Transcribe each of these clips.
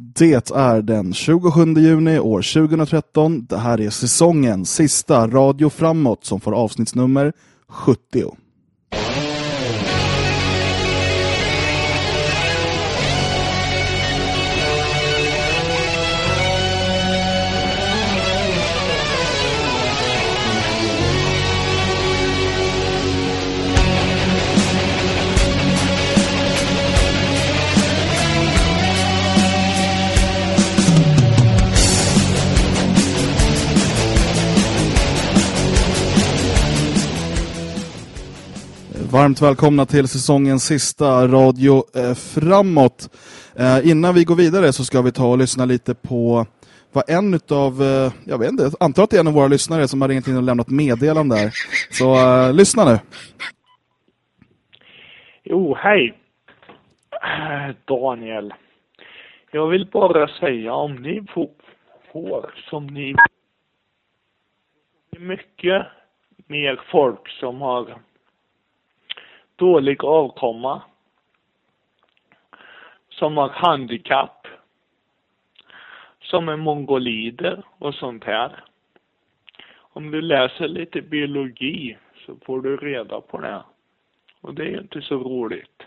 Det är den 27 juni år 2013. Det här är säsongens sista Radio Framåt som får avsnittsnummer 70. Varmt välkomna till säsongens sista Radio eh, Framåt. Eh, innan vi går vidare så ska vi ta och lyssna lite på vad en av, eh, jag vet inte, jag antar att det är en av våra lyssnare som har ringt in och lämnat meddelande där. Så eh, lyssna nu. Jo, hej. Daniel. Jag vill bara säga om ni får som ni det är mycket mer folk som har dålig avkomma, som har handikapp, som är mongolider och sånt här. Om du läser lite biologi så får du reda på det. Och det är inte så roligt.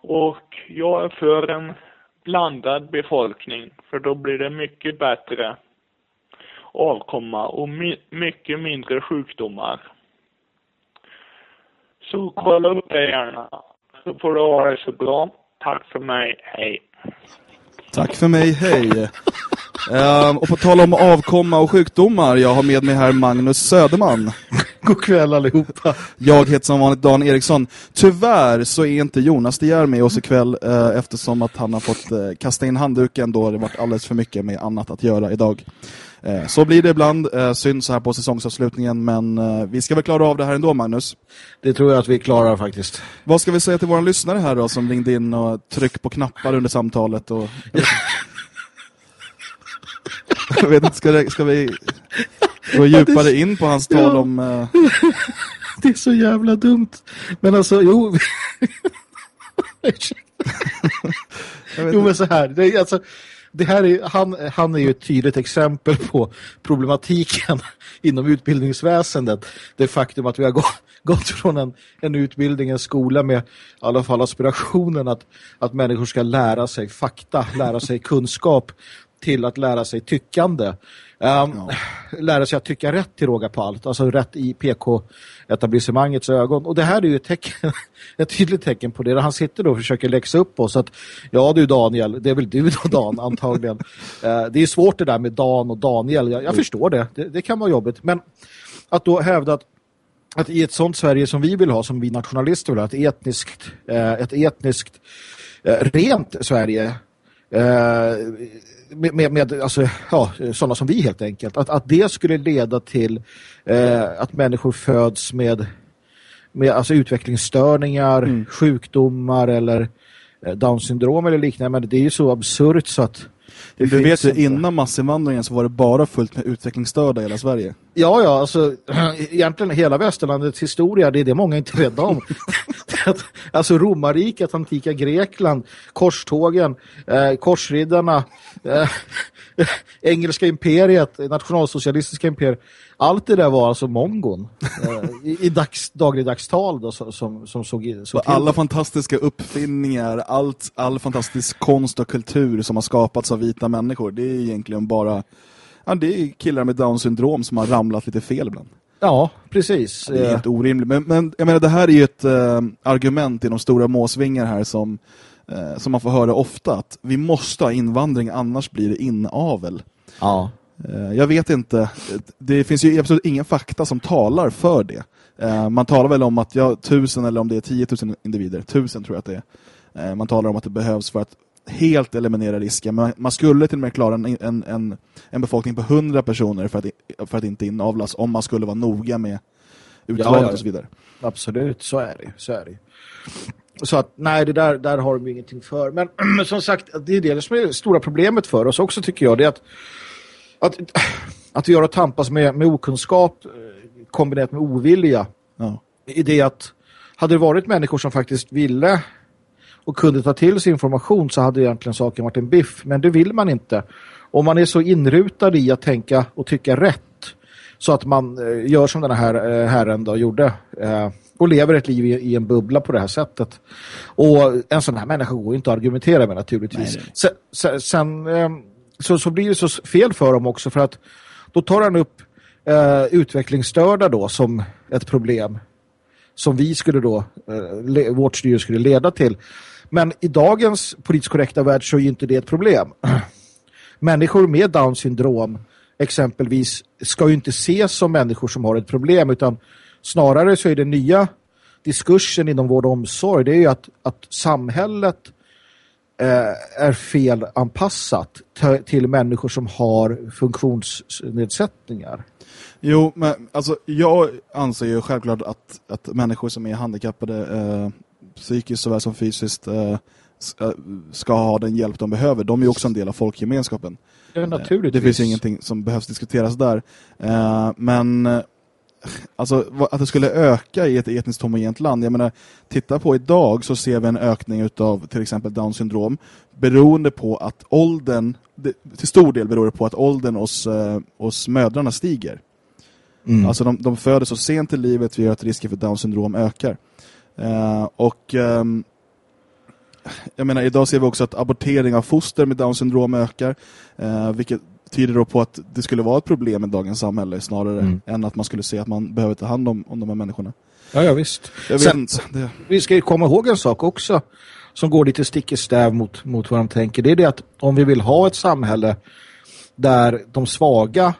Och jag är för en blandad befolkning, för då blir det mycket bättre avkomma och mycket mindre sjukdomar. Så kolla upp det gärna. Så får du ha det så bra. Tack för mig. Hej. Tack för mig, hej. Um, och på tal om avkomma och sjukdomar, jag har med mig här Magnus Söderman. God kväll allihopa. Jag heter som vanligt Dan Eriksson. Tyvärr så är inte Jonas De Geer med oss ikväll eh, eftersom att han har fått eh, kasta in handduken då det varit alldeles för mycket med annat att göra idag. Eh, så blir det ibland, eh, synd så här på säsongsavslutningen, men eh, vi ska väl klara av det här ändå, Magnus. Det tror jag att vi klarar faktiskt. Vad ska vi säga till våra lyssnare här då, som ringde in och tryck på knappar under samtalet? Och... jag vet inte, ska, det, ska vi gå djupare in på hans tal om... Uh... det är så jävla dumt. Men alltså, jo... jo, men så här. Det alltså, det här är, han, han är ju ett tydligt exempel på problematiken inom utbildningsväsendet. Det faktum att vi har gått, gått från en, en utbildning, en skola med i alla fall aspirationen att, att människor ska lära sig fakta, lära sig kunskap till att lära sig tyckande. Um, ja. Lära sig att tycka rätt till råga på allt. Alltså rätt i PK-etablissemangets ögon. Och det här är ju ett, tecken, ett tydligt tecken på det. Han sitter då och försöker läxa upp oss. Att, ja du Daniel, det är väl du då Dan antagligen. uh, det är svårt det där med Dan och Daniel. Jag, jag mm. förstår det. det. det. kan vara jobbigt. Men att då hävda att att i ett sånt Sverige som vi vill ha, som vi nationalister vill ha, ett etniskt, eh, ett etniskt eh, rent Sverige med, med, med alltså, ja, sådana som vi helt enkelt. Att, att det skulle leda till eh, att människor föds med, med alltså utvecklingsstörningar, mm. sjukdomar eller eh, Down syndrom eller liknande. Men det är ju så absurt så att det du vet ju, innan massinvandringen så var det bara fullt med utvecklingsstörda i hela Sverige. Ja, ja, alltså egentligen hela västerlandets historia, det är det många inte vet om. alltså romarriket, antika Grekland, korstågen, eh, korsriddarna, eh, engelska imperiet, nationalsocialistiska imperiet. Allt det där var alltså mongon eh, i, i dags, dagligdagstal då, som, som, såg, såg Alla fantastiska uppfinningar, allt, all fantastisk konst och kultur som har skapats av vita människor, det är egentligen bara ja, det är killar med Down syndrom som har ramlat lite fel ibland. Ja, precis. Det är helt orimligt. Men, men jag menar, det här är ju ett äh, argument i de stora måsvingar här som, äh, som man får höra ofta. Att vi måste ha invandring, annars blir det inavel. Ja. Äh, jag vet inte. Det finns ju absolut ingen fakta som talar för det. man talar väl om att ja, tusen eller om det är 10 000 individer. Tusen tror jag att det är. man talar om att det behövs för att helt eliminera risken. Men man skulle till och med klara en, en, en, en befolkning på 100 personer för att, för att inte inavlas om man skulle vara noga med utvalet ja, ja. och så vidare. Absolut, så är det. Så är det. Så att, nej, det där, där har de ingenting för. Men, som sagt, det är det som är det stora problemet för oss också tycker jag. Det är att, att, att vi har att tampas med, med okunskap eh, kombinerat med ovilja. Ja. I det att hade det varit människor som faktiskt ville och kunde ta till sig information så hade egentligen saken varit en biff. Men det vill man inte. Om man är så inrutad i att tänka och tycka rätt så att man eh, gör som den här eh, herren då gjorde och lever ett liv i, i, en bubbla på det här sättet. Och en sån här människa går inte att argumentera med naturligtvis. Nej. Sen, sen eh, så, så blir det så fel för dem också för att då tar han upp eh, utvecklingsstörda då som ett problem som vi skulle då, eh, vårt styre skulle leda till. Men i dagens politiskt korrekta värld så är ju inte det ett problem. Människor med Downs syndrom exempelvis ska ju inte ses som människor som har ett problem utan snarare så är det nya diskursen inom vård och omsorg det är ju att, att samhället eh, är felanpassat till människor som har funktionsnedsättningar. Jo, men alltså jag anser ju självklart att, att människor som är handikappade eh, psykiskt såväl som fysiskt eh, ska ha den hjälp de behöver. De är också en del av folkgemenskapen. Ja, naturligtvis. Det finns ingenting som behövs diskuteras där. Eh, men eh, alltså att det skulle öka i ett etniskt homogent land. Jag menar, titta på idag så ser vi en ökning av till exempel Down syndrom beroende på att åldern, till stor del beror det på att åldern hos, eh, hos mödrarna stiger. Mm. Alltså de, de föder så sent i livet vi gör att risken för Down syndrom ökar. Uh, och um, jag menar, idag ser vi också att abortering av foster med Down syndrom ökar. Uh, vilket tyder då på att det skulle vara ett problem i dagens samhälle snarare mm. än att man skulle se att man behöver ta hand om, om de här människorna. Ja, ja visst. Sen, det... Vi ska ju komma ihåg en sak också som går lite stick i stäv mot, mot vad de tänker. Det är det att om vi vill ha ett samhälle där de svaga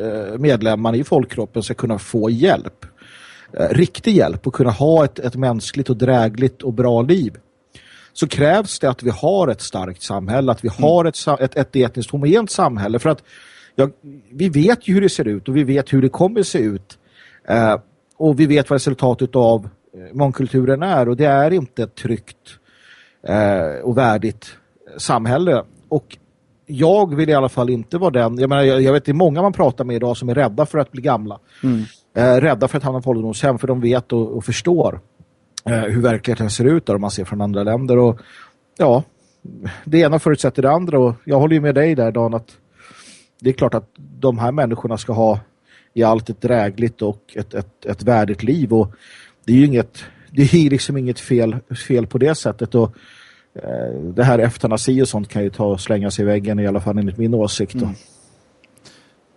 eh, medlemmarna i folkkroppen ska kunna få hjälp. Eh, riktig hjälp och kunna ha ett, ett mänskligt och drägligt och bra liv så krävs det att vi har ett starkt samhälle, att vi mm. har ett, ett, ett etniskt homogent samhälle. För att ja, vi vet ju hur det ser ut och vi vet hur det kommer se ut eh, och vi vet vad resultatet av eh, mångkulturen är. Och det är inte ett tryggt eh, och värdigt samhälle. Och jag vill i alla fall inte vara den, jag, menar, jag, jag vet det är många man pratar med idag som är rädda för att bli gamla. Mm. eh, rädda för att hamna på ålderdomshem för de vet och, och förstår eh, hur verkligheten ser ut där om man ser från andra länder och ja, det ena förutsätter det andra och jag håller ju med dig där Dan att det är klart att de här människorna ska ha i allt ett drägligt och ett, ett, ett värdigt liv och det är ju inget det är liksom inget fel, fel på det sättet och eh, det här eftanasi och sånt kan ju ta och slänga sig i väggen i alla fall enligt min åsikt. Mm.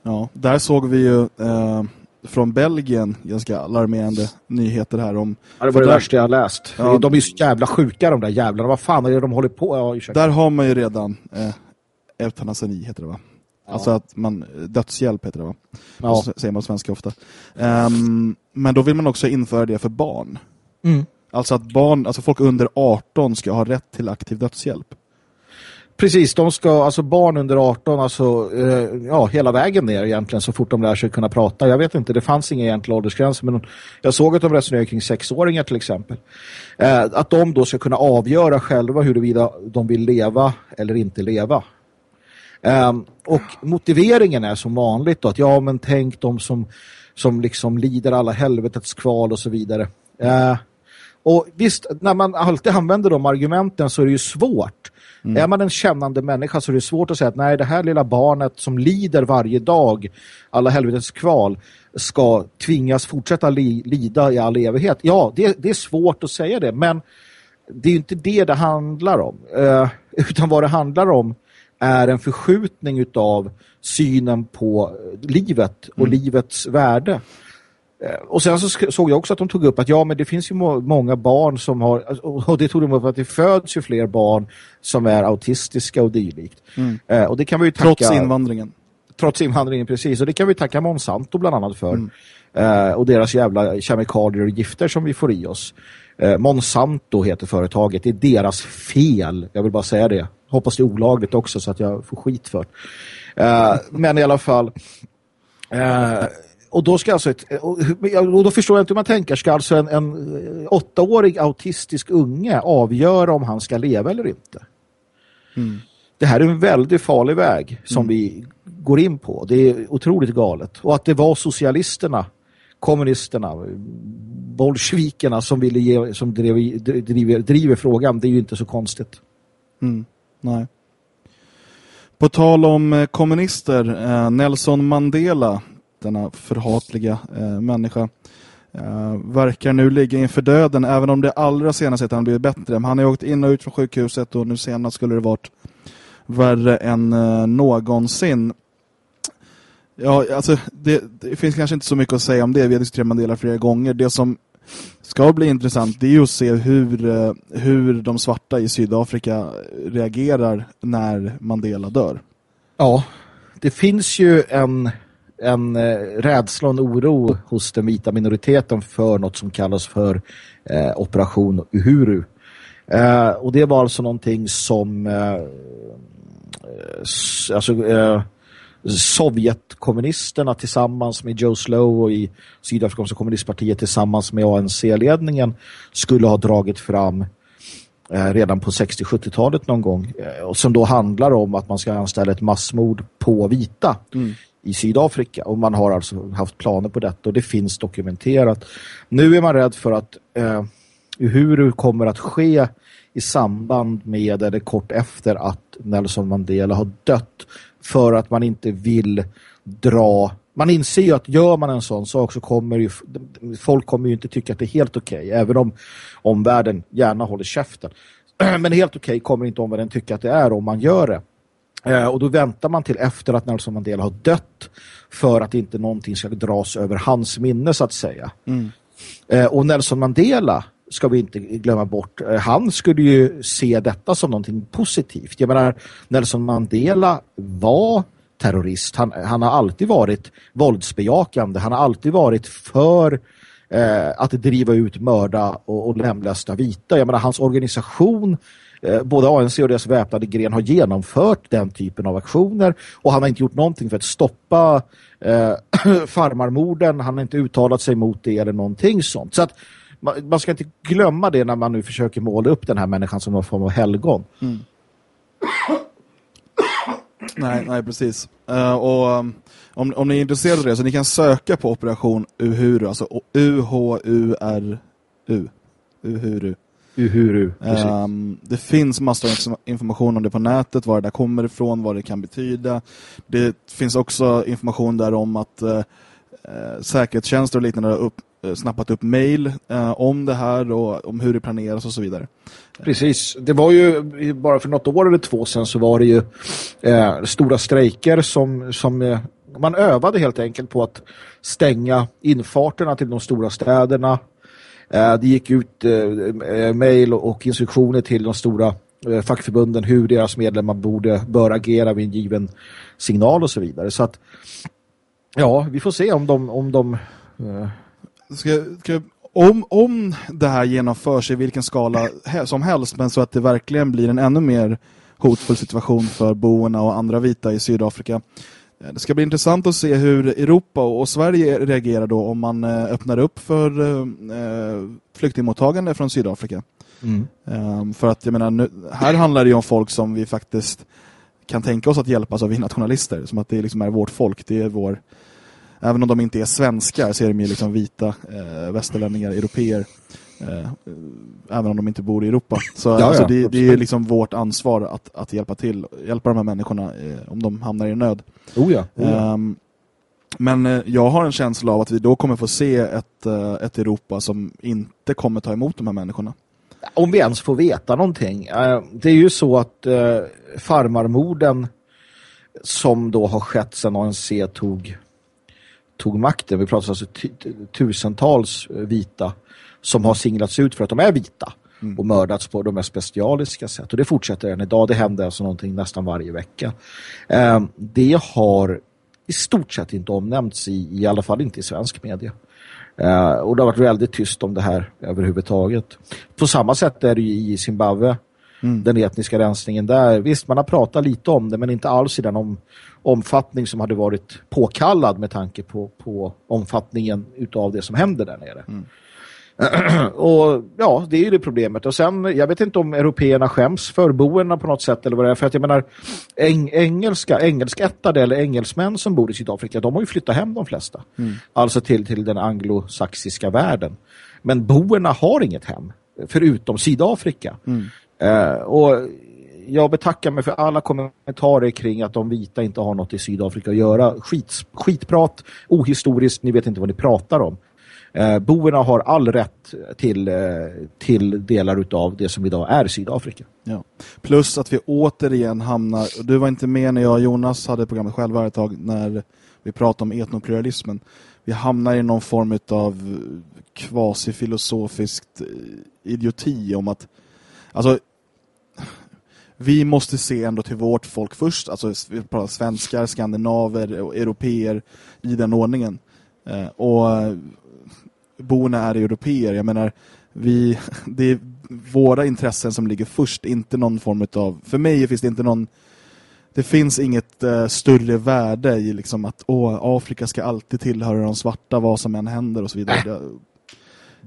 Ja, där såg vi ju eh, från Belgien ganska alarmerande nyheter här om... Ja, det var det där, värsta jag har läst. Ja, de är så jävla sjuka de där jävlarna. Vad fan är det de håller på? Ja, där har man ju redan eh, eutanaseni heter det va? Ja. Alltså att man, dödshjälp heter det va? Ja. Så säger man svenska ofta. Um, men då vill man också införa det för barn. Mm. Alltså att barn, alltså folk under 18 ska ha rätt till aktiv dödshjälp. Precis, de ska, alltså barn under 18, alltså eh, ja, hela vägen ner egentligen så fort de lär sig kunna prata. Jag vet inte, det fanns inga egentliga åldersgränser men jag såg att de resonerar kring sexåringar till exempel. Eh, att de då ska kunna avgöra själva huruvida de vill leva eller inte leva. Eh, och motiveringen är som vanligt då att ja men tänk de som, som liksom lider alla helvetets kval och så vidare. Eh, och visst, när man alltid använder de argumenten så är det ju svårt Mm. Är man en kännande människa så är det svårt att säga att nej, det här lilla barnet som lider varje dag, alla helvetets kval, ska tvingas fortsätta li lida i all evighet. Ja, det, det, är svårt att säga det, men det är inte det det handlar om. Uh, utan vad det handlar om är en förskjutning utav synen på livet och mm. livets värde. Eh, och sen så såg jag också att de tog upp att ja, men det finns ju må många barn som har, och det tog de upp att det föds ju fler barn som är autistiska och dylikt. Mm. Eh, och det kan vi ju tacka... Trots invandringen. Trots invandringen, precis. Och det kan vi tacka Monsanto bland annat för. Mm. Eh, och deras jävla kemikalier och gifter som vi får i oss. Eh, Monsanto heter företaget. Det är deras fel. Jag vill bara säga det. Hoppas det är olagligt också så att jag får skit för. Eh, men i alla fall... Eh, och då ska alltså ett, och då förstår jag inte hur man tänker. Ska alltså en, en åttaårig autistisk unge avgöra om han ska leva eller inte? Mm. Det här är en väldigt farlig väg som mm. vi går in på. Det är otroligt galet. Och att det var socialisterna, kommunisterna, bolsjevikerna som, ville ge, som drev, driver, driver frågan. Det är ju inte så konstigt. Mm. Nej. På tal om eh, kommunister, eh, Nelson Mandela, denna förhatliga eh, människa, eh, verkar nu ligga inför döden, även om det allra senaste att han blivit bättre. Han har åkt in och ut från sjukhuset och nu senast skulle det varit värre än eh, någonsin. Ja, alltså det, det, finns kanske inte så mycket att säga om det. Vi har diskuterat Mandela flera gånger. Det som ska bli intressant det är att se hur, eh, hur de svarta i Sydafrika reagerar när Mandela dör. Ja, det finns ju en, en eh, rädsla och en oro hos den vita minoriteten för något som kallas för eh, Operation Uhuru. Eh, och det var alltså någonting som eh, alltså eh, Sovjetkommunisterna tillsammans med Joe Slow och i Sydafrikanska kommunistpartiet tillsammans med ANC-ledningen skulle ha dragit fram eh, redan på 60-70-talet någon gång. Eh, och som då handlar om att man ska anställa ett massmord på vita mm i Sydafrika. Och man har alltså haft planer på detta och det finns dokumenterat. Nu är man rädd för att eh, hur det kommer att ske i samband med eller kort efter att Nelson Mandela har dött för att man inte vill dra man inser ju att gör man en sån sak så kommer ju folk kommer ju inte tycka att det är helt okej okay, även om omvärlden gärna håller käften. Men helt okej okay kommer inte omvärlden tycka att det är om man gör det. Eh, och då väntar man till efter att Nelson Mandela har dött för att inte någonting ska dras över hans minne så att säga. Mm. Eh, och Nelson Mandela ska vi inte glömma bort. Eh, han skulle ju se detta som någonting positivt. Jag menar, Nelson Mandela var terrorist. Han, han har alltid varit våldsbejakande. Han har alltid varit för eh, att driva ut mörda och, och lämlästa vita. Jag menar, hans organisation Eh, både ANC och deras väpnade gren har genomfört den typen av aktioner och han har inte gjort någonting för att stoppa eh, farmarmorden. Han har inte uttalat sig mot det eller någonting sånt. Så att man, ska inte glömma det när man nu försöker måla upp den här människan som någon form av helgon. Mm. nej, nej, precis. Uh, och um, om, om ni är intresserade av det så ni kan söka på Operation Uhuru, alltså U-H-U-R-U. Uhuru. Uhuru, um, Det finns massor av information om det på nätet, var det där kommer ifrån, vad det kan betyda. Det finns också information där om att uh, säkerhetstjänster och liknande har upp, Eh, snappat upp mejl eh, om det här och om hur det planeras och så vidare. Precis. Det var ju bara för något år eller två sedan så var det ju stora strejker som, som man övade helt enkelt på att stänga infarterna till de stora städerna. Eh, det gick ut eh, eh mejl och instruktioner till de stora eh, fackförbunden hur deras medlemmar borde bör agera vid en given signal och så vidare. Så att ja, vi får se om de, om de ska, ska, om, om det här genomförs i vilken skala som helst men så att det verkligen blir en ännu mer hotfull situation för boerna och andra vita i Sydafrika. Eh, det ska bli intressant att se hur Europa och Sverige reagerar då om man eh, öppnar upp för eh, flyktingmottagande från Sydafrika. Mm. Um, för att jag menar, nu, här handlar det ju om folk som vi faktiskt kan tänka oss att hjälpas av vi nationalister. Som att det liksom är vårt folk, det är vår även om de inte är svenskar så är de ju liksom vita eh, västerlänningar, europeer. Eh, även om de inte bor i Europa. Så ja, alltså, det, det, är liksom vårt ansvar att, att hjälpa till, hjälpa de här människorna eh, om de hamnar i nöd. Oh ja, oh ja. Um, men eh, jag har en känsla av att vi då kommer få se ett, eh, ett Europa som inte kommer ta emot de här människorna. Om vi ens får veta någonting. Eh, det är ju så att farmarmorden som då har skett sedan ANC tog tog makten. Vi pratar alltså tusentals eh, vita som har singlats ut för att de är vita mm. och mördats på de mest bestialiska sätt. Och det fortsätter än idag. Det händer alltså någonting nästan varje vecka. Eh, det har i stort sett inte omnämnts i, i alla fall inte i svensk media. Uh, och det har varit väldigt tyst om det här överhuvudtaget. På samma sätt är det ju i Zimbabwe mm. den etniska rensningen där. Visst, man har pratat lite om det men inte alls i den om, omfattning som hade varit påkallad med tanke på, på omfattningen utav det som händer där nere. Mm. och ja, det är ju det problemet. Och sen, jag vet inte om européerna skäms för boerna på något sätt eller vad det är. För att jag menar, eng engelska, engelskättade eller engelsmän som bor i Sydafrika, de har ju flyttat hem de flesta. Mm. Alltså till, till den anglosaxiska världen. Men boerna har inget hem, förutom Sydafrika. Mm. Eh, och jag betackar mig för alla kommentarer kring att de vita inte har något i Sydafrika att göra. Skit, skitprat, ohistoriskt, ni vet inte vad ni pratar om. Eh, boerna har all rätt till, eh, till delar av det som idag är Sydafrika. Ja. Plus att vi återigen hamnar, du var inte med när jag och Jonas hade programmet själva ett tag när vi pratade om etnopluralismen. Vi hamnar i någon form av kvasifilosofiskt eh, idioti om att alltså vi måste se ändå till vårt folk först, alltså vi pratar svenskar, skandinaver och europeer i den ordningen. Eh, och borna är europeer. Jag menar, vi, det är våra intressen som ligger först, inte någon form av... För mig finns det inte någon... Det finns inget uh, större värde i liksom att åh, Afrika ska alltid tillhöra de svarta vad som än händer och så vidare. Äh.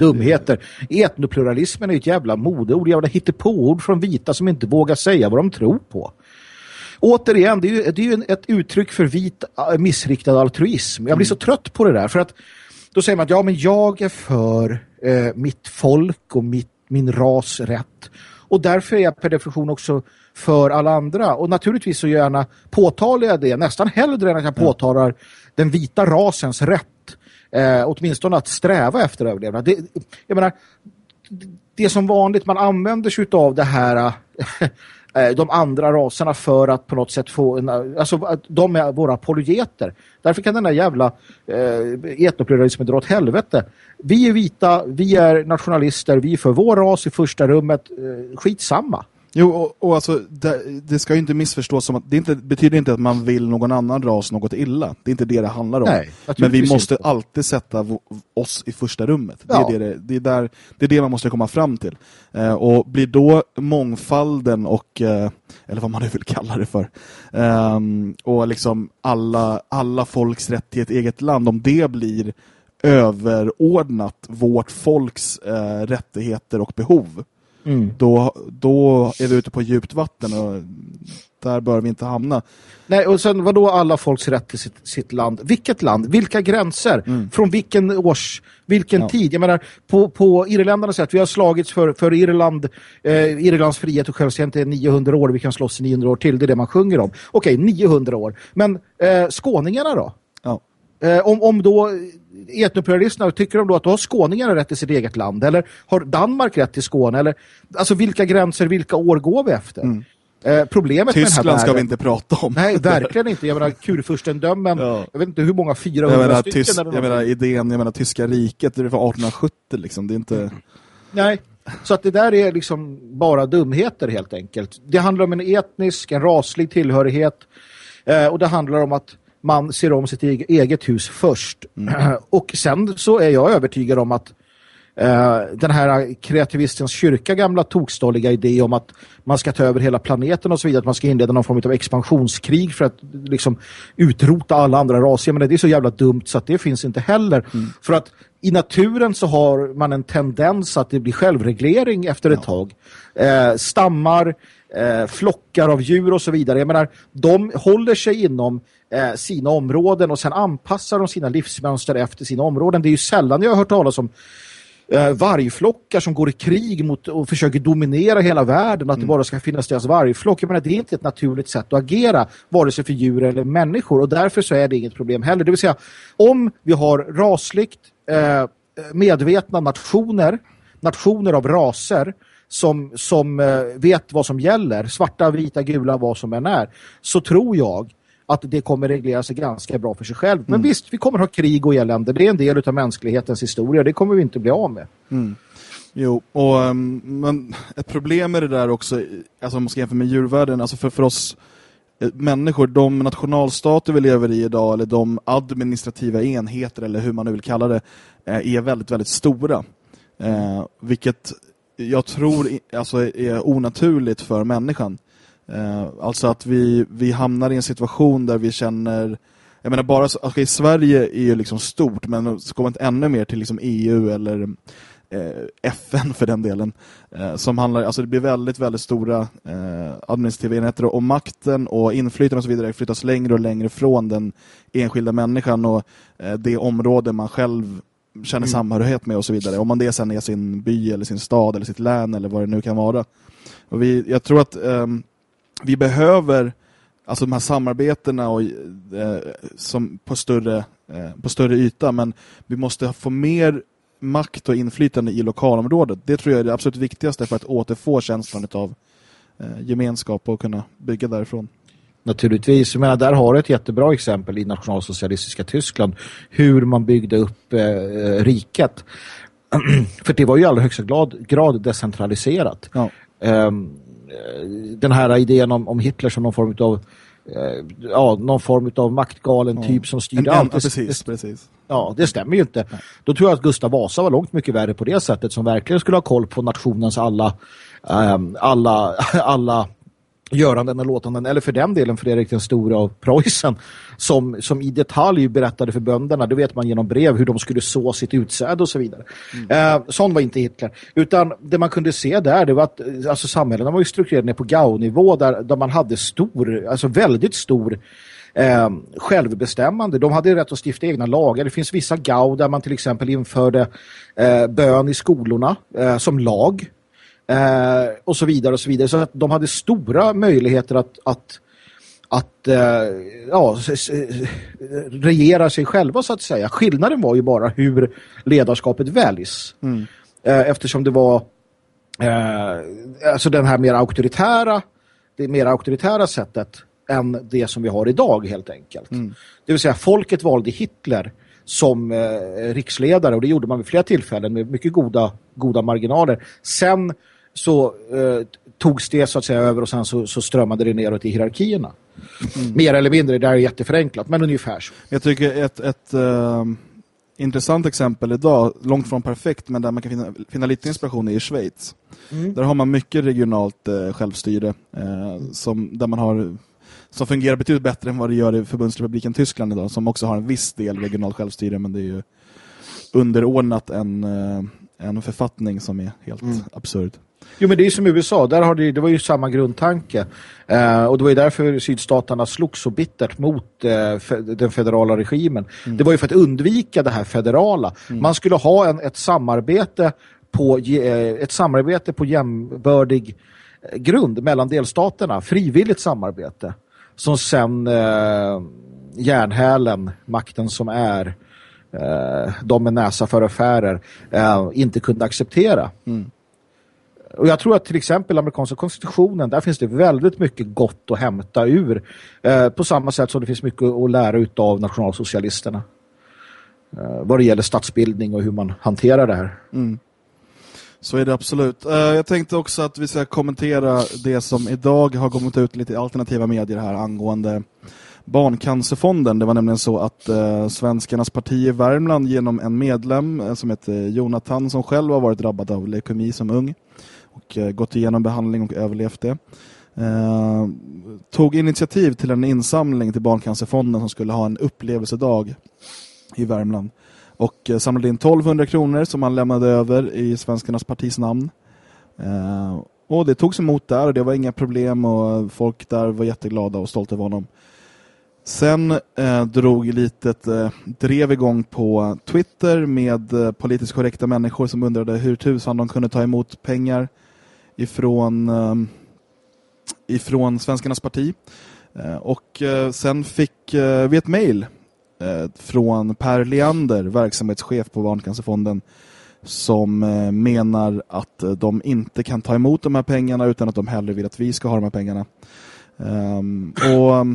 Dumheter. Etnopluralismen är ett jävla modeord, jävla hittepåord från vita som inte vågar säga vad de tror på. Återigen, det är ju, det är ju ett uttryck för vit äh, missriktad altruism. Jag blir så trött på det där för att då säger man att ja, men jag är för eh, mitt folk och mitt, min ras rätt. Och därför är jag per definition också för alla andra. Och naturligtvis så gärna påtalar jag det nästan hellre än att jag påtalar den vita rasens rätt. Eh, åtminstone att sträva efter överlevnad. Det, jag menar, det är som vanligt, man använder sig av det här eh, eh, de andra raserna för att på något sätt få en, alltså de är våra apologeter. Därför kan den där jävla eh, etnopluralismen dra åt helvete. Vi är vita, vi är nationalister, vi är för vår ras i första rummet. Eh, skitsamma. Jo, och, och alltså, det, det, ska ju inte missförstås som att det inte, betyder inte att man vill någon annan ras något illa. Det är inte det det handlar om. Nej, Men vi måste inte. alltid sätta oss i första rummet. Det, ja. är det, det, är där, det är det man måste komma fram till. Eh, och blir då mångfalden och, eh, eller vad man nu vill kalla det för, eh, och liksom alla, alla folks rätt till ett eget land, om det blir överordnat vårt folks eh, rättigheter och behov Mm. Då, då är vi ute på djupt vatten och där bör vi inte hamna. Nej, och sen vad då alla folks rätt till sitt, sitt land? Vilket land? Vilka gränser? Mm. Från vilken års, vilken ja. tid? Jag menar, på, på Irländarna säger att vi har slagits för, för Irland, eh, Irlands frihet och självständighet i 900 år. Vi kan slåss i 900 år till, det är det man sjunger om. Okej, 900 år. Men eh, skåningarna då? Eh, om, om då etnopluralisterna, tycker de då att då har skåningarna rätt till sitt eget land? Eller har Danmark rätt till Skåne? Eller, alltså vilka gränser, vilka år går vi efter? Mm. Eh, problemet Tyskland med den här ska vi inte prata om. Nej, verkligen inte. Jag menar, kurfurstendömen, ja. jag vet inte hur många, 400 jag menar, stycken. Tys jag menar, idén, jag menar, tyska riket, det var 1870 liksom, det är inte... Mm. Nej, så att det där är liksom bara dumheter helt enkelt. Det handlar om en etnisk, en raslig tillhörighet. Eh, och det handlar om att man ser om sitt eget hus först. Mm. Och sen så är jag övertygad om att Uh, den här kreativistens kyrka gamla tokstolliga idé om att man ska ta över hela planeten och så vidare, att man ska inleda någon form av expansionskrig för att liksom utrota alla andra raser. Men det är så jävla dumt så att det finns inte heller. Mm. För att i naturen så har man en tendens att det blir självreglering efter ett ja. tag. Uh, stammar, uh, flockar av djur och så vidare. Jag menar, de håller sig inom eh, sina områden och sen anpassar de sina livsmönster efter sina områden. Det är ju sällan jag har hört talas om eh, vargflockar som går i krig mot och försöker dominera hela världen att mm. det bara ska finnas deras vargflock. Jag menar, det är inte ett naturligt sätt att agera vare sig för djur eller människor och därför så är det inget problem heller. Det vill säga, om vi har rasligt eh, medvetna nationer, nationer av raser som, som eh, vet vad som gäller, svarta, vita, gula, vad som än är, så tror jag att det kommer reglera sig ganska bra för sig själv. Men mm. visst, vi kommer ha krig och elände. Det är en del av mänsklighetens historia. Det kommer vi inte bli av med. Mm. Jo, och um, men ett problem med det där också, alltså om man ska jämföra med djurvärlden, alltså för, för oss eh, människor, de nationalstater vi lever i idag, eller de administrativa enheter, eller hur man nu vill kalla det, eh, är väldigt, väldigt stora. Eh, vilket jag tror alltså, är onaturligt för människan. Eh, alltså att vi, vi hamnar i en situation där vi känner jag menar bara alltså, okay, Sverige är ju liksom stort men så kommer inte ännu mer till liksom EU eller eh, FN för den delen eh, som handlar, alltså det blir väldigt väldigt stora eh, administrativa enheter och makten och inflytande och så vidare flyttas längre och längre från den enskilda människan och eh, det område man själv känner mm. samhörighet med och så vidare. Om man det sen är sin by eller sin stad eller sitt län eller vad det nu kan vara. Och vi, jag tror att um, vi behöver alltså de här samarbetena och, eh, som på, större, eh, på större yta men vi måste få mer makt och inflytande i lokalområdet. Det tror jag är det absolut viktigaste för att återfå känslan av eh, gemenskap och kunna bygga därifrån. Naturligtvis, jag menar, där har du ett jättebra exempel i nationalsocialistiska Tyskland hur man byggde upp eh, riket. För det var ju i allra högsta grad, decentraliserat. Ja. Um, den här idén om, om Hitler som någon form av eh, ja, någon form av maktgalen ja. typ som styrde allt. Ja, precis, precis. Ja, det stämmer ju inte. Nej. Då tror jag att Gustav Vasa var långt mycket värre på det sättet som verkligen skulle ha koll på nationens alla um, alla, alla göranden och låtanden, eller för den delen Fredrik den stora av Preussen som, som i detalj berättade för bönderna, det vet man genom brev hur de skulle så sitt utsäde och så vidare. Mm. Eh, sån var inte Hitler. Utan det man kunde se där, det var att alltså, samhällena var ju strukturerade ner på Gau-nivå där, där man hade stor, alltså väldigt stor eh, självbestämmande. De hade rätt att stifta egna lagar. Det finns vissa Gau där man till exempel införde eh, bön i skolorna eh, som lag Eh, och så vidare och så vidare. Så att de hade stora möjligheter att, att, att eh, ja, regera sig själva så att säga. Skillnaden var ju bara hur ledarskapet väljs. Mm. Eh, eftersom det var eh, alltså den här mer auktoritära det mer auktoritära sättet än det som vi har idag helt enkelt. Mm. Det vill säga folket valde Hitler som eh, riksledare och det gjorde man vid flera tillfällen med mycket goda, goda marginaler. Sen så eh, togs det så att säga över och sen så, så strömmade det neråt i hierarkierna. Mm. Mer eller mindre, det är jätteförenklat, men ungefär så. Jag tycker ett, ett uh, intressant exempel idag, långt från perfekt, men där man kan finna, finna lite inspiration i Schweiz. Mm. Där har man mycket regionalt uh, självstyre uh, som, där man har som fungerar betydligt bättre än vad det gör i Förbundsrepubliken Tyskland idag, som också har en viss del regionalt självstyre, men det är ju underordnat en, en författning som är helt mm. absurd. Jo men det är som USA, där har det, det var ju samma grundtanke. Eh, och det var ju därför sydstaterna slog så bittert mot eh, fe, den federala regimen. Mm. Det var ju för att undvika det här federala. Mm. Man skulle ha en, ett samarbete på eh, ett samarbete på jämbördig eh, grund mellan delstaterna, frivilligt samarbete som sen eh, järnhälen, makten som är eh, de med näsa för affärer eh, inte kunde acceptera. Mm. Och jag tror att till exempel amerikanska konstitutionen, där finns det väldigt mycket gott att hämta ur. Eh, på samma sätt som det finns mycket att lära av nationalsocialisterna. Eh, vad det gäller statsbildning och hur man hanterar det här. Mm. Så är det absolut. Eh, jag tänkte också att vi ska kommentera det som idag har kommit ut lite alternativa medier här angående Barncancerfonden. Det var nämligen så att eh, Svenskarnas parti i Värmland genom en medlem eh, som heter Jonathan som själv har varit drabbad av leukemi som ung och eh, gått igenom behandling och överlevt det. Eh, tog initiativ till en insamling till Barncancerfonden som skulle ha en upplevelsedag i Värmland. Och eh, samlade in 1200 kronor som han lämnade över i Svenskarnas partis namn. Eh, och det togs emot där och det var inga problem och folk där var jätteglada och stolta över honom. Sen eh, drog litet eh, drev igång på Twitter med eh, politiskt korrekta människor som undrade hur tusan de kunde ta emot pengar ifrån, eh, ifrån Svenskarnas parti. Eh, och eh, sen fick eh, vi ett mejl eh, från Per Leander, verksamhetschef på Barncancerfonden som eh, menar att eh, de inte kan ta emot de här pengarna utan att de hellre vill att vi ska ha de här pengarna. Ehm, och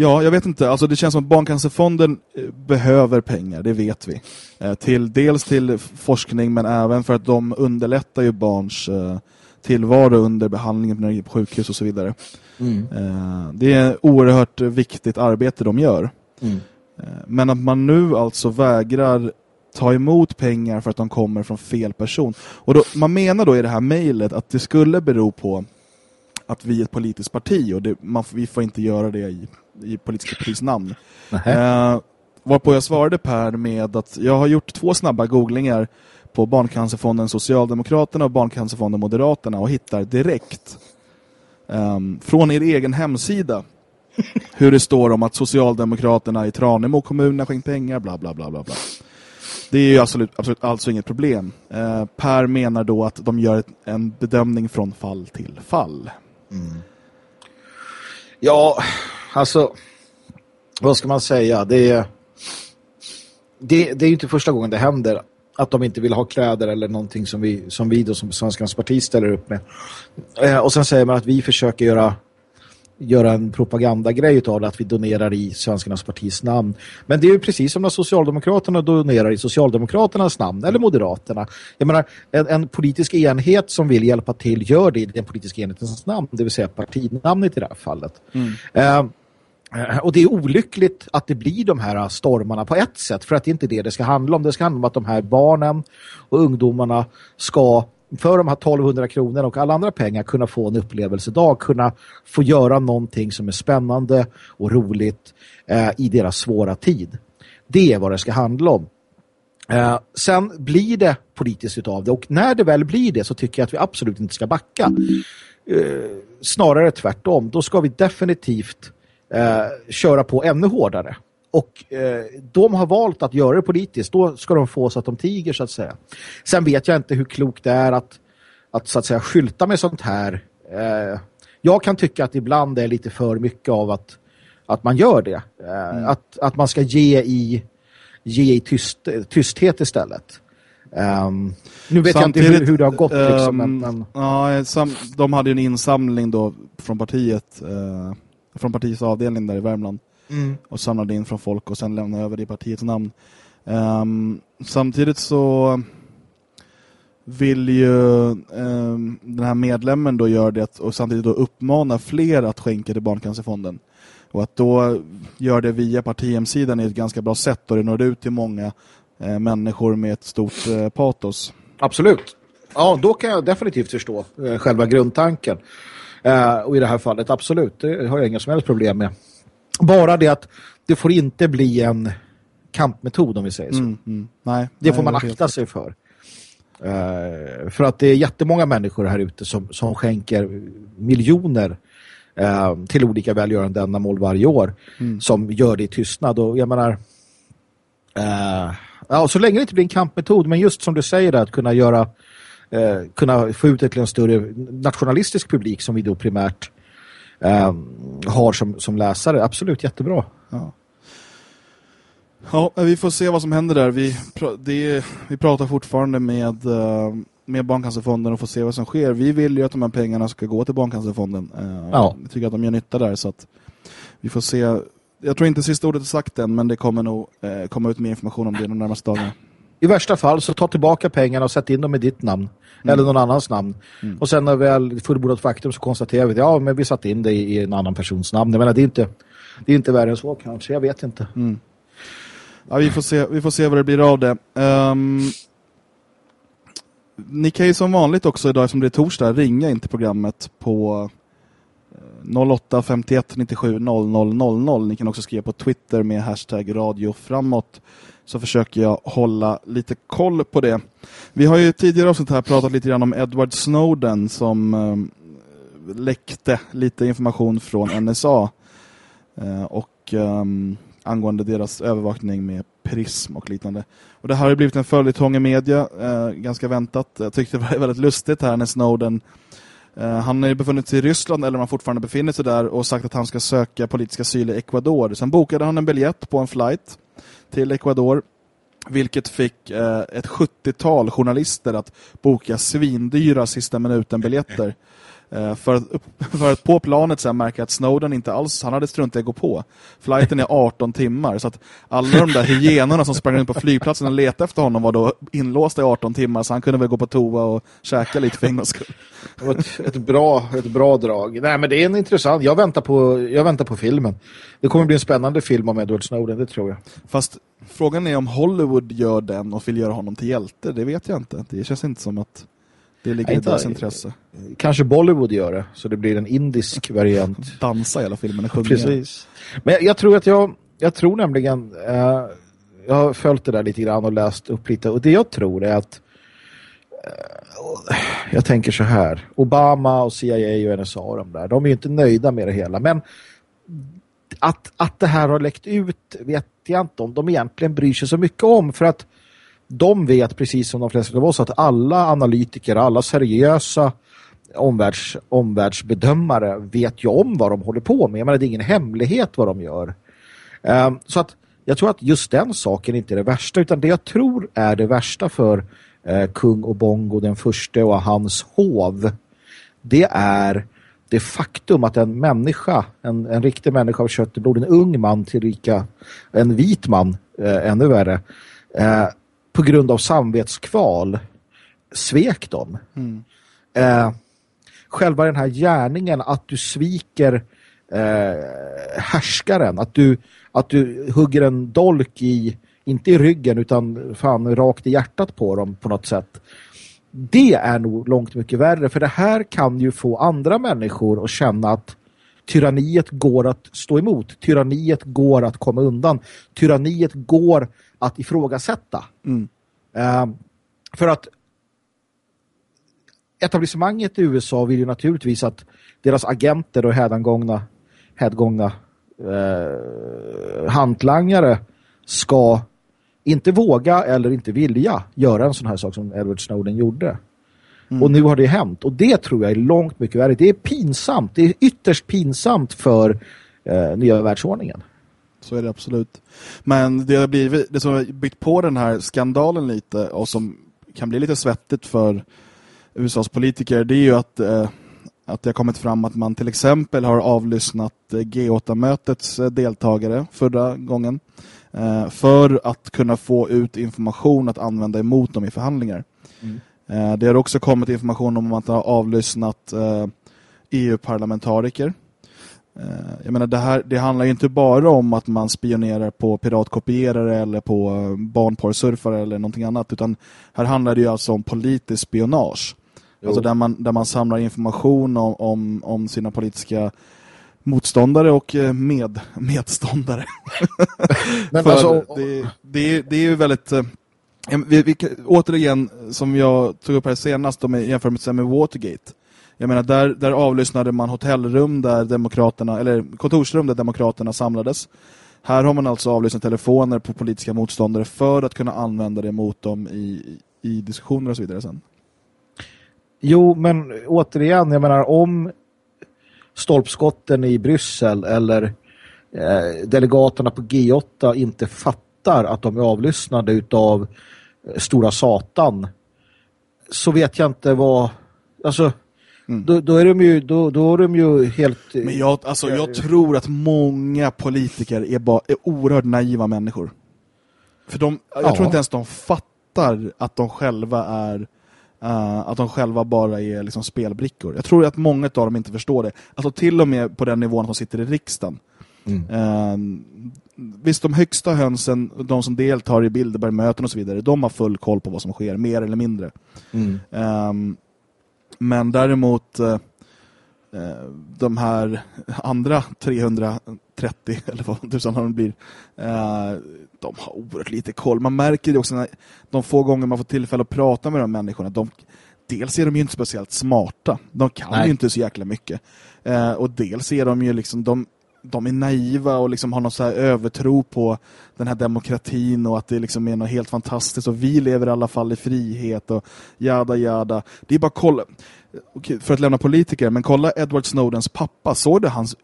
Ja, jag vet inte. Alltså det känns som att Barncancerfonden eh, behöver pengar, det vet vi. Eh, till, dels till forskning men även för att de underlättar ju barns eh, tillvaro under behandlingen på sjukhus och så vidare. Mm. Det är ett oerhört viktigt arbete de gör. Mm. Men att man nu alltså vägrar ta emot pengar för att de kommer från fel person. Och då, man menar då i det här mejlet att det skulle bero på att vi är ett politiskt parti och det, man, vi får inte göra det i i politiska partis namn. Eh, varpå jag svarade Per med att jag har gjort två snabba googlingar på Barncancerfonden Socialdemokraterna och Barncancerfonden Moderaterna och hittar direkt um, från er egen hemsida hur det står om att Socialdemokraterna i Tranemo kommunen har skänkt pengar, bla bla bla bla bla. Det är ju absolut, absolut alltså inget problem. Eh, per menar då att de gör ett, en bedömning från fall till fall. Mm. Ja, alltså vad ska man säga? Det är, det, det är ju inte första gången det händer att de inte vill ha kläder eller någonting som vi, som vi då som Svenskarnas parti ställer upp med. Eh, och sen säger man att vi försöker göra göra en propagandagrej av det att vi donerar i Svenskarnas partis namn. Men det är ju precis som när Socialdemokraterna donerar i Socialdemokraternas namn eller Moderaterna. Jag menar, en, en politisk enhet som vill hjälpa till gör det i den politiska enhetens namn, det vill säga partinamnet i det här fallet. Mm. Eh, och det är olyckligt att det blir de här stormarna på ett sätt för att det är inte det det ska handla om. Det ska handla om att de här barnen och ungdomarna ska för de här 1200 kronorna och alla andra pengar kunna få en upplevelsedag, kunna få göra någonting som är spännande och roligt eh, i deras svåra tid. Det är vad det ska handla om. Eh, sen blir det politiskt utav det och när det väl blir det så tycker jag att vi absolut inte ska backa. Eh, snarare tvärtom. Då ska vi definitivt eh, köra på ännu hårdare. Och eh, de har valt att göra det politiskt. Då ska de få så att de tiger så att säga. Sen vet jag inte hur klokt det är att, att så att säga skylta med sånt här. Eh, jag kan tycka att ibland är lite för mycket av att, att man gör det. Eh, mm. att, att man ska ge i, ge i tyst, tysthet istället. Um, nu vet Samtidigt, jag inte hur, hur, det har gått. Liksom, um, men, Ja, sam, de hade en insamling då från partiet, uh, från partiets avdelning där i Värmland mm. och samlade in från folk och sen lämnade över det i partiets namn. Um, samtidigt så vill ju um, den här medlemmen då göra det och samtidigt då uppmana fler att skänka till Barncancerfonden. Och att då gör det via partihemsidan är ett ganska bra sätt och det når ut till många eh, människor med ett stort eh, patos. Absolut. Ja, då kan jag definitivt förstå eh, själva grundtanken. Eh, och i det här fallet, absolut. Det har jag inga som helst problem med. Bara det att det får inte bli en kampmetod om vi säger så. Mm, mm. Nej, det nej, får man akta sig för. Uh, för att det är jättemånga människor här ute som, som skänker miljoner uh, till olika välgörande ändamål varje år mm. som gör det i tystnad. Och jag menar, uh, ja, så länge det inte blir en kampmetod, men just som du säger att kunna göra kunna få ut det till en större nationalistisk publik som vi då primärt eh, har som, som läsare. Absolut, jättebra. Ja. ja, vi får se vad som händer där. Vi, det, vi pratar fortfarande med, eh, med Barncancerfonden och får se vad som sker. Vi vill ju att de här pengarna ska gå till Barncancerfonden. Eh, ja. Vi tycker att de gör nytta där så att vi får se. Jag tror inte sista ordet är sagt än men det kommer nog eh, komma ut mer information om det de närmaste dagarna. I värsta fall så ta tillbaka pengarna och sätt in dem i ditt namn. Mm. Eller någon annans namn. Mm. Och sen när väl fullbordat faktum så konstaterar vi att ja, men vi satt in det i en annan persons namn. Jag menar, det är inte, det är inte värre än så kanske. Jag vet inte. Mm. Ja, vi får, se, vi får se vad det blir av det. Um, ni kan ju som vanligt också idag, som det är torsdag, ringa in till programmet på 08 51 97 00 00. Ni kan också skriva på Twitter med hashtag radio framåt så försöker jag hålla lite koll på det. Vi har ju tidigare avsnitt här pratat lite grann om Edward Snowden som eh, läckte lite information från NSA eh, och eh, angående deras övervakning med prism och liknande. Och det här har blivit en följetong i media, eh, ganska väntat. Jag tyckte det var väldigt lustigt här när Snowden eh, Eh, han har ju befunnit sig i Ryssland eller man fortfarande befinner sig där och sagt att han ska söka politisk asyl i Ecuador. Sen bokade han en biljett på en flight till Ecuador vilket fick eh, ett 70-tal journalister att boka svindyra sista minuten-biljetter. Eh, för, att, för att på planet sen märka att Snowden inte alls, han hade struntat att gå på. Flighten är 18 timmar så att alla de där hyenorna som sprang runt på flygplatsen och letade efter honom var då inlåsta i 18 timmar så han kunde väl gå på toa och käka lite för en skull. Det var ett, ett, bra, ett bra drag. Nej men det är en intressant, jag väntar på, jag väntar på filmen. Det kommer bli en spännande film om Edward Snowden, det tror jag. Fast frågan är om Hollywood gör den och vill göra honom till hjälte, det vet jag inte. Det känns inte som att det ligger i deras intresse. Kanske Bollywood gör det, så det blir en indisk variant. Dansa i hela filmen, sjunga. Precis. Men jag tror att jag, jag tror nämligen, eh, jag har följt det där lite grann och läst upp lite. Och det jag tror är att, eh, jag tänker så här, Obama och CIA och NSA och de där, de är ju inte nöjda med det hela. Men att, att det här har läckt ut vet jag inte om de egentligen bryr sig så mycket om för att de vet precis som de flesta av oss att alla analytiker, alla seriösa omvärlds, omvärldsbedömare vet ju om vad de håller på med. Men det är ingen hemlighet vad de gör. Um, så att jag tror att just den saken inte är det värsta utan det jag tror är det värsta för eh, kung och bongo den första och hans hov det är det faktum att en människa, en, en riktig människa av kött och blod, en ung man till rika, en vit man, eh, ännu värre, eh, på grund av samvetskval svek dem. Mm. Eh, själva den här gärningen att du sviker eh, härskaren, att du, att du hugger en dolk i, inte i ryggen utan fan rakt i hjärtat på dem på något sätt. Det är nog långt mycket värre för det här kan ju få andra människor att känna att tyranniet går att stå emot. Tyranniet går att komma undan. Tyranniet går att ifrågasätta. Mm. Uh, för att etablissemanget i USA vill ju naturligtvis att deras agenter och hädangångna, hädgångna uh, hantlangare ska inte våga eller inte vilja göra en sån här sak som Edward Snowden gjorde. Mm. Och nu har det hänt. Och det tror jag är långt mycket värre. Det är pinsamt. Det är ytterst pinsamt för eh, nya världsordningen. Så är det absolut. Men det, har blivit, det som har byggt på den här skandalen lite och som kan bli lite svettigt för USAs politiker det är ju att, eh, att det har kommit fram att man till exempel har avlyssnat eh, G8-mötets eh, deltagare förra gången eh, för att kunna få ut information att använda emot dem i förhandlingar. Mm. Eh, det har också kommit information om att man har avlyssnat EU-parlamentariker Eh, jag menar, det, här, det handlar ju inte bara om att man spionerar på piratkopierare eller på eh, barnporrsurfare eller någonting annat, utan här handlar det ju alltså om politisk spionage. Jo. Alltså där man, där man samlar information om, om, om sina politiska motståndare och eh, med, medståndare. Men alltså, det, det, det är ju väldigt... Vi, vi, återigen, som jag tog upp här senast, om jämfört med Watergate jag menar, där, där avlyssnade man hotellrum där demokraterna, eller kontorsrum där demokraterna samlades. Här har man alltså avlyssnat telefoner på politiska motståndare för att kunna använda det mot dem i, i diskussioner och så vidare sen. Jo, men återigen, jag menar om stolpskotten i Bryssel eller eh, delegaterna på G8 inte fattar att de är avlyssnade utav eh, stora satan så vet jag inte vad alltså Mm. Då, då, är de ju, då, då är de ju helt... Men jag, alltså, jag tror att många politiker är, bara, är oerhört naiva människor. För de, jag ja. tror inte ens de fattar att de själva är uh, att de själva bara är liksom spelbrickor. Jag tror att många av dem inte förstår det. Alltså till och med på den nivån de sitter i riksdagen. Mm. Uh, visst, de högsta hönsen, de som deltar i Bilderbergmöten och så vidare, de har full koll på vad som sker, mer eller mindre. Mm. Um, men däremot eh, eh, de här andra 330 eller vad tusan de blir eh, de har oerhört lite koll. Man märker det också när de få gånger man får tillfälle att prata med de människorna. De, dels är de ju inte speciellt smarta. De kan Nej. ju inte så jäkla mycket. Och dels är de ju liksom de, de är naiva och liksom har någon så här övertro på den här demokratin och att det liksom är något helt fantastiskt och vi lever i alla fall i frihet och jada jada. Det är bara kolla för att lämna politiker, men kolla Edward Snowdens pappa, såg du hans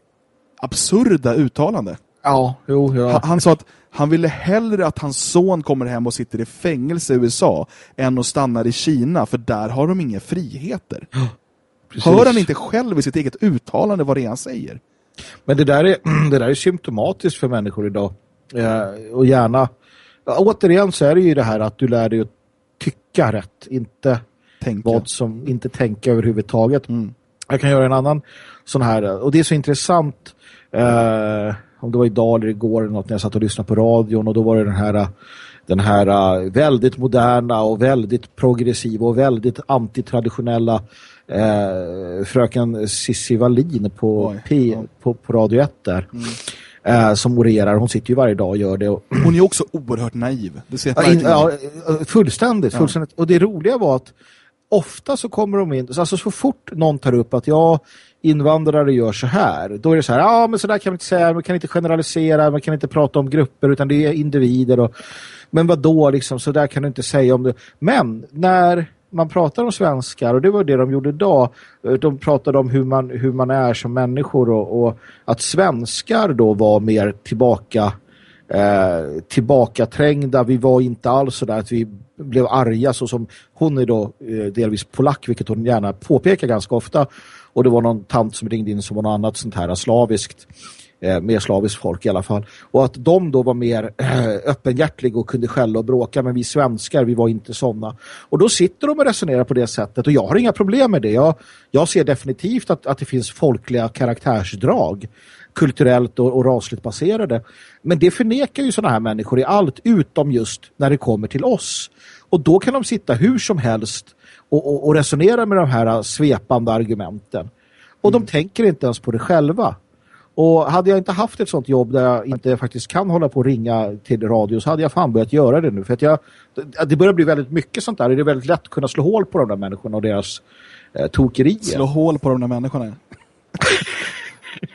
absurda uttalande? Ja, jo, ja. Han, han, sa att han ville hellre att hans son kommer hem och sitter i fängelse i USA än att stanna i Kina, för där har de inga friheter. Precis. Hör han inte själv i sitt eget uttalande vad det är han säger? Men det där är, det där är symptomatiskt för människor idag. Eh, och gärna, ja, återigen så är det ju det här att du lär dig att tycka rätt, inte tänka. vad som inte tänka överhuvudtaget. Mm. Jag kan göra en annan sån här, och det är så intressant eh, om det var idag eller igår eller något när jag satt och lyssnade på radion och då var det den här den här uh, väldigt moderna och väldigt progressiva och väldigt antitraditionella uh, fröken Sissi Wallin på, Oj, P, ja. på, på Radio 1 där. Mm. Uh, som orerar. Hon sitter ju varje dag och gör det. Och... Hon är också oerhört naiv. Det ser ja, in, ja, fullständigt, fullständigt. Och det roliga var att ofta så kommer de in, alltså så fort någon tar upp att ja, invandrare gör så här, då är det så här, ja men så där kan man inte säga, man kan inte generalisera, man kan inte prata om grupper utan det är individer och men vad då liksom, så där kan du inte säga om det. Men när man pratar om svenskar och det var det de gjorde idag. Eh, de pratade om hur man, hur man är som människor och, och att svenskar då var mer tillbaka eh, tillbakaträngda. Vi var inte alls sådär att vi blev arga så som hon är då eh, delvis polack vilket hon gärna påpekar ganska ofta. Och det var någon tant som ringde in som var något annat sånt här slaviskt eh, mer slaviskt folk i alla fall. Och att de då var mer eh, öppenhjärtliga och kunde skälla och bråka men vi svenskar, vi var inte sådana. Och då sitter de och resonerar på det sättet och jag har inga problem med det. Jag, jag ser definitivt att, att det finns folkliga karaktärsdrag kulturellt och, och rasligt baserade. Men det förnekar ju sådana här människor i allt utom just när det kommer till oss. Och då kan de sitta hur som helst och, och, och resonera med de här svepande argumenten. Och mm. de tänker inte ens på det själva. Och hade jag inte haft ett sånt jobb där jag inte faktiskt kan hålla på och ringa till radio så hade jag fan börjat göra det nu. För att jag, det börjar bli väldigt mycket sånt där. Det är väldigt lätt att kunna slå hål på de där människorna och deras eh, tokerier. Slå hål på de där människorna?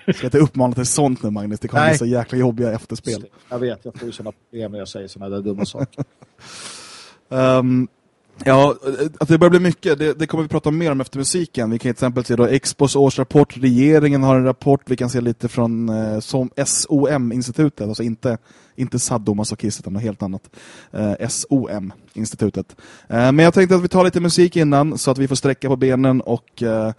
Ska inte uppmana till sånt nu Magnus, det kommer Nej. bli så jäkla jobbiga efterspel. Jag vet, jag får ju sådana problem när jag säger sådana där dumma saker. um, Ja, eh, att det börjar bli mycket. Det, det, kommer vi prata mer om efter musiken. Vi kan till exempel se då Expos årsrapport. Regeringen har en rapport. Vi kan se lite från eh, som SOM-institutet. Alltså inte, inte sadomasochist utan något helt annat. Eh, SOM-institutet. Eh, men jag tänkte att vi tar lite musik innan så att vi får sträcka på benen och eh,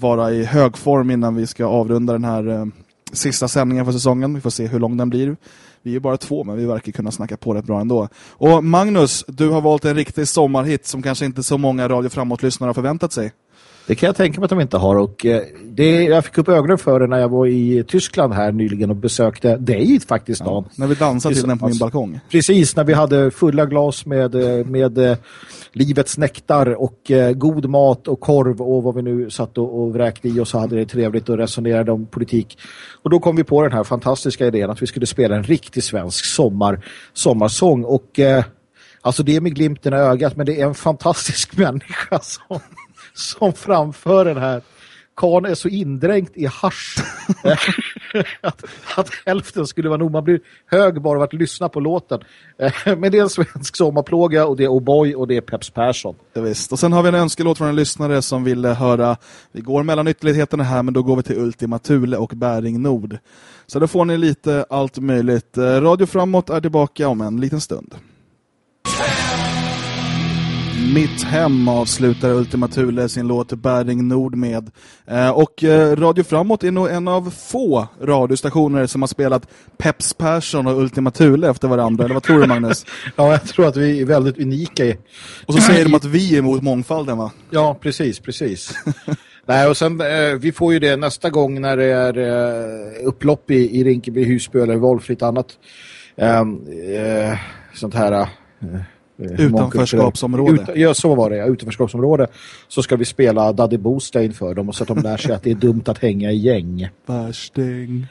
vara i hög form innan vi ska avrunda den här eh, sista sändningen för säsongen. Vi får se hur lång den blir. Vi är bara två, men vi verkar kunna snacka på rätt bra ändå. Och Magnus, du har valt en riktig sommarhit som kanske inte så många Radio Framåt-lyssnare har förväntat sig. Det kan jag tänka mig att de inte har och eh, det, jag fick upp ögonen för det när jag var i Tyskland här nyligen och besökte dig faktiskt. Ja, när vi dansade till den på min balkong. Precis, när vi hade fulla glas med, eh, med eh, livets nektar och god mat och korv och vad vi nu satt och, och vräkte i och så hade det trevligt och resonerade om politik. Och då kom vi på den här fantastiska idén att vi skulle spela en riktig svensk sommar, sommarsång och alltså det är med glimten i ögat men det är en fantastisk människa som som framför den här Karn är så indränkt i hasch att, att hälften skulle vara nog. Man blir hög bara av att lyssna på låten. Men det är en svensk sommarplåga och det är O'boy och det är Peps Persson. Ja, visst. Och sen har vi en önskelåt från en lyssnare som ville höra vi går mellan ytterligheterna här men då går vi till Ultima Thule och Bäring Nord. Så då får ni lite allt möjligt. Radio Framåt är tillbaka om en liten stund. Mitt hem avslutar Ultima Thule sin låt Bäring Nord med. Eh, och eh, Radio Framåt är nog en av få radiostationer som har spelat Peps Persson och Ultima Thule efter varandra. Eller vad tror du Magnus? ja, jag tror att vi är väldigt unika. I... Och så säger de att vi är emot mångfalden va? Ja, precis, precis. Nej, och sen eh, vi får ju det nästa gång när det är eh, upplopp i, i Rinkeby, Husby eller Wolfritt annat. Ehm, eh, sånt här... Eh, utanförskapsområde. Ut, ja, så var det. Ja, utanförskapsområde. Så ska vi spela Daddy Boostain för dem och så att de lär sig att det är dumt att hänga i gäng. Värsting.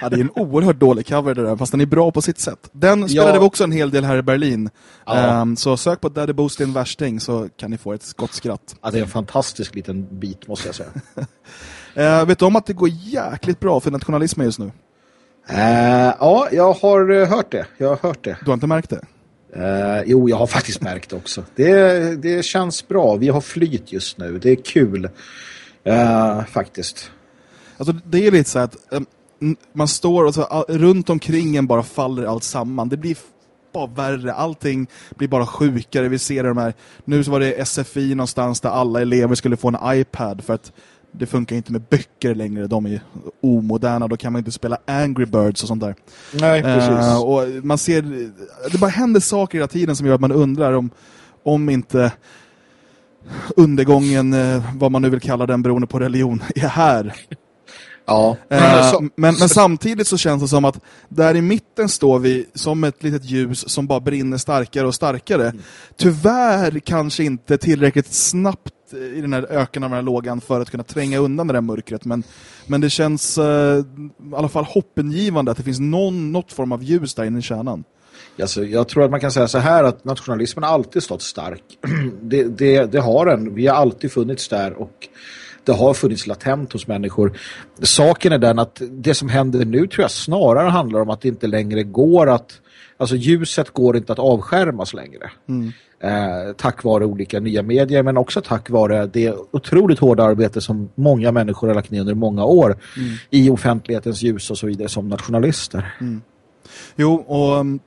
ja, det är en oerhört dålig cover det där, fast den är bra på sitt sätt. Den spelade ja. vi också en hel del här i Berlin. Ja. Um, så sök på Daddy Boostain Värsting så kan ni få ett gott skratt. Ja, det är en fantastisk liten bit måste jag säga. uh, vet du om att det går jäkligt bra för nationalismen just nu? Uh, ja, jag har uh, hört det. Jag har hört det. Du har inte märkt det? Uh, jo, jag har faktiskt märkt också. Det, det känns bra. Vi har flyt just nu. Det är kul. Uh, faktiskt. Alltså, det är lite så att um, man står och så, all, runt omkring en bara faller allt samman. Det blir bara värre. Allting blir bara sjukare. Vi ser de här. Nu så var det SFI någonstans där alla elever skulle få en iPad för att det funkar inte med böcker längre. De är omoderna. Då kan man inte spela Angry Birds och sånt där. Nej, precis. Uh, och man ser, det bara händer saker hela tiden som gör att man undrar om, om inte undergången, uh, vad man nu vill kalla den beroende på religion, är här. Ja. Uh, men, men, samtidigt så känns det som att där i mitten står vi som ett litet ljus som bara brinner starkare och starkare. Mm. Tyvärr kanske inte tillräckligt snabbt i den här öken av den här lågan för att kunna tränga undan det där mörkret. Men, men det känns eh, i alla fall hoppengivande att det finns någon, något form av ljus där inne i kärnan. Alltså, jag tror att man kan säga så här att nationalismen har alltid stått stark. Det, det, det har den. Vi har alltid funnits där och det har funnits latent hos människor. Saken är den att det som händer nu tror jag snarare handlar om att det inte längre går att alltså ljuset går inte att avskärmas längre. Mm. Eh, tack vare olika nya medier men också tack vare det otroligt hårda arbete som många människor har lagt ner under många år mm. i offentlighetens ljus och så vidare som nationalister. Mm. Jo, och um,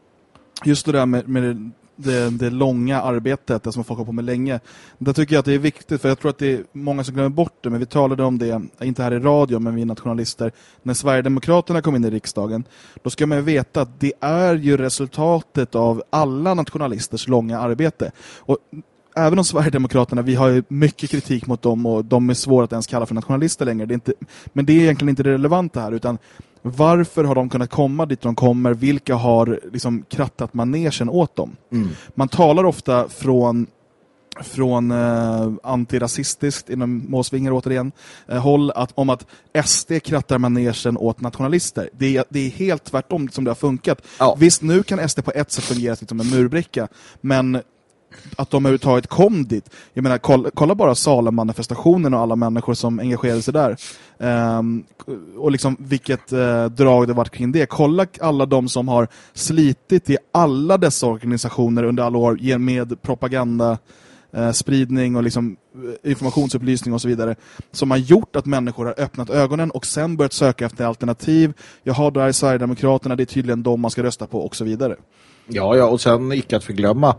just det där med, med det, det, långa arbetet, det som folk har på med länge. Där tycker jag att det är viktigt, för jag tror att det är många som glömmer bort det, men vi talade om det, inte här i radio, men vi nationalister, när Sverigedemokraterna kom in i riksdagen, då ska man veta att det är ju resultatet av alla nationalisters långa arbete. Och även om Sverigedemokraterna, vi har ju mycket kritik mot dem och de är svåra att ens kalla för nationalister längre. Det är inte, men det är egentligen inte det relevanta här utan varför har de kunnat komma dit de kommer? Vilka har liksom krattat manegen åt dem? Mm. Man talar ofta från från eh, antirasistiskt inom Måsvinger återigen eh, håll att, om att SD krattar manegen åt nationalister. Det är, det är helt tvärtom som det har funkat. Ja. Visst, nu kan SD på ett sätt fungera som en murbricka, men att de överhuvudtaget kom dit. Jag menar, kolla, kolla bara Salem-manifestationen och alla människor som engagerade sig där. Um, och liksom vilket uh, drag det varit kring det. Kolla alla de som har slitit i alla dessa organisationer under alla år med propaganda uh, spridning och liksom eh, informationsupplysning och så vidare som har gjort att människor har öppnat ögonen och sen börjat söka efter alternativ. Jaha, där är Sverigedemokraterna, det är tydligen de man ska rösta på och så vidare. Ja, ja, och sen icke att förglömma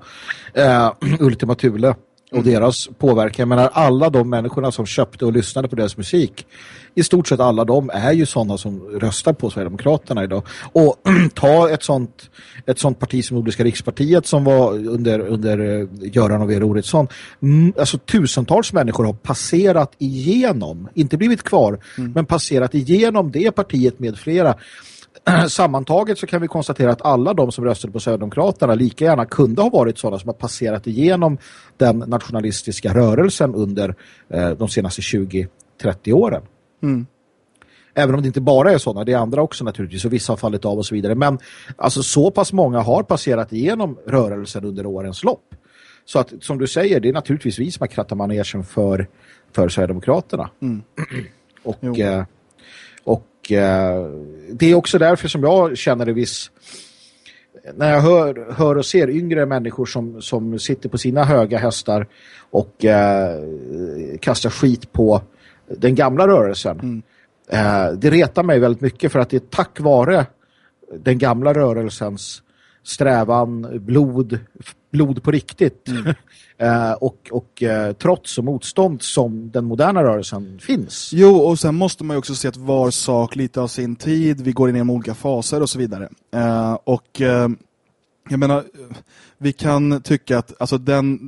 eh, Ultima Thule och mm. deras påverkan. Jag menar, alla de människorna som köpte och lyssnade på deras musik, i stort sett alla de är ju sådana som röstar på Sverigedemokraterna idag. Och ta ett sånt, ett sånt parti som Nordiska rikspartiet som var under, under uh, Göran och Vera Oretsson. Mm, alltså tusentals människor har passerat igenom, inte blivit kvar, mm. men passerat igenom det partiet med flera sammantaget så kan vi konstatera att alla de som röstade på Sverigedemokraterna lika gärna kunde ha varit sådana som har passerat igenom den nationalistiska rörelsen under eh, de senaste 20-30 åren. Mm. Även om det inte bara är sådana, det är andra också naturligtvis och vissa har fallit av och så vidare. Men alltså så pass många har passerat igenom rörelsen under årens lopp. Så att som du säger, det är naturligtvis vi som har krattat manegen för, för Sverigedemokraterna. Mm. och eh, det är också därför som jag känner det viss när jag hör, hör och ser yngre människor som, som sitter på sina höga hästar och eh, kastar skit på den gamla rörelsen. Mm. Eh, det retar mig väldigt mycket för att det är tack vare den gamla rörelsens strävan, blod, blod på riktigt mm. eh, och, och eh, trots och motstånd som den moderna rörelsen finns. Jo, och sen måste man ju också se att var sak lite av sin tid, vi går in i olika faser och så vidare. Eh, och eh, jag menar, vi kan tycka att alltså den,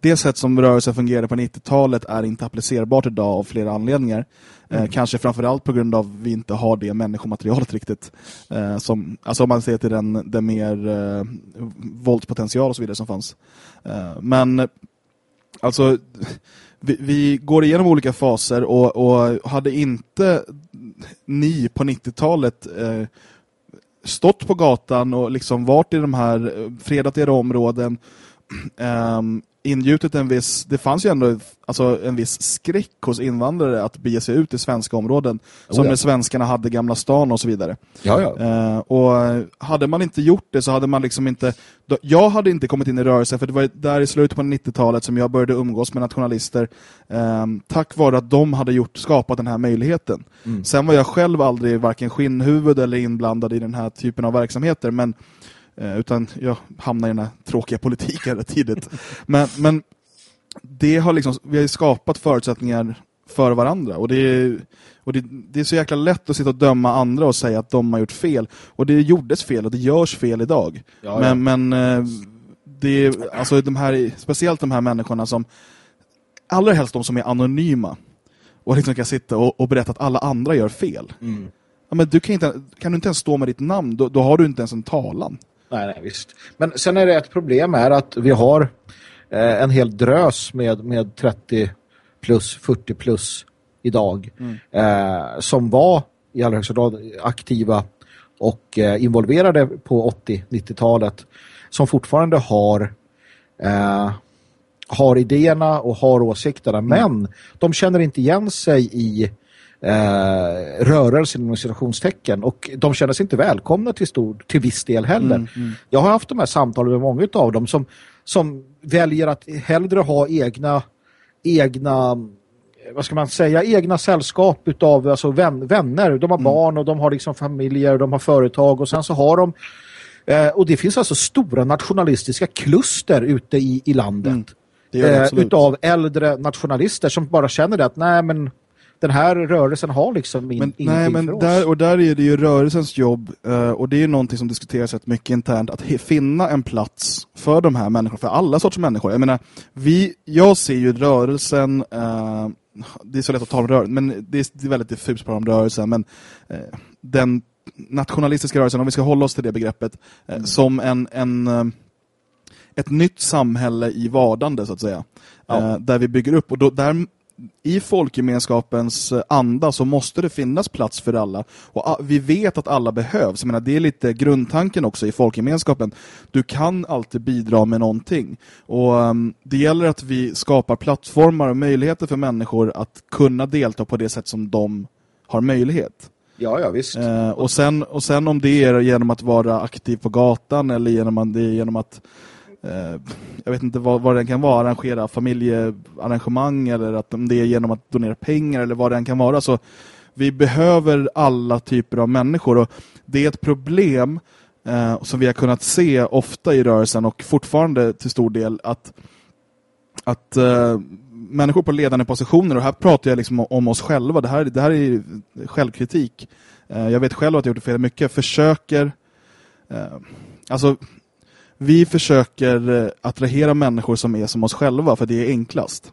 det sätt som rörelsen fungerade på 90-talet är inte applicerbart idag av flera anledningar. Eh, mm. Eh, kanske framförallt på grund av att vi inte har det människomaterialet riktigt. Eh, som, alltså om man ser till den, den mer eh, våldspotential och så vidare som fanns. Eh, men alltså vi, vi, går igenom olika faser och, och hade inte ni på 90-talet eh, stått på gatan och liksom varit i de här eh, fredat era områden um, ingjutit en viss, det fanns ju ändå alltså en viss skräck hos invandrare att bege sig ut i svenska områden oh, som ja. när svenskarna hade Gamla stan och så vidare. Ja, ja. Uh, och hade man inte gjort det så hade man liksom inte då, jag hade inte kommit in i rörelse för det var där i slutet på 90-talet som jag började umgås med nationalister um, tack vare att de hade gjort, skapat den här möjligheten. Mm. Sen var jag själv aldrig varken skinnhuvud eller inblandad i den här typen av verksamheter men Eh, utan jag hamnar i den här tråkiga politiken rätt tidigt. Men, men det har liksom, vi har skapat förutsättningar för varandra. Och, det är, och det, det, är så jäkla lätt att sitta och döma andra och säga att de har gjort fel. Och det gjordes fel och det görs fel idag. Ja, men, ja. men eh, det är alltså de här, speciellt de här människorna som allra helst de som är anonyma och liksom kan sitta och, och berätta att alla andra gör fel. Mm. Ja, men du kan, inte, kan du inte ens stå med ditt namn, då, då har du inte ens en talan. Nej, nej, visst. Men sen är det ett problem är att vi har eh, en hel drös med, med 30 plus, 40 plus idag mm. eh, som var i allra högsta grad aktiva och eh, involverade på 80-90-talet som fortfarande har eh, har idéerna och har åsikterna mm. men de känner inte igen sig i eh, rörelsen inom situationstecken och de känner sig inte välkomna till, stor, till viss del heller. Mm, mm. Jag har haft de här samtalen med många av dem som, som väljer att hellre ha egna egna vad ska man säga, egna sällskap utav alltså vän, vänner. De har mm. barn och de har liksom familjer, de har företag och sen så har de eh, och det finns alltså stora nationalistiska kluster ute i, i landet. Mm. Eh, utav äldre nationalister som bara känner det att nej men den här rörelsen har liksom in, men, nej, men där, Och där är det ju rörelsens jobb uh, och det är ju någonting som diskuteras rätt mycket internt att finna en plats för de här människorna, för alla sorts människor. Jag menar, vi, jag ser ju rörelsen uh, det är så lätt att tala om rörelsen, men det är, det är väldigt diffust prata om rörelsen, men uh, den nationalistiska rörelsen, om vi ska hålla oss till det begreppet, mm. som en, en ett nytt samhälle i vardande så att säga. Ja. där vi bygger upp och då, där i folkgemenskapens eh, anda så måste det finnas plats för alla. Och vi vet att alla behövs. Jag menar, det är lite grundtanken också i folkgemenskapen. Du kan alltid bidra med någonting. Och um, det gäller att vi skapar plattformar och möjligheter för människor att kunna delta på det sätt som de har möjlighet. Ja, ja visst. Uh, och, sen, och sen om det är genom att vara aktiv på gatan eller genom att, det är genom att eh, Eh, jag vet inte vad, vad den kan vara, arrangera familjearrangemang eller att det är genom att donera pengar eller vad det kan vara. Så vi behöver alla typer av människor och det är ett problem eh, som vi har kunnat se ofta i rörelsen och fortfarande till stor del att, att eh, människor på ledande positioner, och här pratar jag liksom om oss själva, det här, det här är självkritik. Eh, jag vet själv att jag gjort fel mycket, försöker eh, alltså vi försöker eh, attrahera människor som är som oss själva för det är enklast.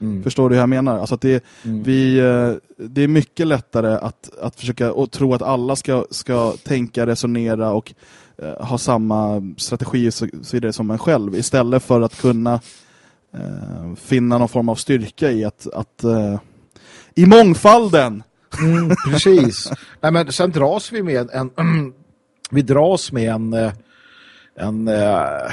Mm. Förstår du hur jag menar? Alltså det, mm. vi, eh, det är mycket lättare att, att försöka och tro att alla ska, ska tänka, resonera och uh, ha samma strategi så, så vidare som en själv istället för att kunna uh, finna någon form av styrka i att, att uh, i mångfalden! Mm, precis. Nej, men sen dras vi med en, vi dras med en en eh,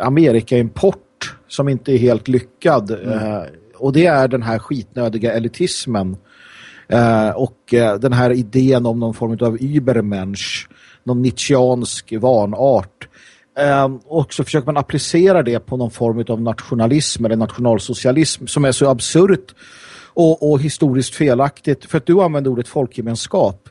Amerika-import som inte är helt lyckad. Mm. Eh, och det är den här skitnödiga elitismen. Eh, och eh, den här idén om någon form av übermensch, någon nietzscheansk vanart. Eh, och så försöker man applicera det på någon form av nationalism eller nationalsocialism som är så absurt och, och historiskt felaktigt. För att du använder ordet folkgemenskap.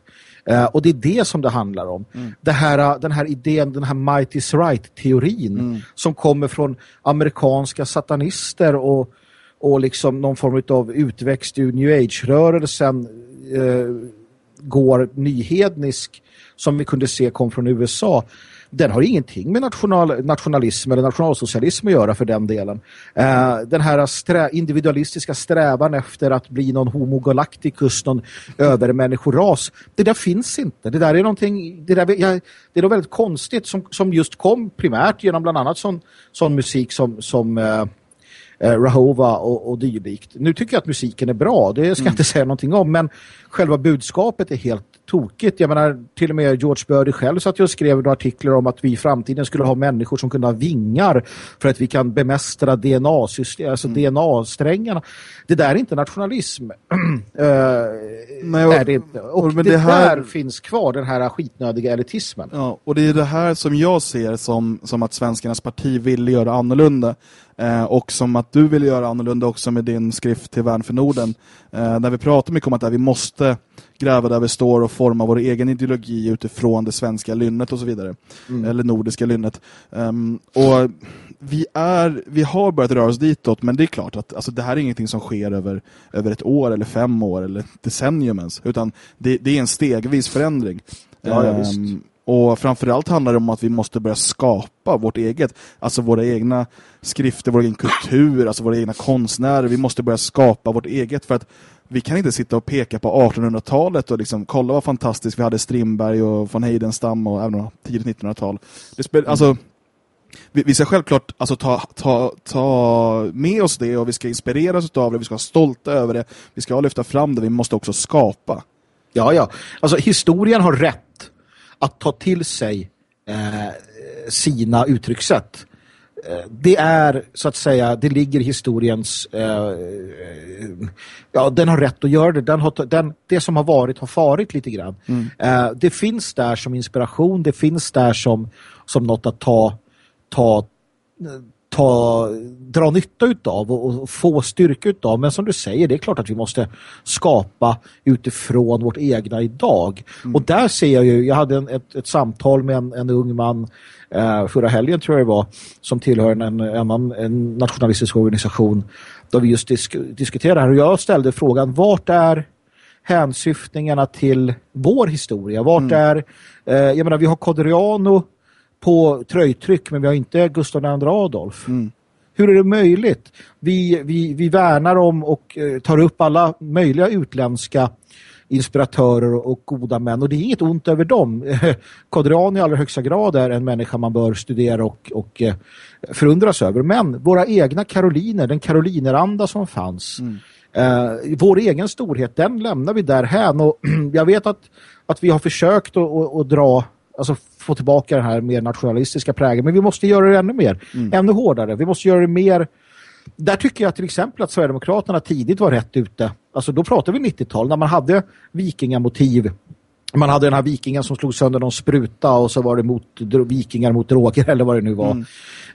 Uh, och det är det som det handlar om. Mm. Det här, eh, den här idén, den här might is right-teorin mm. som kommer från amerikanska satanister och, och liksom någon form av utväxt ur New Age-rörelsen uh, går nyhednisk som vi kunde se kom från USA den har ingenting med national, nationalism eller nationalsocialism att göra för den delen. Eh, den här strä, individualistiska strävan efter att bli någon homo galacticus, någon övermänniskoras, det där finns inte. Det där är någonting, det, där, ja, det är något väldigt konstigt som, som just kom primärt genom bland annat sån, sån musik som, som eh, eh, Rahova och, och dylikt. Nu tycker jag att musiken är bra, det ska mm. jag inte säga någonting om, men själva budskapet är helt tokigt. Jag menar, till och med George Birdie själv satt och skrev några artiklar om att vi i framtiden skulle ha människor som kunde ha vingar för att vi kan bemästra DNA-system, alltså mm. DNA-strängarna. Det där är inte nationalism. uh, Nej, och, är det inte. Och, och det, det här... där finns kvar, den här skitnödiga elitismen. Ja, och det är det här som jag ser som, som att svenskarnas parti vill göra annorlunda. Eh, och som att du vill göra annorlunda också med din skrift till Värn för Norden. Eh, där vi pratar mycket om att vi måste gräva där vi står och forma vår egen ideologi utifrån det svenska lynnet och så vidare. Mm. Eller nordiska lynnet. Um, och vi, är, vi har börjat röra oss ditåt, men det är klart att alltså, det här är ingenting som sker över, över ett år eller fem år eller decennium ens. Utan det, det är en stegvis förändring. Ja, ja, um, och framförallt handlar det om att vi måste börja skapa vårt eget, alltså våra egna skrifter, vår egen kultur, alltså våra egna konstnärer. Vi måste börja skapa vårt eget för att vi kan inte sitta och peka på 1800-talet och liksom kolla vad fantastiskt vi hade Strindberg och von Heidenstam och även tidigt 1900-tal. Det alltså vi, vi ska självklart alltså, ta, ta, ta med oss det och vi ska inspireras av det, vi ska vara stolta över det, vi ska lyfta fram det, vi måste också skapa. Ja, ja. Alltså historien har rätt att ta till sig eh, sina uttryckssätt. Eh, det är så att säga, det ligger i historiens eh, ja, den har rätt att göra det. Den har, den, det som har varit har farit lite grann. Mm. Eh, det finns där som inspiration, det finns där som, som något att ta, ta ta, dra nytta utav och, och få styrka utav. Men som du säger, det är klart att vi måste skapa utifrån vårt egna idag. Mm. Och där ser jag ju, jag hade en, ett, ett samtal med en, en ung man eh, förra helgen tror jag det var, som tillhör en, en, en nationalistisk organisation då vi just disk, diskuterade här. Och jag ställde frågan, vart är hänsyftningarna till vår historia? Vart mm. är, eh, jag menar vi har Codriano på tröjtryck men vi har inte Gustav II Adolf. Mm. Hur är det möjligt? Vi, vi, vi värnar om och eh, tar upp alla möjliga utländska inspiratörer och goda män och det är inget ont över dem. Kodran i allra högsta grad är en människa man bör studera och, och eh, förundras över. Men våra egna karoliner, den karolineranda som fanns, mm. eh, vår egen storhet, den lämnar vi därhän och jag vet att, att vi har försökt att, att, att dra alltså få tillbaka den här mer nationalistiska prägen. Men vi måste göra det ännu mer. Mm. Ännu hårdare. Vi måste göra det mer... Där tycker jag till exempel att Sverigedemokraterna tidigt var rätt ute. Alltså då pratar vi 90-tal när man hade vikingamotiv. Man hade den här vikingen som slog sönder någon spruta och så var det mot vikingar mot droger eller vad det nu var. Mm.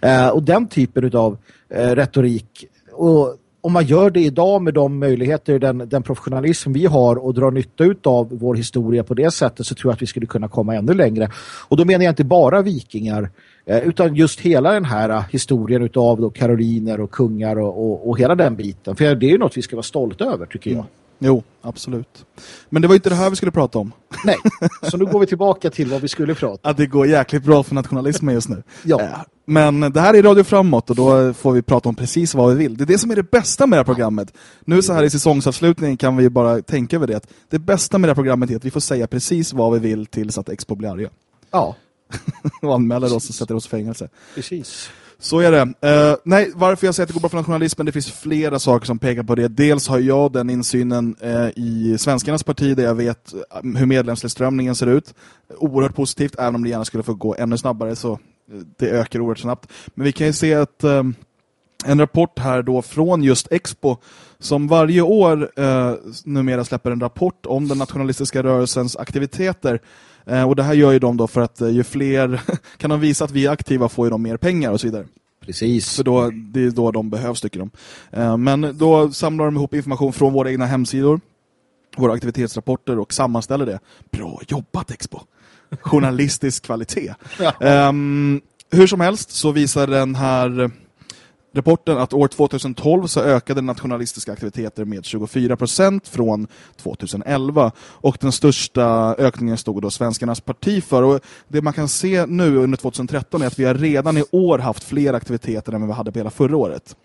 Eh, och den typen av eh, retorik. Och om man gör det idag med de möjligheter, den, den professionalism vi har och drar nytta av vår historia på det sättet så tror jag att vi skulle kunna komma ännu längre. Och då menar jag inte bara vikingar eh, utan just hela den här eh, historien utav då karoliner och kungar och, och, och, hela den biten. För det är ju något vi ska vara stolta över tycker jag. Mm. Jo, absolut. Men det var inte det här vi skulle prata om. Nej, så nu går vi tillbaka till vad vi skulle prata om. Att det går jäkligt bra för nationalismen just nu. ja. Eh, men det här är Radio Framåt och då får vi prata om precis vad vi vill. Det är det som är det bästa med det här programmet. Nu så här i säsongsavslutningen kan vi bara tänka över det. det bästa med det här programmet är att vi får säga precis vad vi vill tills att Expo blir arga. Ja. och anmäler oss och sätter oss i fängelse. Precis. Så är det. Uh, nej, varför jag säger att det går bra för nationalismen, det finns flera saker som pekar på det. Dels har jag den insynen uh, i svenskarnas parti där jag vet eh, hur medlemsströmningen ser ut. Oerhört positivt, även om det gärna skulle få gå ännu snabbare så det ökar oerhört snabbt. Men vi kan ju se att en rapport här då från just Expo som varje år eh, numera släpper en rapport om den nationalistiska rörelsens aktiviteter. Eh, och det här gör ju de då för att eh, ju fler kan de visa att vi är aktiva får ju de mer pengar och så vidare. Precis. För då, det är då de behövs tycker de. Eh, men då samlar de ihop information från våra egna hemsidor, våra aktivitetsrapporter och sammanställer det. Bra jobbat Expo! Journalistisk kvalitet. Ja. Um, hur som helst så visar den här rapporten att år 2012 så ökade nationalistiska aktiviteter med 24 procent från 2011 och den största ökningen stod då Svenskarnas parti för och det man kan se nu under 2013 är att vi har redan i år haft fler aktiviteter än vi hade på hela förra året.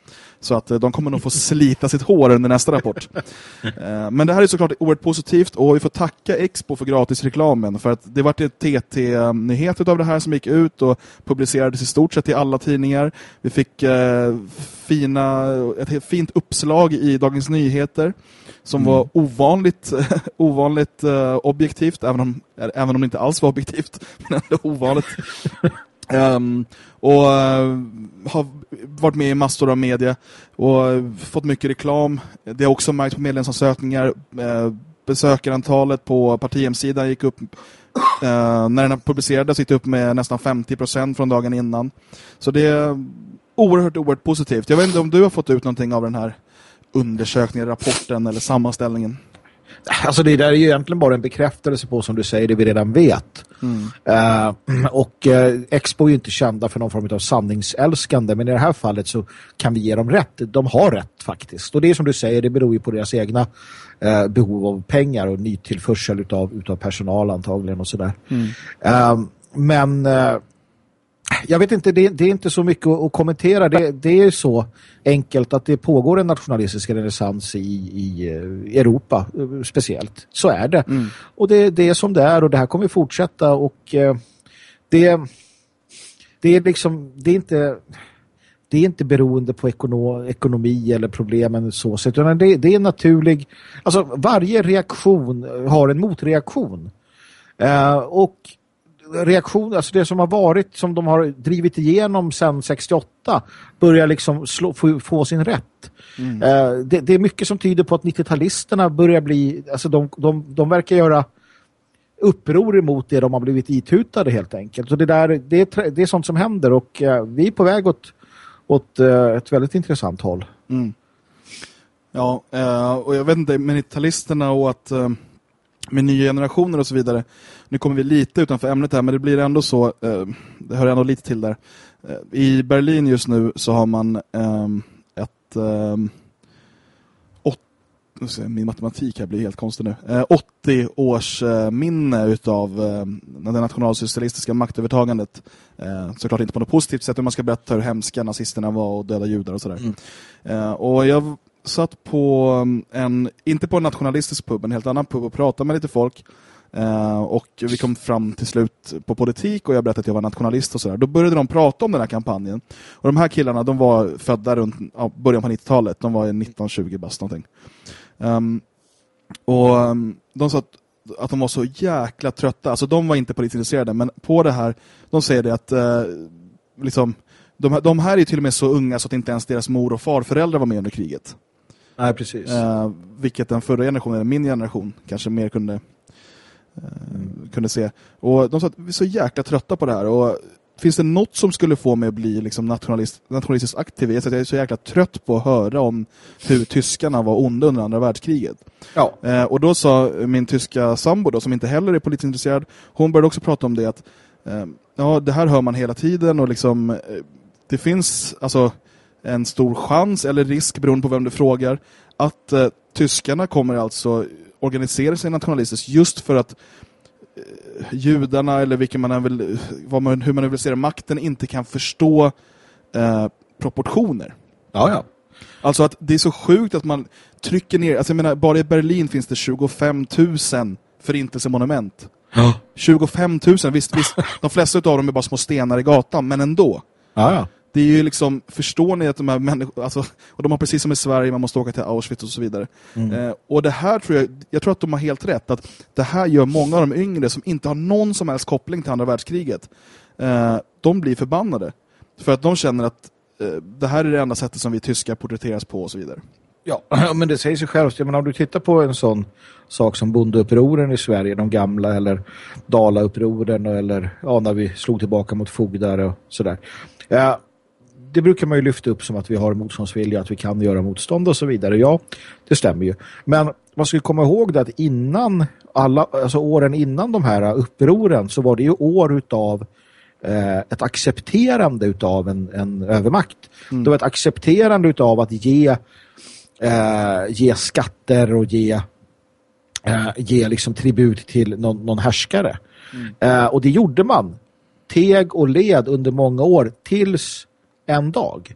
Så att eh, de kommer nog få slita sitt hår under nästa rapport. Eh, men det här är såklart oerhört positivt och vi får tacka Expo för gratisreklamen för att det var ett TT-nyhet av det här som gick ut och publicerades i stort sett i alla tidningar. Vi fick eh, fina, ett fint uppslag i Dagens Nyheter som mm. var ovanligt, ovanligt objektivt, även om, även om det inte alls var objektivt, men ändå ovanligt. Um, och uh, har varit med i massor av media och fått mycket reklam. Det har också märkt på medlemsansökningar. Uh, besökarantalet på partihemsidan gick upp uh, när den publicerades gick upp med nästan 50% från dagen innan. Så det är oerhört, oerhört positivt. Jag vet inte om du har fått ut någonting av den här undersökningen, rapporten eller sammanställningen. Alltså det där är ju egentligen bara en bekräftelse på som du säger det vi redan vet. Mm. Uh, och uh, Expo är ju inte kända för någon form av sanningsälskande men i det här fallet så kan vi ge dem rätt. De har rätt faktiskt. Och det är som du säger, det beror ju på deras egna uh, behov av pengar och nytillförsel utav, utav personal antagligen och sådär. Mm. men jag vet inte, det, det, är inte så mycket att, kommentera. Det, det, är så enkelt att det pågår en nationalistisk renässans i, i, eh, Europa eh, speciellt. Så är det. Mm. Och det, det, är som det är och det här kommer fortsätta och eh, det, det är liksom, det är inte det är inte beroende på ekono, ekonomi eller problemen så sätt, utan det, det är naturlig alltså varje reaktion har en motreaktion. Uh, och reaktion, alltså det som har varit som de har drivit igenom sedan 68 börjar liksom slå, få, få sin rätt. Mm. Eh, det, det, är mycket som tyder på att 90-talisterna börjar bli, alltså de, de, de verkar göra uppror emot det de har blivit itutade helt enkelt. Så det, där, det, är, det är sånt som händer och eh, vi är på väg åt, åt eh, ett väldigt intressant håll. Mm. Ja, eh, och jag vet inte, med 90-talisterna och att eh, med nya generationer och så vidare. Nu kommer vi lite utanför ämnet här, men det blir ändå så, eh, det hör ändå lite till där. Eh, I Berlin just nu så har man ehm, ett min matematik här blir helt konstig nu. 80 eh, års eh, minne utav eh, det nationalsocialistiska maktövertagandet. Såklart inte på något positivt sätt, men man ska berätta hur hemska nazisterna var och döda judar och sådär. Mm. Och jag satt på um, en, inte på en nationalistisk pub, en helt annan pub och pratade med lite folk. Eh, och vi kom fram till slut på politik och jag berättade att jag var nationalist och sådär. Då började de prata om den här kampanjen. Och de här killarna, de var födda runt ja, början på 90-talet. De var 19-20 bast någonting. Um, och um, de sa att, att de var så jäkla trötta. Alltså de var inte politiskt intresserade, men på det här, de säger det att uh, liksom, de, de här är till och med så unga så att inte ens deras mor och farföräldrar var med under kriget. Nej, precis. Uh, vilket den förra generationen, eller min generation, kanske mer kunde, uh, kunde se. Och de sa att vi är så jäkla trötta på det här. Och finns det något som skulle få mig att bli liksom nationalist, nationalistiskt aktiv? Jag är så jäkla trött på att höra om hur tyskarna var onda under andra världskriget. Ja. Eh, och då sa min tyska sambo då, som inte heller är politiskt intresserad, hon började också prata om det att eh, ja, det här hör man hela tiden och liksom eh, det finns alltså en stor chans eller risk beroende på vem du frågar att eh, tyskarna kommer alltså organisera sig nationalistiskt just för att judarna eller vilken man vill, vad man, hur man vill se makten inte kan förstå eh, proportioner. Ja, ja. Alltså att det är så sjukt att man trycker ner, alltså jag menar, bara i Berlin finns det 25 000 förintelsemonument. Ja. 25 000, visst, visst, de flesta av dem är bara små stenar i gatan, men ändå. Ja, ja det är ju liksom, förstår ni att de här människorna, alltså, och de har precis som i Sverige, man måste åka till Auschwitz och så vidare. Mm. Eh, och det här tror jag, jag tror att de har helt rätt, att det här gör många av de yngre som inte har någon som helst koppling till andra världskriget. Eh, de blir förbannade. För att de känner att eh, det här är det enda sättet som vi tyskar porträtteras på och så vidare. Ja, men det säger sig självt. Men om du tittar på en sån sak som bondeupproren i Sverige, de gamla, eller Dalaupproren, eller ja, när vi slog tillbaka mot fogdar och sådär. Ja, det brukar man ju lyfta upp som att vi har motståndsvilja, att vi kan göra motstånd och så vidare. Ja, det stämmer ju. Men man ska komma ihåg det att innan alla, alltså åren innan de här upproren så var det ju år utav eh, ett accepterande utav en, en övermakt. Mm. Det var ett accepterande utav att ge, eh, ge skatter och ge, eh, ge liksom tribut till någon, någon härskare. Mm. Eh, och det gjorde man teg och led under många år tills en dag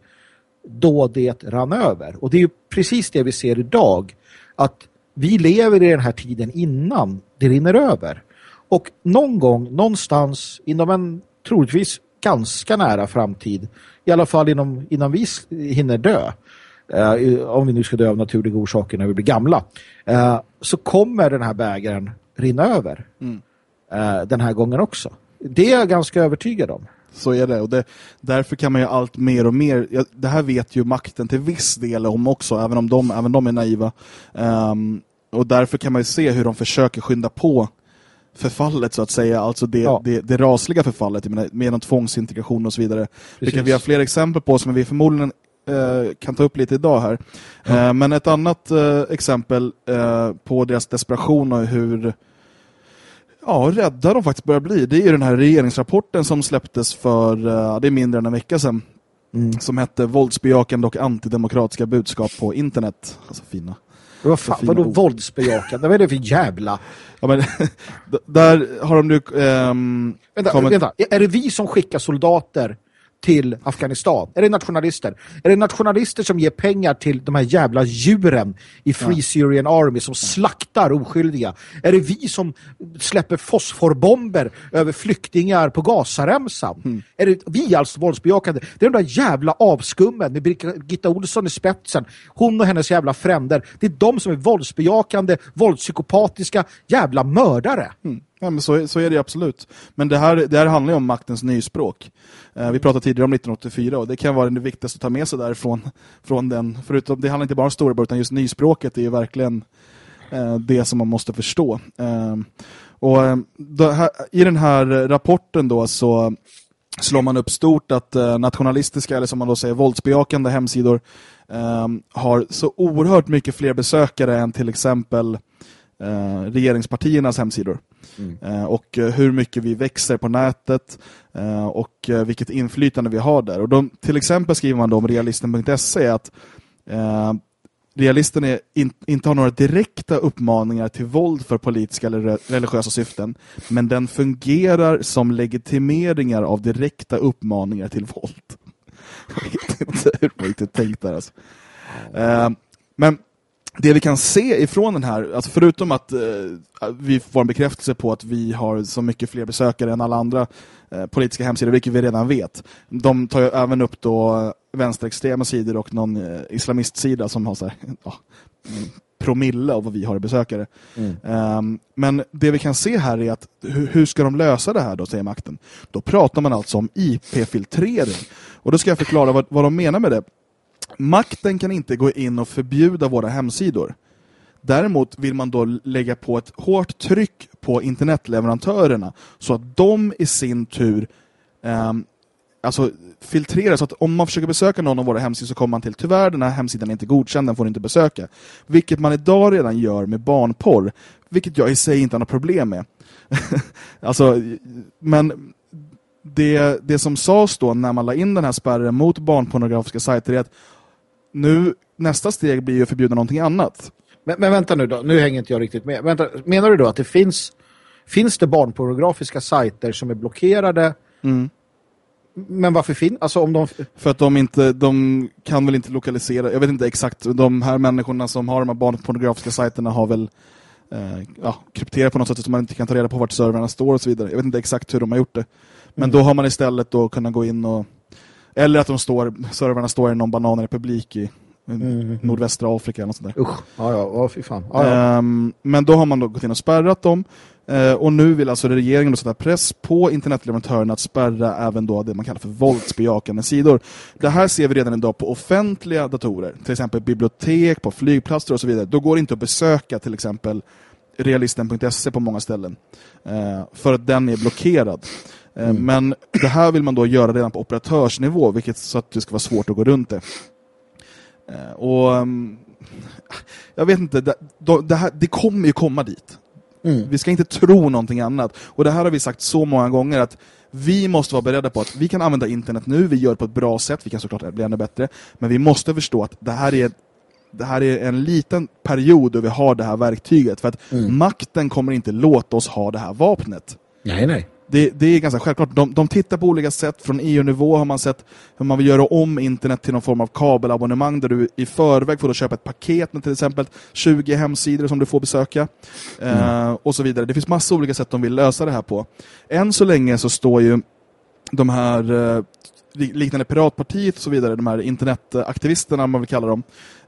då det rann över. Och det är ju precis det vi ser idag. Att vi lever i den här tiden innan det rinner över. Och någon gång, någonstans inom en troligtvis ganska nära framtid, i alla fall inom, innan vi hinner dö, eh, om vi nu ska dö av naturliga orsaker när vi blir gamla, eh, så kommer den här bägaren rinna över. Mm. Eh, den här gången också. Det är jag ganska övertygad om. Så är det. Och det, därför kan man ju allt mer och mer... Ja, det här vet ju makten till viss del om också, även om de, även de är naiva. Um, och därför kan man ju se hur de försöker skynda på förfallet så att säga, alltså det, ja. det, det rasliga förfallet menar, med någon tvångsintegration och så vidare. Vilket vi har fler exempel på som vi förmodligen eh, kan ta upp lite idag här. Ja. Eh, men ett annat eh, exempel eh, på deras desperation och hur ja, rädda de faktiskt börjar bli. Det är ju den här regeringsrapporten som släpptes för uh, det är mindre än en vecka sedan. Mm. Som hette Våldsbejakande och antidemokratiska budskap på internet. Alltså fina. Vad fan, vadå ord. våldsbejakande? Vad är det för jävla? Ja, men, där har de nu... Um, vänta, kommit... vänta, är det vi som skickar soldater till Afghanistan? Är det nationalister? Är det nationalister som ger pengar till de här jävla djuren i Free ja. Syrian Army som slaktar oskyldiga? Är det vi som släpper fosforbomber över flyktingar på Gazaremsan? Mm. Är det vi alltså våldsbejakande? Det är de där jävla avskummen med Birgitta Olsson i spetsen. Hon och hennes jävla fränder. Det är de som är våldsbejakande, våldspsykopatiska jävla mördare. Mm. Ja, men så, så är det absolut. Men det här, det här handlar ju om maktens nyspråk. Eh, vi pratade tidigare om 1984 och det kan vara det viktigaste att ta med sig därifrån. Från den. Förutom, det handlar inte bara om storebror, utan just nyspråket är ju verkligen eh, det som man måste förstå. Eh, och eh, här, I den här rapporten då så slår man upp stort att eh, nationalistiska eller som man då säger våldsbejakande hemsidor eh, har så oerhört mycket fler besökare än till exempel eh, regeringspartiernas hemsidor. Mm. Eh, och eh, hur mycket vi växer på nätet eh, och vilket inflytande vi har där. Och de, till exempel skriver man då om realisten.se att realisten är in, inte har några direkta uppmaningar till våld för politiska eller religiösa syften, men den fungerar som legitimeringar av direkta uppmaningar till våld. Jag vet inte hur man inte tänkt där alltså. Men det vi kan se ifrån den här, alltså förutom att eh, vi får en bekräftelse på att vi har så mycket fler besökare än alla andra eh, politiska hemsidor, vilket vi redan vet. De tar ju även upp då vänsterextrema sidor och någon eh, islamistsida som har så här, ja, promille av vad vi har i besökare. Mm. Um, men det vi kan se här är att hur, hur, ska de lösa det här då, säger makten? Då pratar man alltså om IP-filtrering. Och då ska jag förklara vad, vad de menar med det. Makten kan inte gå in och förbjuda våra hemsidor. Däremot vill man då lägga på ett hårt tryck på internetleverantörerna så att de i sin tur eh, alltså filtrerar så att om man försöker besöka någon av våra hemsidor så kommer man till tyvärr den här hemsidan är inte godkänd, den får inte besöka. Vilket man idag redan gör med barnporr, vilket jag i sig inte har något problem med. alltså, men det, det som sades då när man la in den här spärren mot barnpornografiska sajter är att nu nästa steg blir ju att förbjuda någonting annat. Men, men vänta nu då, nu hänger inte jag riktigt med. Vänta, menar du då att det finns finns det barnpornografiska sajter som är blockerade mm. Men varför finns alltså om de för att de inte de kan väl inte lokalisera. Jag vet inte exakt de här människorna som har de här barnpornografiska sajterna har väl eh, ja, krypterat på något sätt så man inte kan ta reda på vart servrarna står och så vidare. Jag vet inte exakt hur de har gjort det. Men mm. då har man istället då kunnat gå in och eller att de står servrarna står i någon bananrepublik i mm. nordvästra Afrika eller något sånt där. Usch, ja, ja, ja fy fan. Ja, ja. Um, men då har man då gått in och spärrat dem. Uh, och nu vill alltså regeringen sätta press på internetleverantörerna att spärra även då det man kallar för våldsbejakande sidor. Det här ser vi redan idag på offentliga datorer. Till exempel bibliotek, på flygplatser och så vidare. Då går det inte att besöka till exempel realisten.se på många ställen. Uh, för att den är blockerad. Uh, mm. Men det här vill man då göra redan på operatörsnivå, vilket så att det ska vara svårt att gå runt det. Eh, och um, jag vet inte, det, det, här, det kommer ju komma dit. Mm. Vi ska inte tro någonting annat. Och det här har vi sagt så många gånger att vi måste vara beredda på att vi kan använda internet nu, vi gör det på ett bra sätt, vi kan såklart bli ännu bättre, men vi måste förstå att det här är det här är en liten period då vi har det här verktyget för att mm. makten kommer inte låta oss ha det här vapnet. Nej, nej det, det, är ganska självklart. De, de tittar på olika sätt. Från EU-nivå har man sett hur man vill göra om internet till någon form av kabelabonnemang där du i förväg får köpa ett paket med till exempel 20 hemsidor som du får besöka. Mm. Uh, och så vidare. Det finns massa olika sätt de vill lösa det här på. Än så länge så står ju de här uh, liknande Piratpartiet och så vidare, de här internetaktivisterna man vill kalla dem,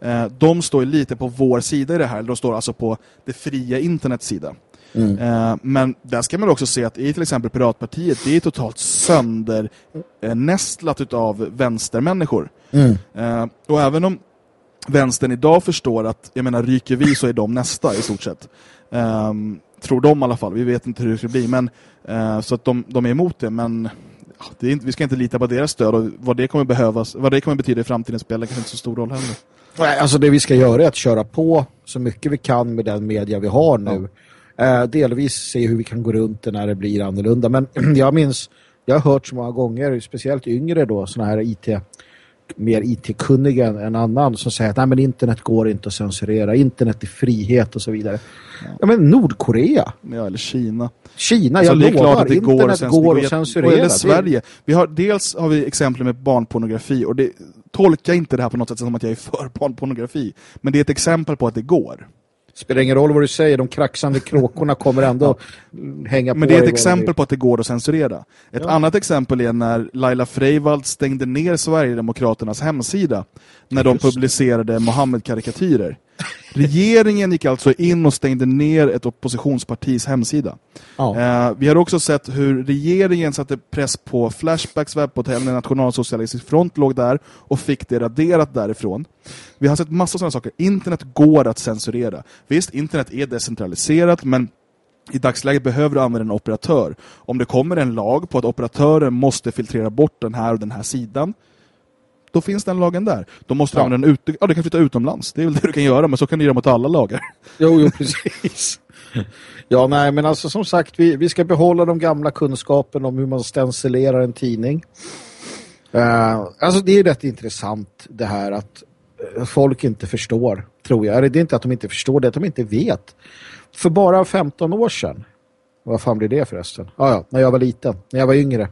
uh, de står ju lite på vår sida i det här. De står alltså på det fria internets sida. Mm. Eh, men där ska man också se att i till exempel Piratpartiet det är totalt söndernästlat eh, av vänstermänniskor. Mm. Eh, och även om vänstern idag förstår att, jag menar, ryker vi så är de nästa i stort sett. Um, tror de i alla fall. Vi vet inte hur det ska bli. Men, uh, så att de, de är emot det. Men inte, vi ska inte lita på deras stöd. Och vad det kommer behövas, vad det kommer betyda i framtiden spelar kanske inte så stor roll heller. Nej, alltså det vi ska göra är att köra på så mycket vi kan med den media vi har nu. Ja. Eh, delvis se hur vi kan gå runt det när det blir annorlunda. Men jag minns, jag har hört så många gånger, speciellt yngre då, såna här IT mer IT-kunniga än annan som säger att Nej, men internet går inte att censurera, internet är frihet och så vidare. Ja, ja men Nordkorea. Ja, eller Kina. Kina, alltså, jag det lovar, det internet går, går att censurera. Eller Sverige. Vi har, dels har vi exempel med barnpornografi och det, tolka inte det här på något sätt som att jag är för barnpornografi. Men det är ett exempel på att det går spelar ingen roll vad du säger, de kraxande kråkorna kommer ändå hänga på. Men det är ett exempel på att det går att censurera. Ett ja. annat exempel är när Laila Freivalds stängde ner Sverigedemokraternas hemsida när de publicerade Mohammed-karikatyrer. Regeringen gick alltså in och stängde ner ett oppositionspartis hemsida. Ja. Eh, vi har också sett hur regeringen satte press på Flashbacks webbhotell när Nationalsocialistisk front låg där och fick det raderat därifrån. Vi har sett massa sådana saker. Internet går att censurera. Visst, internet är decentraliserat men i dagsläget behöver du använda en operatör. Om det kommer en lag på att operatören måste filtrera bort den här och den här sidan då finns den lagen där. Då måste du Ja. använda den ut ja, du kan flytta utomlands. Det är väl det du kan göra, men så kan du göra mot alla lagar. Jo, jo, precis. Ja, nej, men alltså som sagt, vi, vi ska behålla de gamla kunskapen om hur man stencilerar en tidning. Eh, alltså det är rätt intressant det här att eh, folk inte förstår, tror jag. Eller det är inte att de inte förstår, det är att de inte vet. För bara 15 år sedan, vad fan blir det förresten? Ah, ja, när jag var liten, när jag var yngre.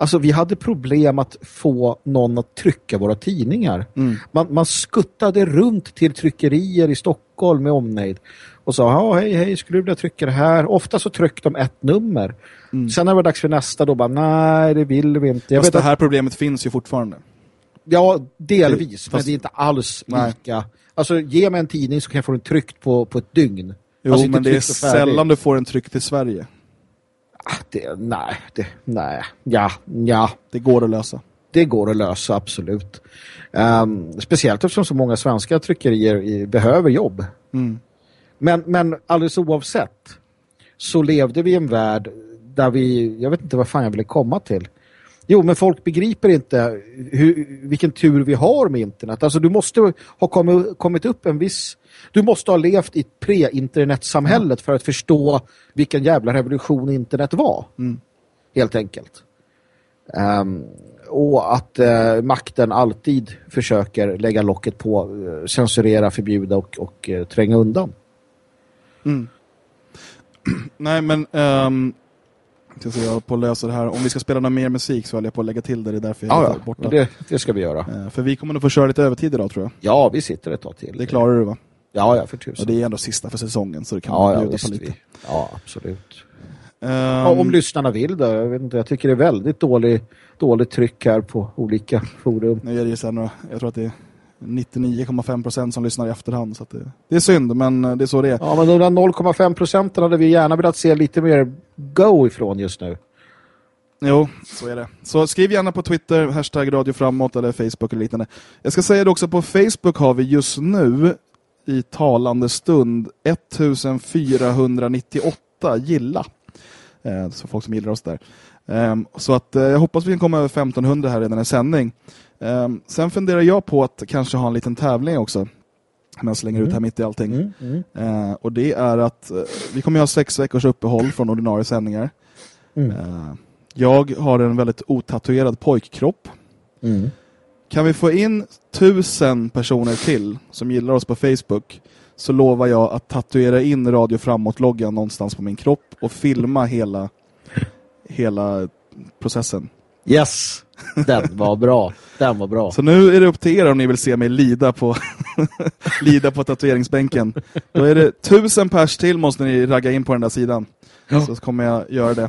Alltså vi hade problem att få någon att trycka våra tidningar. Man, man skuttade runt till tryckerier i Stockholm med omnejd och sa, ja hej hej, skulle du vilja trycka det här? Ofta så tryckte de ett nummer. Sen när det var dags för nästa då bara, nej det vill vi inte. Jag Fast det att, här problemet finns ju fortfarande. ja, delvis, Fast- men det är inte alls Nej. lika. Alltså ge mig en tidning så kan jag få den tryckt på, på ett dygn. Jo, Alltså, men det är tryckt sällan du får en tryck till Sverige. Ah, Det, nej, det, nej, ja, ja. Det går att lösa. det går att lösa, absolut. Ehm, speciellt eftersom så många svenska tryckerier behöver jobb. Mm. Men, men alldeles oavsett så levde vi i en värld där vi, jag vet inte vad fan jag ville komma till. Jo, men folk begriper inte hur, vilken tur vi har med internet. Alltså du måste ha kommit, kommit upp en viss... Du måste ha levt i pre-internetsamhället för att förstå vilken jävla revolution internet var. Helt enkelt. Ehm, och att eh, makten alltid försöker lägga locket på, eh, censurera, förbjuda och, och eh, tränga undan. Nej, men... Um, jag håller på att lösa det här. Om vi ska spela någon mer musik så håller jag på att lägga till det. Det är därför jag Ja, är ja. borta. Det, det ska vi göra. Eh, För vi kommer nog få köra lite övertid idag, tror jag. Ja, vi sitter ett tag till. Det klarar du, va? Ja, ja, för tusen. Och det är ändå sista för säsongen, så det kan ja, man ja, bjuda visst på lite. vi. Ja, absolut. Ehm, Ja, om lyssnarna vill då. Jag, vet inte, jag tycker det är väldigt dålig, dåligt tryck här på olika forum. Nu är det ju så här, jag tror att det är 99,5% som lyssnar i efterhand. Så det, det är synd, men eh, det är så det är. Ja, men de där 0,5 procenten hade vi gärna velat se lite mer go ifrån just nu. Jo, så är det. Så skriv gärna på Twitter, hashtag Radio Framåt eller Facebook eller liknande. Jag ska säga det också, på Facebook har vi just nu i talande stund 1498 gilla. Eh, så folk som gillar oss där. Ehm, så att eh, jag hoppas vi kan komma över 1500 här redan i sändning. Ehm, sen funderar jag på att kanske ha en liten tävling också. Men jag slänger ut här mitt i allting. Eh, och det är att eh, vi kommer ju ha sex veckors uppehåll från ordinarie sändningar. Eh, jag har en väldigt otatuerad pojkkropp. Kan vi få in tusen personer till som gillar oss på Facebook så lovar jag att tatuera in Radio Framåt-loggan någonstans på min kropp och filma hela, hela processen. Yes, den var bra. Den var bra. Så nu är det upp till er om ni vill se mig lida på, lida på tatueringsbänken. Då är det tusen pers till måste ni ragga in på den där sidan. Ja. Så kommer jag göra det.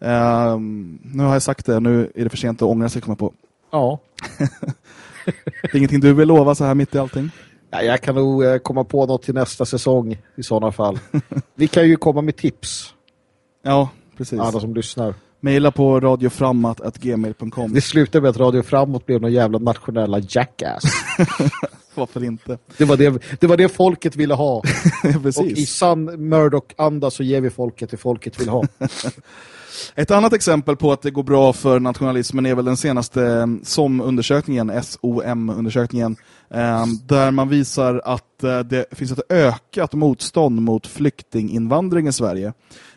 Ehm, nu har jag sagt det, nu är det för sent att ångra sig komma på. Ja. Det är ingenting du vill lova så här mitt i allting? Ja, jag kan nog eh, komma på något till nästa säsong i sådana fall. Vi kan ju komma med tips, Ja, precis. alla som lyssnar. Maila på radioframmat.gmail.com. Det slutade med att Radio Framåt blev någon jävla nationella jackass. Varför inte? Det var det, det var det folket ville ha. Och i sann Murdoch-anda så ger vi folket det folket vill ha. Ett annat exempel på att det går bra för nationalismen är väl den senaste eh, SOM-undersökningen, SOM-undersökningen, eh, där man visar att eh, det finns ett ökat motstånd mot flyktinginvandring i Sverige.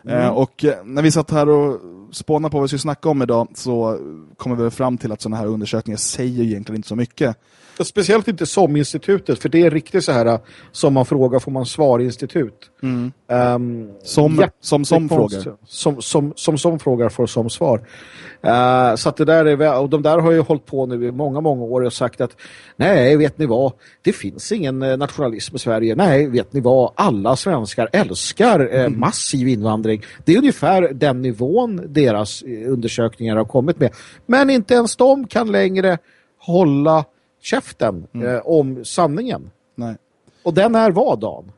Eh, och eh, när vi satt här och spånade på vad vi skulle snacka om idag så kommer vi fram till att sådana här undersökningar säger egentligen inte så mycket. Speciellt inte SOM-institutet, för det är riktigt så här äh, som man frågar får man svar-institut. Um, Som- som som frågar. Som som, som som frågar får som svar. Uh, så att det där är, och de där har ju hållit på nu i många, många år och sagt att nej, vet ni vad? Det finns ingen eh, nationalism i Sverige. Nej, vet ni vad? Alla svenskar älskar eh, massiv invandring. Det är ungefär den nivån deras undersökningar har kommit med. Men inte ens de kan längre hålla käften eh, om sanningen. Nej. Och den är vad, Dan?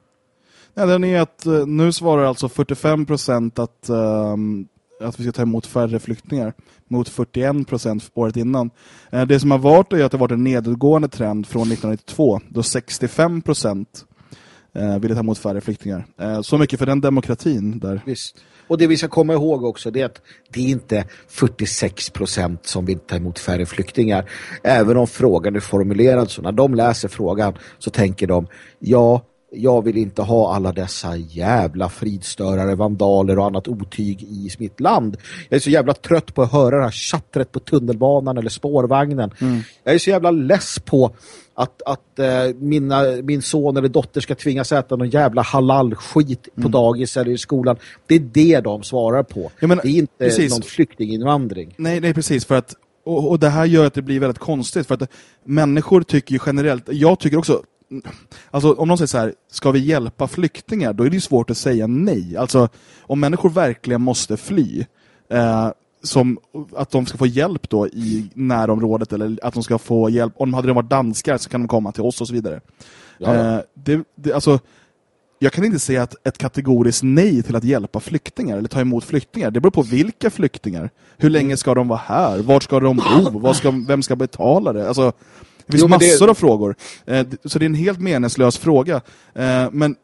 Ja, den är att eh, nu svarar alltså 45 procent att, um, att vi ska ta emot färre flyktingar mot 41 procent året innan. Uh, det som har varit är att det har varit en nedgående trend från 1992 då 65 procent uh, ville ta emot färre flyktingar. Uh, så mycket för den demokratin där. Visst. Och det vi ska komma ihåg också det är att det är inte 46 procent som vill ta emot färre flyktingar. Även om frågan är formulerad så när de läser frågan så tänker de ja, jag vill inte ha alla dessa jävla fridstörare, vandaler och annat otyg i mitt land. Jag är så jävla trött på att höra det här chattret på tunnelbanan eller spårvagnen. Mm. Jag är så jävla less på att, att uh, mina, min son eller dotter ska tvingas äta någon jävla halal-skit mm. på dagis eller i skolan. Det är det de svarar på. Ja, men, det är inte precis. någon flyktinginvandring. Nej, nej, precis. För att och, och det här gör att det blir väldigt konstigt för att människor tycker ju generellt, jag tycker också Alltså om någon säger så här, ska vi hjälpa flyktingar? Då är det ju svårt att säga nej. Alltså om människor verkligen måste fly, eh, som att de ska få hjälp då i närområdet eller att de ska få hjälp, om hade de varit danskar så kan de komma till oss och så vidare. Ja, ja. Eh, det, det, alltså, jag kan inte säga att ett kategoriskt nej till att hjälpa flyktingar eller ta emot flyktingar. Det beror på vilka flyktingar. Hur länge ska de vara här? Vart ska de bo? Ska, vem ska betala det? Alltså, det finns jo, massor det... av frågor. Eh, så det är en helt meningslös fråga. Eh, men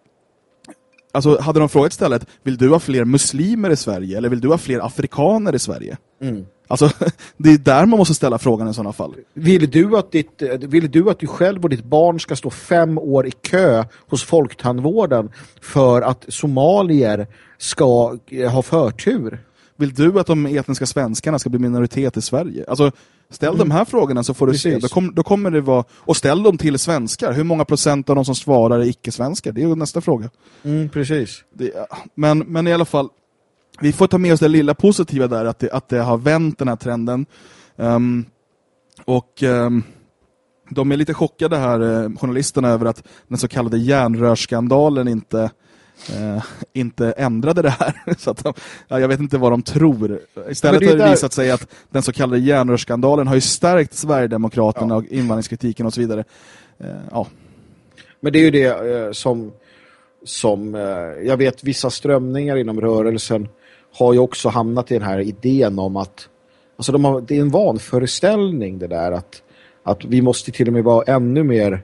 alltså, hade de frågat istället, vill du ha fler muslimer i Sverige? Eller vill du ha fler afrikaner i Sverige? Mm. Alltså, det är där man måste ställa frågan i sådana fall. Vill du, att ditt, vill du att du själv och ditt barn ska stå fem år i kö hos folktandvården för att somalier ska eh, ha förtur? Vill du att de etniska svenskarna ska bli minoritet i Sverige? Alltså, ställ mm. de här frågorna så får du Precis. se. Då, kom, då, kommer det vara... Och ställ dem till svenskar. Hur många procent av de som svarar är icke-svenskar? Det är ju nästa fråga. Mm, precis. Det, men, men i alla fall, vi får ta med oss det lilla positiva där, att det, att det har vänt den här trenden. Um, och... Um, de är lite chockade här, eh, journalisterna, över att den så kallade järnrörsskandalen inte eh, inte ändrade det här. så att de, ja, jag vet inte vad de tror. Istället har det där... visat sig att den så kallade järnrörsskandalen har ju stärkt Sverigedemokraterna ja. och invandringskritiken och så vidare. Eh, ja. Men det är ju det eh, som, som eh, jag vet vissa strömningar inom rörelsen har ju också hamnat i den här idén om att alltså de har, det är en vanföreställning det där att, att vi måste till och med vara ännu mer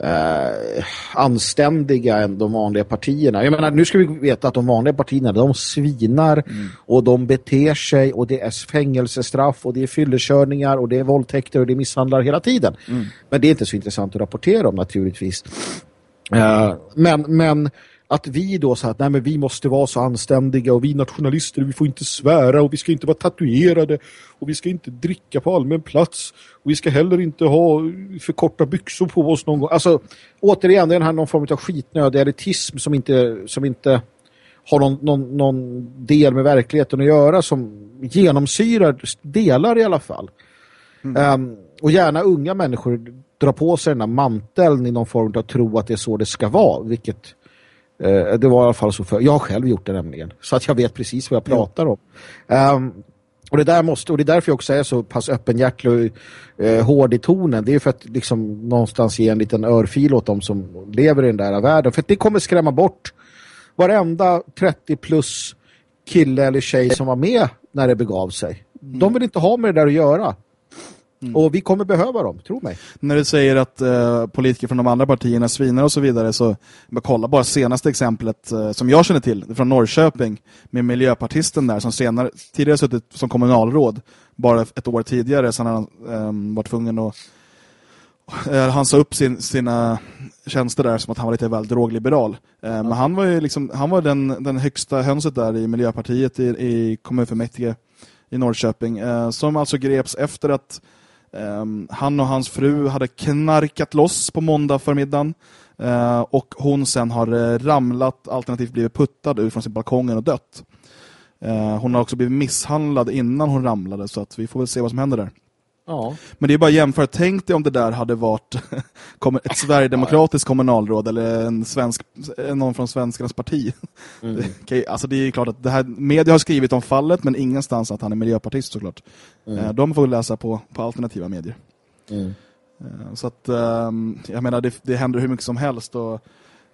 eh, anständiga än de vanliga partierna. Jag menar, nu ska vi veta att de vanliga partierna, de svinar mm. och de beter sig och det är fängelsestraff och det är fyllekörningar och det är våldtäkter och det är misshandlar hela tiden. Mm. Men det är inte så intressant att rapportera om naturligtvis. Uh, men, men att vi då sa att nej, men vi måste vara så anständiga och vi nationalister, vi får inte svära och vi ska inte vara tatuerade och vi ska inte dricka på allmän plats och vi ska heller inte ha för korta byxor på oss någon gång. Alltså återigen, det är här någon form av skitnöd, elitism som inte, som inte har någon, någon, någon del med verkligheten att göra som genomsyrar delar i alla fall. Mm. Um, och gärna unga människor drar på sig den här manteln i någon form av tro att det är så det ska vara, vilket det var i alla fall så för. Jag har själv gjort det nämligen. Så att jag vet precis vad jag pratar om. Um, och det där måste, och det är därför jag också är så pass öppenhjärtlig och eh, hård i tonen. Det är för att liksom någonstans ge en liten örfil åt dem som lever i den där världen. För att det kommer skrämma bort varenda 30 plus kille eller tjej som var med när det begav sig. Mm. De vill inte ha med det där att göra. Mm. Och vi kommer behöva dem, tro mig. När du säger att eh, politiker från de andra partierna svinar och så vidare så kolla bara senaste exemplet eh, som jag känner till från Norrköping med miljöpartisten där som senare tidigare suttit som kommunalråd bara ett år tidigare så han eh, var tvungen att eh, han sa upp sin, sina tjänster där som att han var lite väl drogliberal. Mm. Men han var ju liksom, han var den, den högsta hönset där i Miljöpartiet i, i kommunfullmäktige i Norrköping eh, som alltså greps efter att Ehm, han och hans fru hade knarkat loss på måndag förmiddagen uh, eh, och hon sen har eh, ramlat alternativt blivit puttad ut från sin balkongen och dött. Uh, hon har också blivit misshandlad innan hon ramlade så att vi får väl se vad som händer där. Ja. Men det är bara jämfört. Tänk dig om det där hade varit ett Sverigedemokratiskt kommunalråd eller en svensk, någon från Svenskarnas parti. Mm. Alltså det är klart att det här, media har skrivit om fallet men ingenstans att han är miljöpartist såklart. Mm. De får läsa på, på alternativa medier. Mm. Eh, så att, ehm, jag menar, det, det händer hur mycket som helst. Och,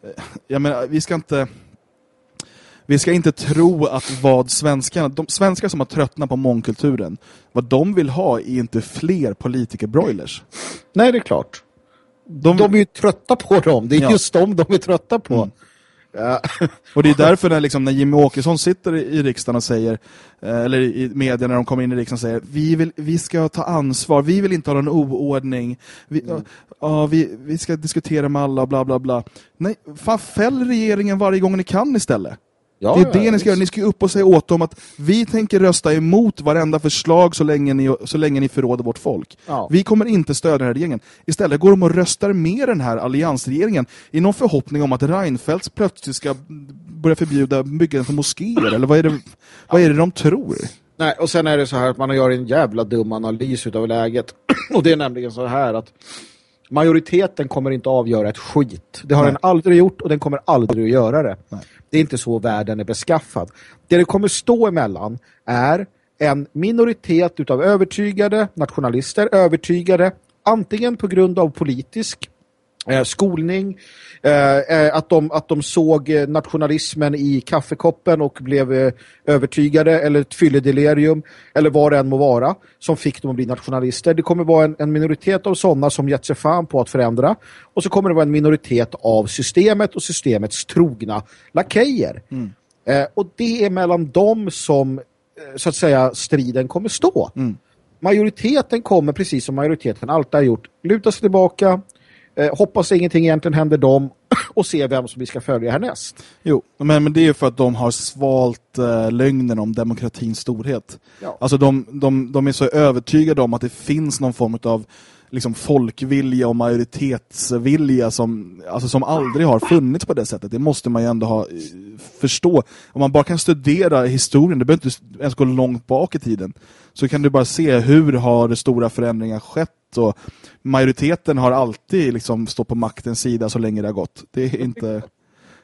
eh, jag menar, vi ska inte... Vi ska inte tro att vad svenskarna, de svenskar som har tröttnat på mångkulturen, vad de vill ha är inte fler politiker-broilers. Nej, det är klart. De, de är ju trötta på dem. Det är ja. just dem de är trötta på. Mm. Ja. och det är därför när, liksom, när Jimmy Åkesson sitter i, riksdagen och säger, eh, eller i media när de kommer in i riksdagen och säger vi, vill, vi ska ta ansvar, vi vill inte ha någon oordning, vi, mm. ja, vi, vi ska diskutera med alla, bla bla bla. Nej, fan fäll regeringen varje gång ni kan istället. Ja, det är det ja, ni ska göra. Ni ska upp och säga åt dem att vi tänker rösta emot varenda förslag så länge ni, så länge ni förråder vårt folk. Ja. Vi kommer inte stödja den här regeringen. Istället går de och röstar med den här alliansregeringen i någon förhoppning om att Reinfeldt plötsligt ska börja förbjuda byggandet av moskéer. Eller vad är, det, vad är det de tror? Nej, och sen är det så här att man gör en jävla dum analys av läget. och det är nämligen så här att majoriteten kommer inte avgöra ett skit. Det har Nej. den aldrig gjort och den kommer aldrig att göra det. Nej. Det är inte så världen är beskaffad. Det det kommer stå emellan är en minoritet utav övertygade nationalister, övertygade antingen på grund av politisk eh, skolning, eh, eh, att, de, att de såg eh, nationalismen i kaffekoppen och blev eh, övertygade eller ett fylledelirium eller vad det än må vara som fick dem att bli nationalister. Det kommer vara en, en minoritet av sådana som gett sig fan på att förändra och så kommer det vara en minoritet av systemet och systemets trogna lakejer. Mm. Eh, och det är mellan dem som så att säga striden kommer stå. Mm. Majoriteten kommer precis som majoriteten alltid har gjort luta sig tillbaka Eh, hoppas ingenting egentligen händer dem och se vem som vi ska följa härnäst. Jo, men, men det är för att de har svalt eh, lögnen om demokratins storhet. Ja. Alltså de, de, de är så övertygade om att det finns någon form av liksom folkvilja och majoritetsvilja som, alltså som aldrig har funnits på det sättet. Det måste man ju ändå ha, eh, förstå. Om man bara kan studera historien, det behöver inte ens gå långt bak i tiden, så kan du bara se hur har stora förändringar skett och majoriteten har alltid liksom stått på maktens sida så länge det har gått. Det är inte...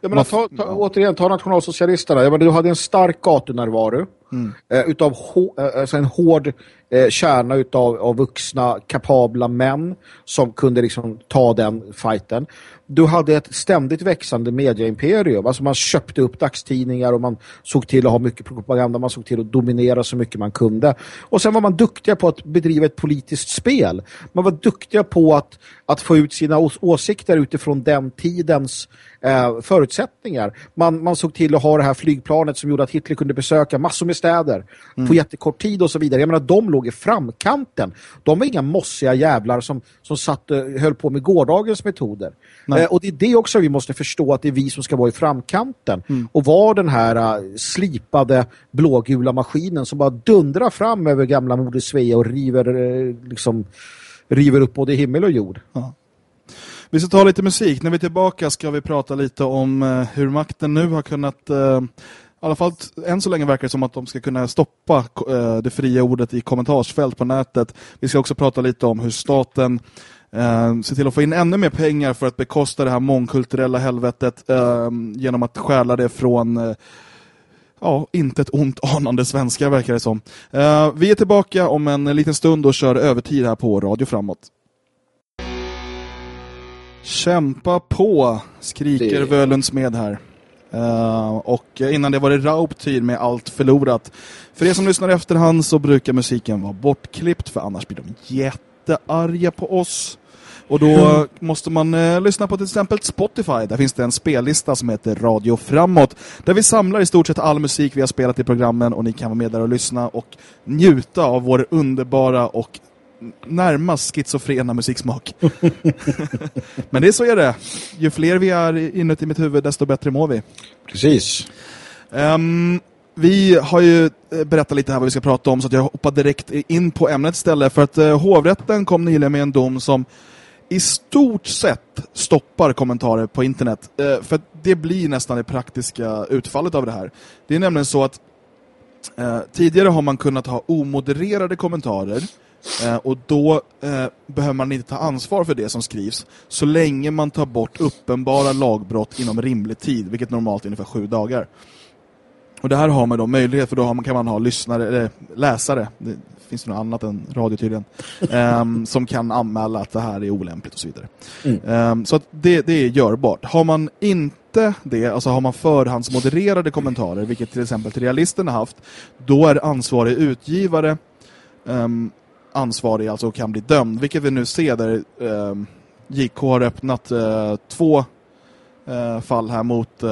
Jag menar, ta, ta, återigen, ta nationalsocialisterna. Jag menar, du hade en stark gatunärvaro mm. eh, utav eh, alltså en hård eh, kärna utav, av vuxna, kapabla män som kunde liksom ta den fighten du hade ett ständigt växande mediaimperium. Alltså man köpte upp dagstidningar och man såg till att ha mycket propaganda. Man såg till att dominera så mycket man kunde. Och sen var man duktiga på att bedriva ett politiskt spel. Man var duktiga på att, att få ut sina ås åsikter utifrån den tidens eh, förutsättningar. Man, man såg till att ha det här flygplanet som gjorde att Hitler kunde besöka massor med städer mm. på jättekort tid och så vidare. Jag menar, de låg i framkanten. De var inga mossiga jävlar som, som satt, höll på med gårdagens metoder. Eh, och det är det också vi måste förstå att det är vi som ska vara i framkanten mm. och vara den här uh, slipade blågula maskinen som bara dundrar fram över gamla Moder Svea och river, uh, liksom, river upp både himmel och jord. Ja. Vi ska ta lite musik. När vi är tillbaka ska vi prata lite om hur makten nu har kunnat... I alla fall än så länge verkar det som att de ska kunna stoppa det fria ordet i kommentarsfält på nätet. Vi ska också prata lite om hur staten eh, se till att få in ännu mer pengar för att bekosta det här mångkulturella helvetet eh, genom att stjäla det från eh, ja, inte ett ont anande svenskar verkar det som. Eh, vi är tillbaka om en liten stund och kör övertid här på Radio Framåt. Kämpa på, skriker det... Völunds med här. Uh, och innan det var det Rauptyr med allt förlorat. För er som lyssnar efterhand så brukar musiken vara bortklippt för annars blir de jättearga på oss. Och då måste man eh, lyssna på till exempel Spotify. Där finns det en spellista som heter Radio Framåt. Där vi samlar i stort sett all musik vi har spelat i programmen. Och ni kan vara med där och lyssna och njuta av vår underbara och närmast schizofrena musiksmak. Men det är så är det. Ju fler vi är inuti mitt huvud, desto bättre mår vi. Precis. Um, vi har ju eh, berättat lite här vad vi ska prata om så jag hoppar direkt in på ämnet istället för att uh, hovrätten kom nyligen med en dom som i stort sett stoppar kommentarer på internet. Eh, för det blir nästan det praktiska utfallet av det här. Det är nämligen så att eh, tidigare har man kunnat ha omodererade kommentarer eh, och då eh, behöver man inte ta ansvar för det som skrivs så länge man tar bort uppenbara lagbrott inom rimlig tid, vilket normalt är ungefär sju dagar. Och det här har man då möjlighet för då kan man ha lyssnare eller läsare. Det finns något annat än radio tydligen. um, som kan anmäla att det här är olämpligt och så vidare. Mm. Um, så det, det är görbart. Har man inte det, alltså har man förhandsmodererade kommentarer, vilket till exempel till realisten har haft, då är ansvarig utgivare um, ansvarig alltså kan bli dömd. Vilket vi nu ser där JK har öppnat uh, två uh, fall här mot uh,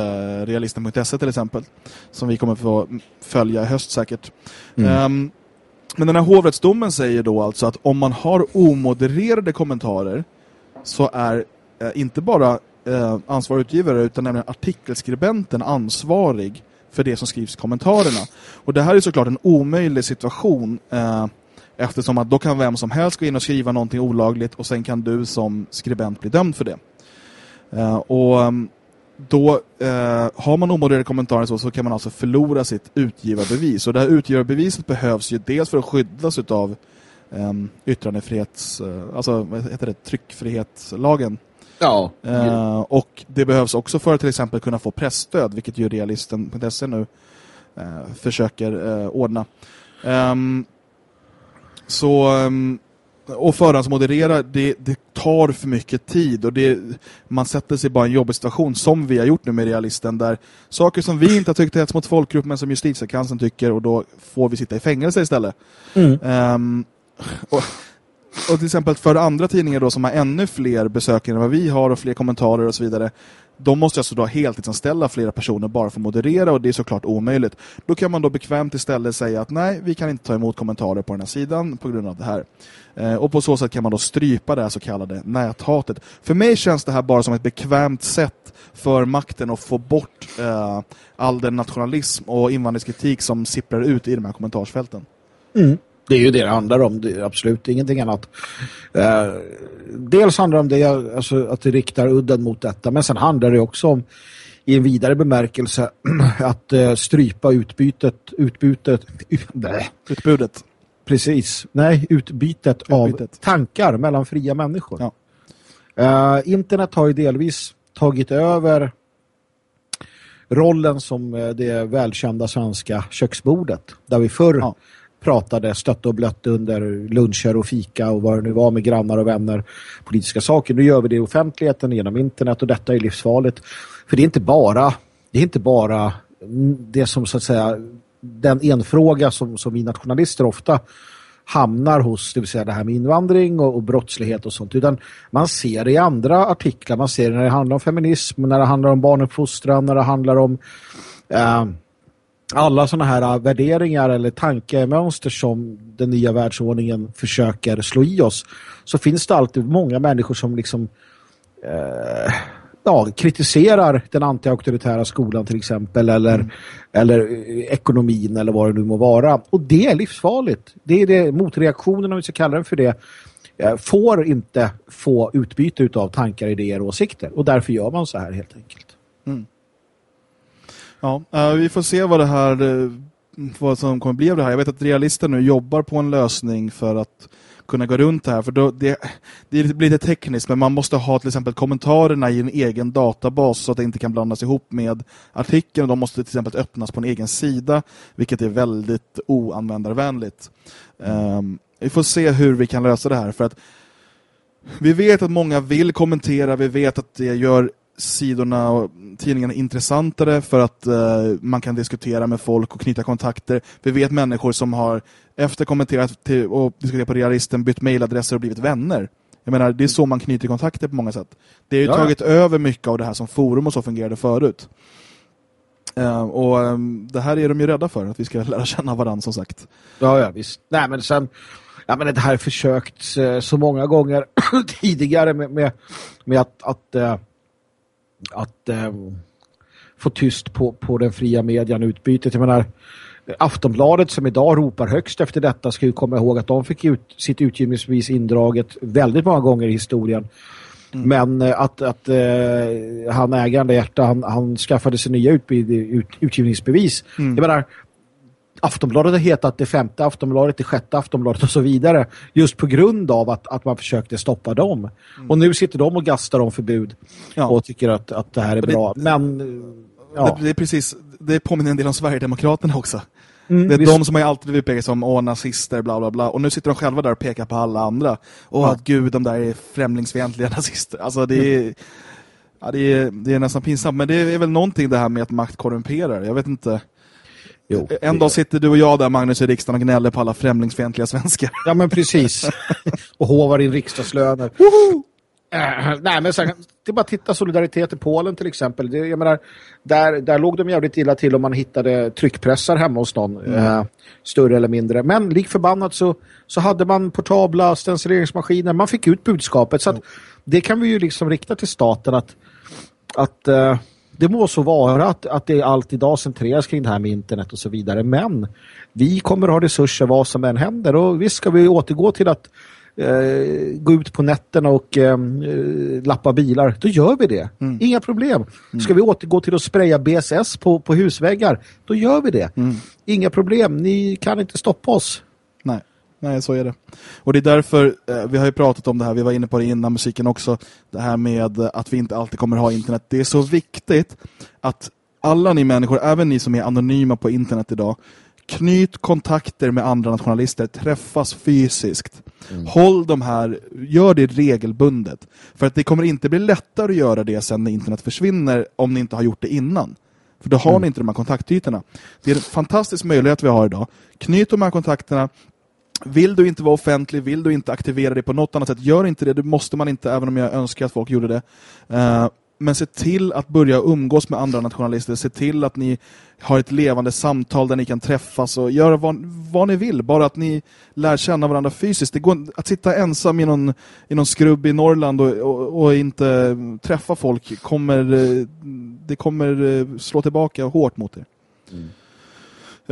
realisten.se till exempel. Som vi kommer få följa i höst säkert. Mm. Um, men den här hovrättsdomen säger då alltså att om man har omodererade kommentarer så är eh, inte bara eh, ansvarig utgivare utan nämligen artikelskribenten ansvarig för det som skrivs i kommentarerna. Och det här är såklart en omöjlig situation eh, eftersom att då kan vem som helst gå in och skriva någonting olagligt och sen kan du som skribent bli dömd för det. Eh, och ehm, då eh, har man omodererade kommentarer så, så kan man alltså förlora sitt utgivarbevis. Och det här utgivarbeviset behövs ju dels för att skyddas av eh, yttrandefrihets, eh, alltså vad heter det, tryckfrihetslagen. Ja. Eh, och det behövs också för att till exempel kunna få pressstöd, vilket ju realisten.se nu eh, försöker eh, ordna. Um, så um, och förhandsmoderera, det, det tar för mycket tid och det, man sätter sig bara i en jobbig situation som vi har gjort nu med realisten där saker som vi inte har tyckt hets mot folkgrupp men som justitiekansen tycker och då får vi sitta i fängelse istället. Mm. Um, och, och till exempel för andra tidningar då som har ännu fler besökare än vad vi har och fler kommentarer och så vidare de måste alltså då heltidsanställa flera personer bara för att moderera och det är såklart omöjligt. Då kan man då bekvämt istället säga att nej, vi kan inte ta emot kommentarer på den här sidan på grund av det här. Eh, och på så sätt kan man då strypa det här så kallade näthatet. För mig känns det här bara som ett bekvämt sätt för makten att få bort eh, all den nationalism och invandringskritik som sipprar ut i de här kommentarsfälten. Mm. Det är ju det det handlar om, det är absolut ingenting annat. Eh, dels handlar det om det, alltså att det riktar udden mot detta, men sen handlar det också om i en vidare bemärkelse att eh, strypa utbytet, utbytet, nej. utbudet. Precis, nej, utbytet, utbytet, av tankar mellan fria människor. Ja. Eh, internet har ju delvis tagit över rollen som eh, det välkända svenska köksbordet, där vi förr ja pratade stött och blött under luncher och fika och vad det nu var med grannar och vänner, politiska saker. Nu gör vi det i offentligheten genom internet och detta är livsfarligt. För det är inte bara det är inte bara det som så att säga den enfråga som, som vi nationalister ofta hamnar hos, det vill säga det här med invandring och, och, brottslighet och sånt. Utan man ser det i andra artiklar, man ser det när det handlar om feminism, när det handlar om barnuppfostran, när det handlar om eh, alla sådana här äh, värderingar eller tankemönster som den nya världsordningen försöker slå i oss så finns det alltid många människor som liksom eh, ja, kritiserar den anti-auktoritära skolan till exempel eller, mm. eller eh, ekonomin eller vad det nu må vara. Och det är livsfarligt. Det är det motreaktionen om vi ska kalla den för det eh, får inte få utbyte av tankar, idéer och åsikter. Och därför gör man så här helt enkelt. Mm. Ja, eh, vi får se vad det här eh, vad som kommer bli av det här. Jag vet att realister nu jobbar på en lösning för att kunna gå runt det här. För då, det, det blir lite tekniskt men man måste ha till exempel kommentarerna i en egen databas så att det inte kan blandas ihop med artikeln. De måste till exempel öppnas på en egen sida vilket är väldigt oanvändarvänligt. Um, vi får se hur vi kan lösa det här för att vi vet att många vill kommentera, vi vet att det gör sidorna och tidningarna intressantare för att uh, man kan diskutera med folk och knyta kontakter. Vi vet människor som har efter kommenterat till, och diskuterat på realisten bytt mejladresser och blivit vänner. Jag menar, det är så man knyter kontakter på många sätt. Det har ju ja. tagit över mycket av det här som forum och så fungerade förut. Uh, och um, det här är de ju rädda för, att vi ska lära känna varandra som sagt. Ja, ja, visst. Nej, men sen ja, men det här försökt uh, så många gånger tidigare med, med, med att, att uh, att eh, få tyst på, på den fria median utbytet. Jag menar, Aftonbladet som idag ropar högst efter detta ska ju komma ihåg att de fick ut sitt utgivningsbevis indraget väldigt många gånger i historien. Mm. Men eh, att, att eh, han ägande hjärta, han, han skaffade sig nya ut, utgivningsbevis. Mm. Jag menar, Aftonbladet har hetat det femte Aftonbladet, det sjätte Aftonbladet och så vidare. Just på grund av att, att man försökte stoppa dem. Mm. Och nu sitter de och gastar om förbud ja. och tycker att, att det här är bra. Men ja. det, det, är precis, det påminner en del om Sverigedemokraterna också. Mm, det är visst. de som har alltid blivit pekade som åh, nazister, bla bla bla. Och nu sitter de själva där och pekar på alla andra. Och ja. att gud, de där är främlingsfientliga nazister. Alltså det är, mm. ja, det är, det är nästan pinsamt. Men det är väl någonting det här med att makt korrumperar. Jag vet inte. Jo, en dag sitter du och jag där, Magnus, i riksdagen och gnäller på alla främlingsfientliga svenskar. Ja, men precis. och hovar in riksdagslöner. Äh, nej, men sen, det är bara att titta solidaritet i Polen till exempel. Det, jag menar, där, där låg de jävligt illa till om man hittade tryckpressar hemma hos någon. Mm. Eh, större eller mindre. Men lik förbannat så, så hade man portabla stencileringsmaskiner. Man fick ut budskapet. Så att, det kan vi ju liksom rikta till staten att, att eh, det må så vara att, att det allt idag centreras kring det här med internet och så vidare. Men vi kommer att ha resurser vad som än händer. Och visst ska vi återgå till att eh, gå ut på nätterna och eh, lappa bilar, då gör vi det. Mm. Inga problem. Mm. Ska vi återgå till att spraya BSS på, på husväggar, då gör vi det. Mm. Inga problem. Ni kan inte stoppa oss. Nej. Så är det. Och det är därför, eh, vi har ju pratat om det här, vi var inne på det innan musiken också, det här med att vi inte alltid kommer ha internet. Det är så viktigt att alla ni människor, även ni som är anonyma på internet idag, Knyt kontakter med andra nationalister, träffas fysiskt. Mm. Håll de här, gör det regelbundet. För att det kommer inte bli lättare att göra det sen när internet försvinner om ni inte har gjort det innan. För då har mm. ni inte de här kontaktytorna. Det är en fantastisk möjlighet vi har idag. Knyt de här kontakterna. Vill du inte vara offentlig, vill du inte aktivera det på något annat sätt, gör inte det. Det måste man inte, även om jag önskar att folk gjorde det. Uh, men se till att börja umgås med andra nationalister. Se till att ni har ett levande samtal där ni kan träffas och göra vad, vad ni vill. Bara att ni lär känna varandra fysiskt. Det går att sitta ensam i någon, i någon skrubb i Norrland och, och, och inte träffa folk kommer, eh, det kommer eh, slå tillbaka hårt mot er. Mm.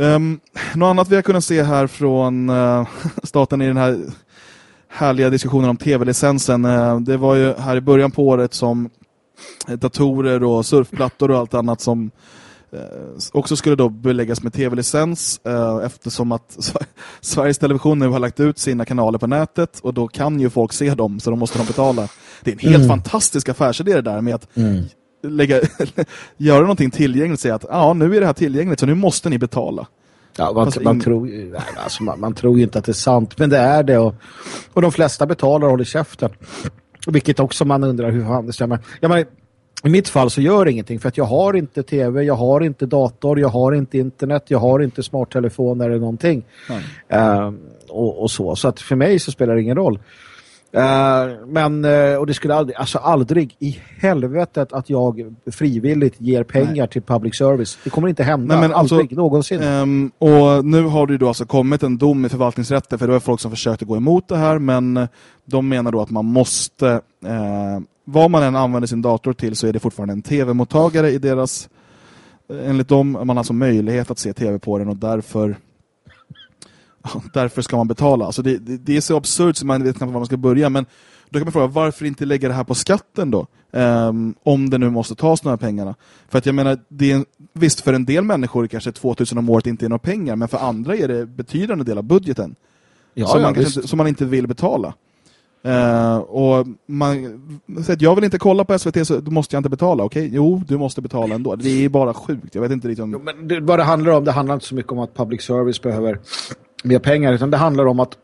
Um, något annat vi har kunnat se här från uh, staten i den här härliga diskussionen om tv-licensen. Uh, det var ju här i början på året som datorer och surfplattor och allt annat som eh, också skulle då beläggas med tv-licens eh, eftersom att Sveriges Television nu har lagt ut sina kanaler på nätet och då kan ju folk se dem så då måste de betala. Det är en helt mm. fantastisk affärsidé det där med att mm. Lägga, göra någonting tillgängligt och säga att ja, nu är det här tillgängligt så nu måste ni betala. Ja, man, alltså, man, tror, alltså, man, man, tror ju inte att det är sant, men det är det. Och, och de flesta betalar och håller käften. Vilket också man undrar hur fan det stämmer. Ja, men, i mitt fall så gör det ingenting för att jag har inte tv, jag har inte dator, jag har inte internet, jag har inte smarttelefon eller någonting. Uh, och, och, så. Så att för mig så spelar det ingen roll. Uh, men, uh, och det skulle aldrig, alltså aldrig i helvetet att jag frivilligt ger pengar Nej. till public service. Det kommer inte hända, Nej, men alltså, aldrig, någonsin. Um, och nu har det då alltså kommit en dom i förvaltningsrätten för det var folk som försökte gå emot det här men de menar då att man måste uh, vad man än använder sin dator till så är det fortfarande en tv-mottagare i deras enligt dem man har alltså möjlighet att se tv på den och därför därför ska man betala. Alltså det, det, det är så absurt så man vet inte var man ska börja men då kan man fråga, varför inte lägga det här på skatten då? Um, om det nu måste tas några pengarna. För att jag menar, det är, visst för en del människor kanske 2000 om året inte är några pengar, men för andra är det betydande del av budgeten. Ja, som, ja, man inte, som man inte vill betala. Uh, och man säger jag vill inte kolla på SVT så då måste jag inte betala. Okej, okay? jo, du måste betala ändå. Det är bara sjukt. Jag vet inte liksom... Jo, men det, vad det handlar om, det handlar inte så mycket om att public service behöver mer pengar utan det handlar om att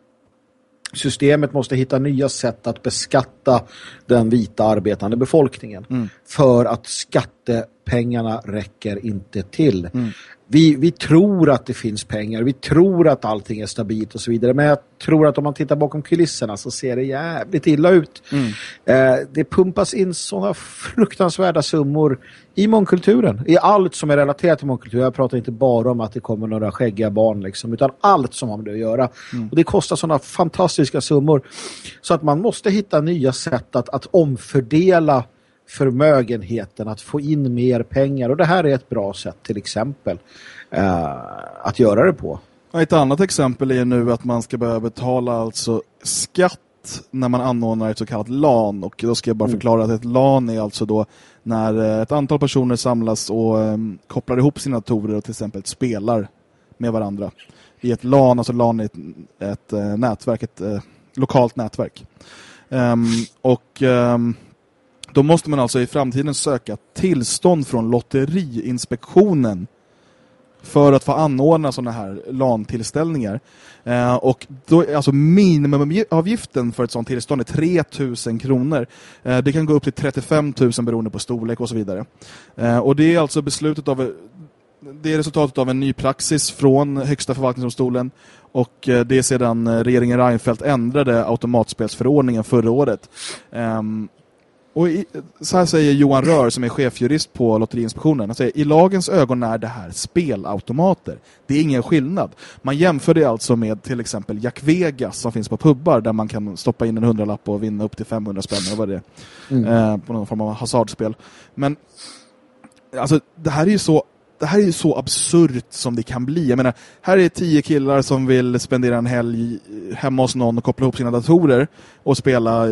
systemet måste hitta nya sätt att beskatta den vita arbetande befolkningen. Mm. För att skattepengarna räcker inte till. Mm vi, vi tror att det finns pengar, vi tror att allting är stabilt och så vidare. Men jag tror att om man tittar bakom kulisserna så ser det jävligt illa ut. Mm. Eh, det pumpas in sådana fruktansvärda summor i mångkulturen. I allt som är relaterat till mångkultur. Jag pratar inte bara om att det kommer några skäggiga barn liksom, utan allt som har med det att göra. Mm. Och det kostar sådana fantastiska summor. Så att man måste hitta nya sätt att, att omfördela förmögenheten att få in mer pengar. Och det här är ett bra sätt till exempel uh, att göra det på. Ett annat exempel är nu att man ska börja betala alltså skatt när man anordnar ett så kallat LAN. Och då ska jag bara mm. förklara att ett LAN är alltså då när eh, ett antal personer samlas och um, kopplar ihop sina datorer och till exempel spelar med varandra. I ett LAN, alltså LAN är ett, ett uh, nätverk, ett uh, lokalt nätverk. Um, och um, då måste man alltså i framtiden söka tillstånd från Lotteriinspektionen för att få anordna sådana här LAN-tillställningar. Eh, och då, alltså minimumavgiften för ett sådant tillstånd är 3000 kronor. Eh, det kan gå upp till 35 000 beroende på storlek och så vidare. Eh, och det är alltså beslutet av det är resultatet av en ny praxis från högsta förvaltningsdomstolen och eh, det är sedan eh, regeringen Reinfeldt ändrade automatspelsförordningen förra året. Um, och i, så här säger Johan Rör som är chefjurist på Lotteriinspektionen. Han säger, i lagens ögon är det här spelautomater. Det är ingen skillnad. Man jämför det alltså med till exempel Jack Vegas som finns på pubbar där man kan stoppa in en hundralapp och vinna upp till 500 spänn vad det. Mm. Eh, på någon form av hasardspel. Men alltså, det här är ju så det här är ju så absurt som det kan bli. Jag menar, här är tio killar som vill spendera en helg hemma hos någon och koppla ihop sina datorer och spela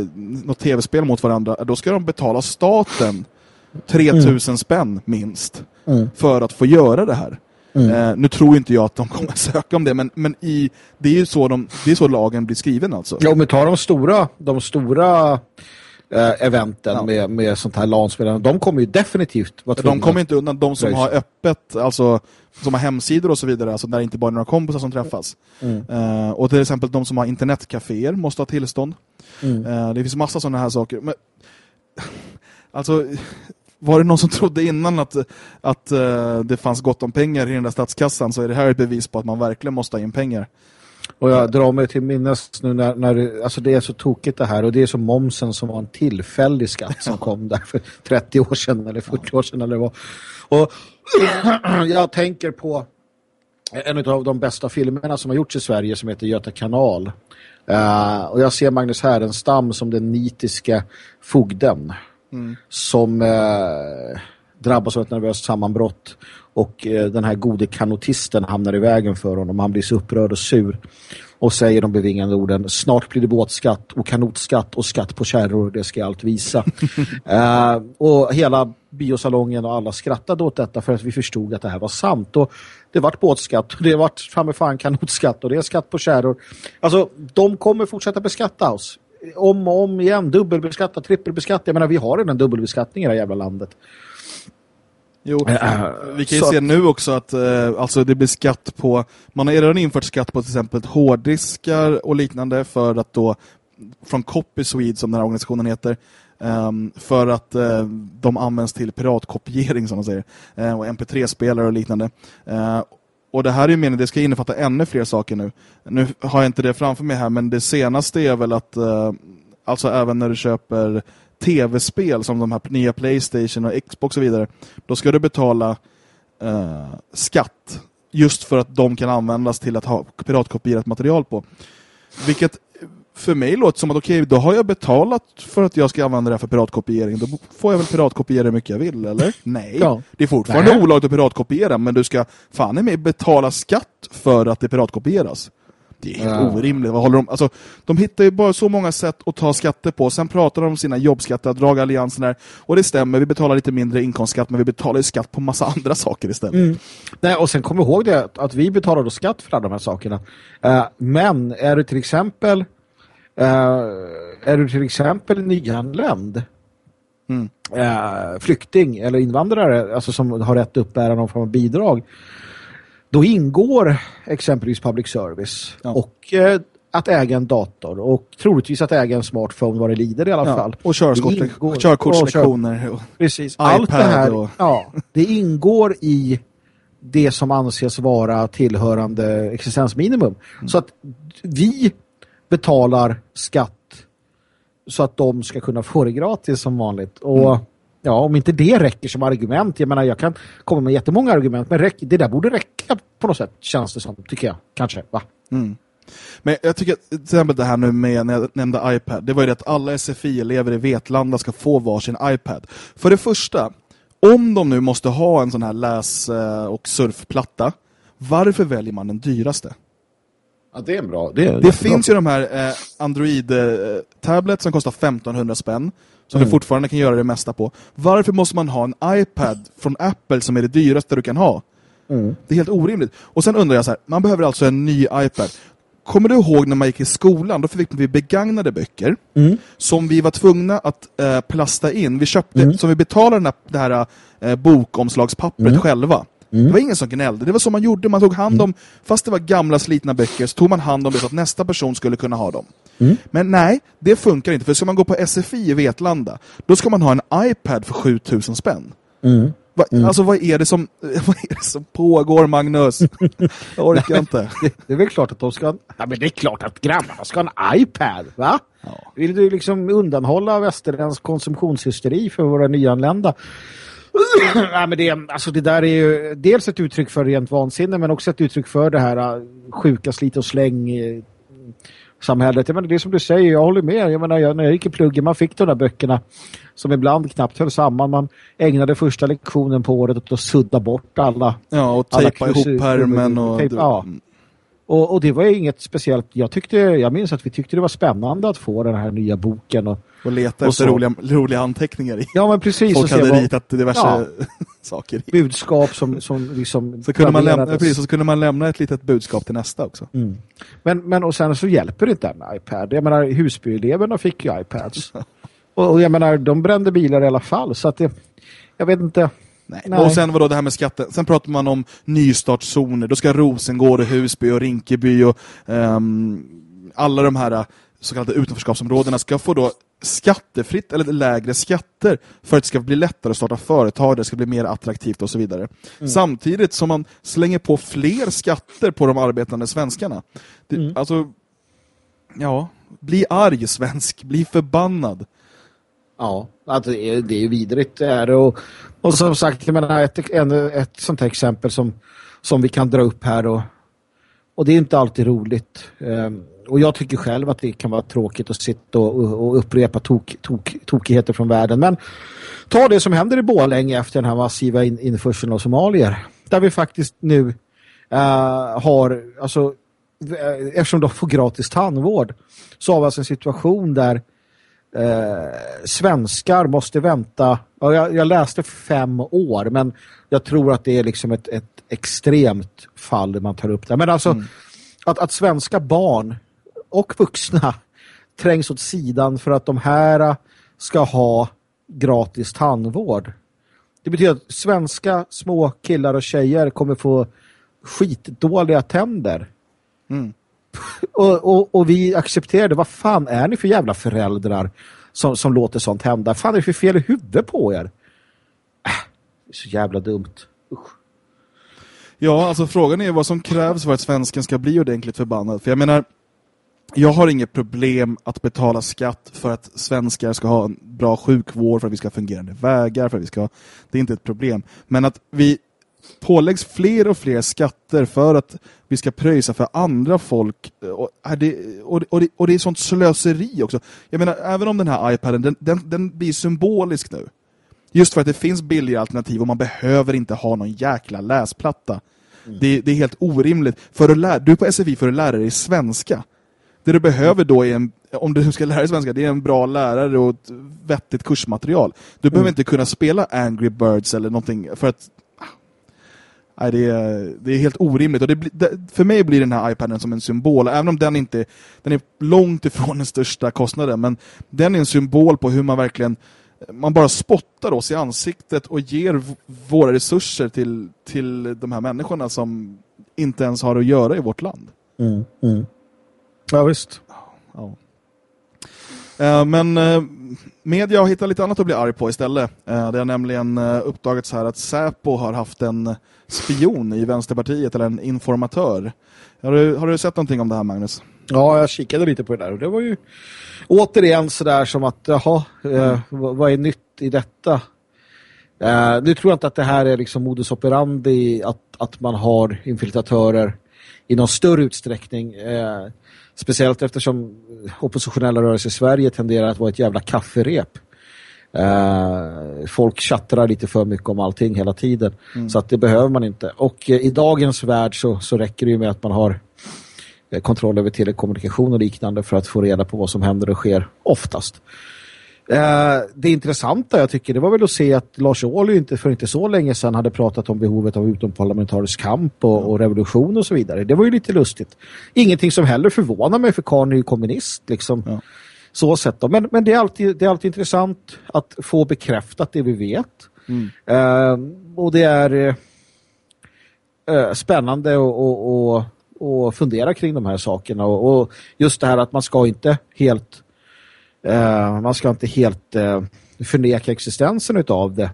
något tv-spel mot varandra. Då ska de betala staten 3000 mm. spänn minst mm. för att få göra det här. Mm. Eh, nu tror inte jag att de kommer söka om det, men, men i, det är ju så, de, det är så lagen blir skriven alltså. Ja, men tar de stora, de stora eh, eventen ja. med, med sånt här LAN-spelare. De kommer ju definitivt vara De kommer inte undan. De som har öppet, alltså som har hemsidor och så vidare, alltså där det inte bara är några kompisar som träffas. Mm. Uh, och till exempel de som har internetcaféer måste ha tillstånd. Mm. Uh, det finns massa sådana här saker. Men, alltså, var det någon som trodde innan att, att uh, det fanns gott om pengar i den där statskassan så är det här ett bevis på att man verkligen måste ha in pengar. Och jag drar mig till minnes nu när, när alltså det är så tokigt det här och det är som momsen som var en tillfällig skatt som kom där för 30 år sedan eller 40 år sedan eller vad. Och jag tänker på en av de bästa filmerna som har gjorts i Sverige som heter Göta kanal. Uh, och jag ser Magnus Härenstam som den nitiska fogden mm. som uh, drabbas av ett nervöst sammanbrott och eh, den här gode kanotisten hamnar i vägen för honom. Han blir så upprörd och sur och säger de bevingande orden snart blir det båtskatt och kanotskatt och skatt på kärror, det ska allt visa. uh, och hela biosalongen och alla skrattade åt detta för att vi förstod att det här var sant. Och det vart båtskatt och det vart framme fan kanotskatt och det är skatt på kärror. Alltså, de kommer fortsätta beskatta oss. Om och om igen, dubbelbeskatta, trippelbeskatta. Jag menar, vi har redan dubbelbeskattning i det här jävla landet. Jo, äh, vi kan ju se att... nu också att äh, alltså det blir skatt på, man har redan infört skatt på till exempel hårddiskar och liknande för att då, från Copy Swede som den här organisationen heter, um, för att uh, de används till piratkopiering som man säger, uh, och MP3-spelare och liknande. Uh, och det här är ju meningen, det ska innefatta ännu fler saker nu. Nu har jag inte det framför mig här, men det senaste är väl att alltså även när du köper tv-spel som de här nya Playstation och Xbox och vidare, då ska du betala eh, skatt just för att de kan användas till att ha piratkopierat material på. Vilket för mig låter som att okej, okay, då har jag betalat för att jag ska använda det här för piratkopiering. Då får jag väl piratkopiera hur mycket jag vill, eller? Nej, ja. det är fortfarande olagligt att piratkopiera, men du ska fan i mig betala skatt för att det piratkopieras. Det är helt ja. orimligt. Vad håller de? Alltså, de hittar ju bara så många sätt att ta skatter på. Sen pratar de om sina jobbskatteavdrag, alliansen där. Och det stämmer, vi betalar lite mindre inkomstskatt men vi betalar ju skatt på massa andra saker istället. Mm. Nej, och sen kom ihåg det att vi betalar då skatt för alla de här sakerna. Uh, men är du till exempel uh, är du till exempel nyanländ mm. uh, flykting eller invandrare alltså som har rätt att uppbära någon form av bidrag då ingår exempelvis public service ja. och eh, att äga en dator och troligtvis att äga en smartphone vad det lider i alla ja. fall. Och körkortslektioner. Och Precis. Allt det här och... ja, det ingår i det som anses vara tillhörande existensminimum. Mm. Så att vi betalar skatt så att de ska kunna få det gratis som vanligt. Och mm. Ja, om inte det räcker som argument. Jag menar, jag kan komma med jättemånga argument. Men räck, det där borde räcka på något sätt, känns det som, tycker jag. Kanske, va? Mm. Men jag tycker till exempel det här nu med när jag nämnde iPad. Det var ju det att alla SFI-elever i Vetlanda ska få varsin iPad. För det första, om de nu måste ha en sån här läs- eh, och surfplatta, varför väljer man den dyraste? Ja, det är bra. Det, är det finns ju de här eh, Android-tablet eh, som kostar 1500 spänn som mm. du fortfarande kan göra det mesta på. Varför måste man ha en iPad från Apple som är det dyraste du kan ha? Mm. Det är helt orimligt. Och sen undrar jag så här, man behöver alltså en ny iPad. kommer du ihåg när man gick i skolan, då fick vi begagnade böcker Mm. som vi var tvungna att eh, plasta in. Vi köpte, Mm. som vi betalade den här, det här eh, bokomslagspappret Mm. själva. Mm. Det var ingen som gnällde. Det var så man gjorde. Man tog hand om, fast det var gamla slitna böcker, så tog man hand om det så att nästa person skulle kunna ha dem. Mm. Men nej, det funkar inte. För ska man gå på SFI i Vetlanda, då ska man ha en iPad för 7000 spänn. Mm. Va, Mm. Alltså vad är, det som, vad är det som pågår, Magnus? Jag orkar inte. Det, det är väl klart att de ska... Ja, men det är klart att grabbarna ska ha en iPad, va? Ja. Vill du liksom undanhålla västerländsk konsumtionshysteri för våra nyanlända? Nej, men det, alltså det där är ju dels ett uttryck för rent vansinne men också ett uttryck för det här äh, sjuka slit och släng eh, samhället. Jag menar, det är som du säger, jag håller med. Jag menar, jag, när jag gick i pluggen, man fick de där böckerna som ibland knappt höll samman. Man ägnade första lektionen på året åt att sudda bort alla. Ja, och tejpa ihop pärmen och... Tejp- ja. Och, och det var inget speciellt. Jag tyckte, jag minns att vi tyckte det var spännande att få den här nya boken. Och, Och leta Och efter så- roliga, roliga anteckningar i. ja, men precis. Folk hade vad- ritat diverse Ja. saker i. budskap som, som liksom Så kunde, man lämna, precis, så kunde man lämna ett litet budskap till nästa också. Mm. Men, men och sen så hjälper det inte med iPad. Jag menar, Husbyeleverna fick ju iPads. och, och jag menar, de brände bilar i alla fall. Så att det, jag vet inte. Nej. Nej. Och sen var då det här med skatten. Sen pratar man om nystartszoner. Då ska Rosengård och Husby och Rinkeby och ehm, alla de här så kallade utanförskapsområdena ska få då skattefritt eller lägre skatter för att det ska bli lättare att starta företag, det ska bli mer attraktivt och så vidare. Samtidigt som man slänger på fler skatter på de arbetande svenskarna. Det, Mm. Alltså, ja, bli arg svensk, bli förbannad. Ja, att det, är, ju vidrigt det är det. Och, och som sagt, jag menar, ett, en, ett sånt här exempel som, som vi kan dra upp här. Och, och det är inte alltid roligt. Um, och jag tycker själv att det kan vara tråkigt att sitta och, och, och upprepa tok, tok, tokigheter från världen. Men ta det som händer i Borlänge efter den här massiva in, införseln av somalier. Där vi faktiskt nu uh, har, alltså eh, eftersom de får gratis tandvård så har vi alltså en situation där eh, svenskar måste vänta, ja, jag, jag läste fem år men jag tror att det är liksom ett, ett extremt fall där man tar upp det. Men alltså att, att svenska barn och vuxna trängs åt sidan för att de här ska ha gratis tandvård. Det betyder att svenska små killar och tjejer kommer få skitdåliga tänder. Mm. Och, och, och vi accepterade. Vad fan är ni för jävla föräldrar som, som låter sånt hända? fan är det för fel i huvudet på er? Äh, det är så jävla dumt. Usch. Ja, alltså frågan är vad som krävs för att svensken ska bli ordentligt förbannad. För jag menar, jag har inget problem att betala skatt för att svenskar ska ha en bra sjukvård, för att vi ska ha fungerande vägar, för att vi ska ha... Det är inte ett problem. Men att vi påläggs fler och fler skatter för att vi ska pröjsa för andra folk och, är det, och, och, det, och det är sånt slöseri också. Jag menar, även om den här iPaden, den, den, den blir symbolisk nu. Just för att det finns billiga alternativ och man behöver inte ha någon jäkla läsplatta. Det, det är helt orimligt. För att lära, du är på SFI för att lära dig svenska. Det du behöver då är en, om du ska lära dig svenska, det är en bra lärare och ett vettigt kursmaterial. Du behöver inte kunna spela Angry Birds eller någonting för att Nej, det, är, det är helt orimligt. Och det, för mig blir den här iPaden som en symbol, även om den inte den är långt ifrån den största kostnaden. Men den är en symbol på hur man verkligen man bara spottar oss i ansiktet och ger våra resurser till, till de här människorna som inte ens har att göra i vårt land. Mm, mm. Ja, visst. Ja. Eh, Men eh, media har hittat lite annat att bli arg på istället. Eh, Det har nämligen uppdagats här att Säpo har haft en spion i Vänsterpartiet, eller en informatör. Har du, har du sett någonting om det här, Magnus? Ja, jag kikade lite på det där och det var ju återigen sådär som att, jaha, eh, vad, är nytt i detta? Nu tror jag inte att det här är liksom modus operandi att, att man har infiltratörer i någon större utsträckning. Eh, speciellt eftersom oppositionella rörelser i Sverige tenderar att vara ett jävla kafferep. Eh, folk chattrar lite för mycket om allting hela tiden. Så att det behöver man inte. Och eh, i dagens värld så, så räcker det ju med att man har eh, kontroll över telekommunikation och liknande för att få reda på vad som händer och sker oftast. Eh, det intressanta jag tycker det var väl att se att Lars Ohly inte för inte så länge sedan hade pratat om behovet av utomparlamentarisk kamp och, och, revolution och så vidare. Det var ju lite lustigt. Ingenting som heller förvånar mig för Karn är ju kommunist liksom. Ja. Så sett då. Men, men det, är alltid, det är alltid intressant att få bekräftat det vi vet. Mm. Uh, och det är uh, spännande att och, och, och fundera kring de här sakerna. Och, och, just det här att man ska inte helt uh, man ska inte helt förneka existensen av det.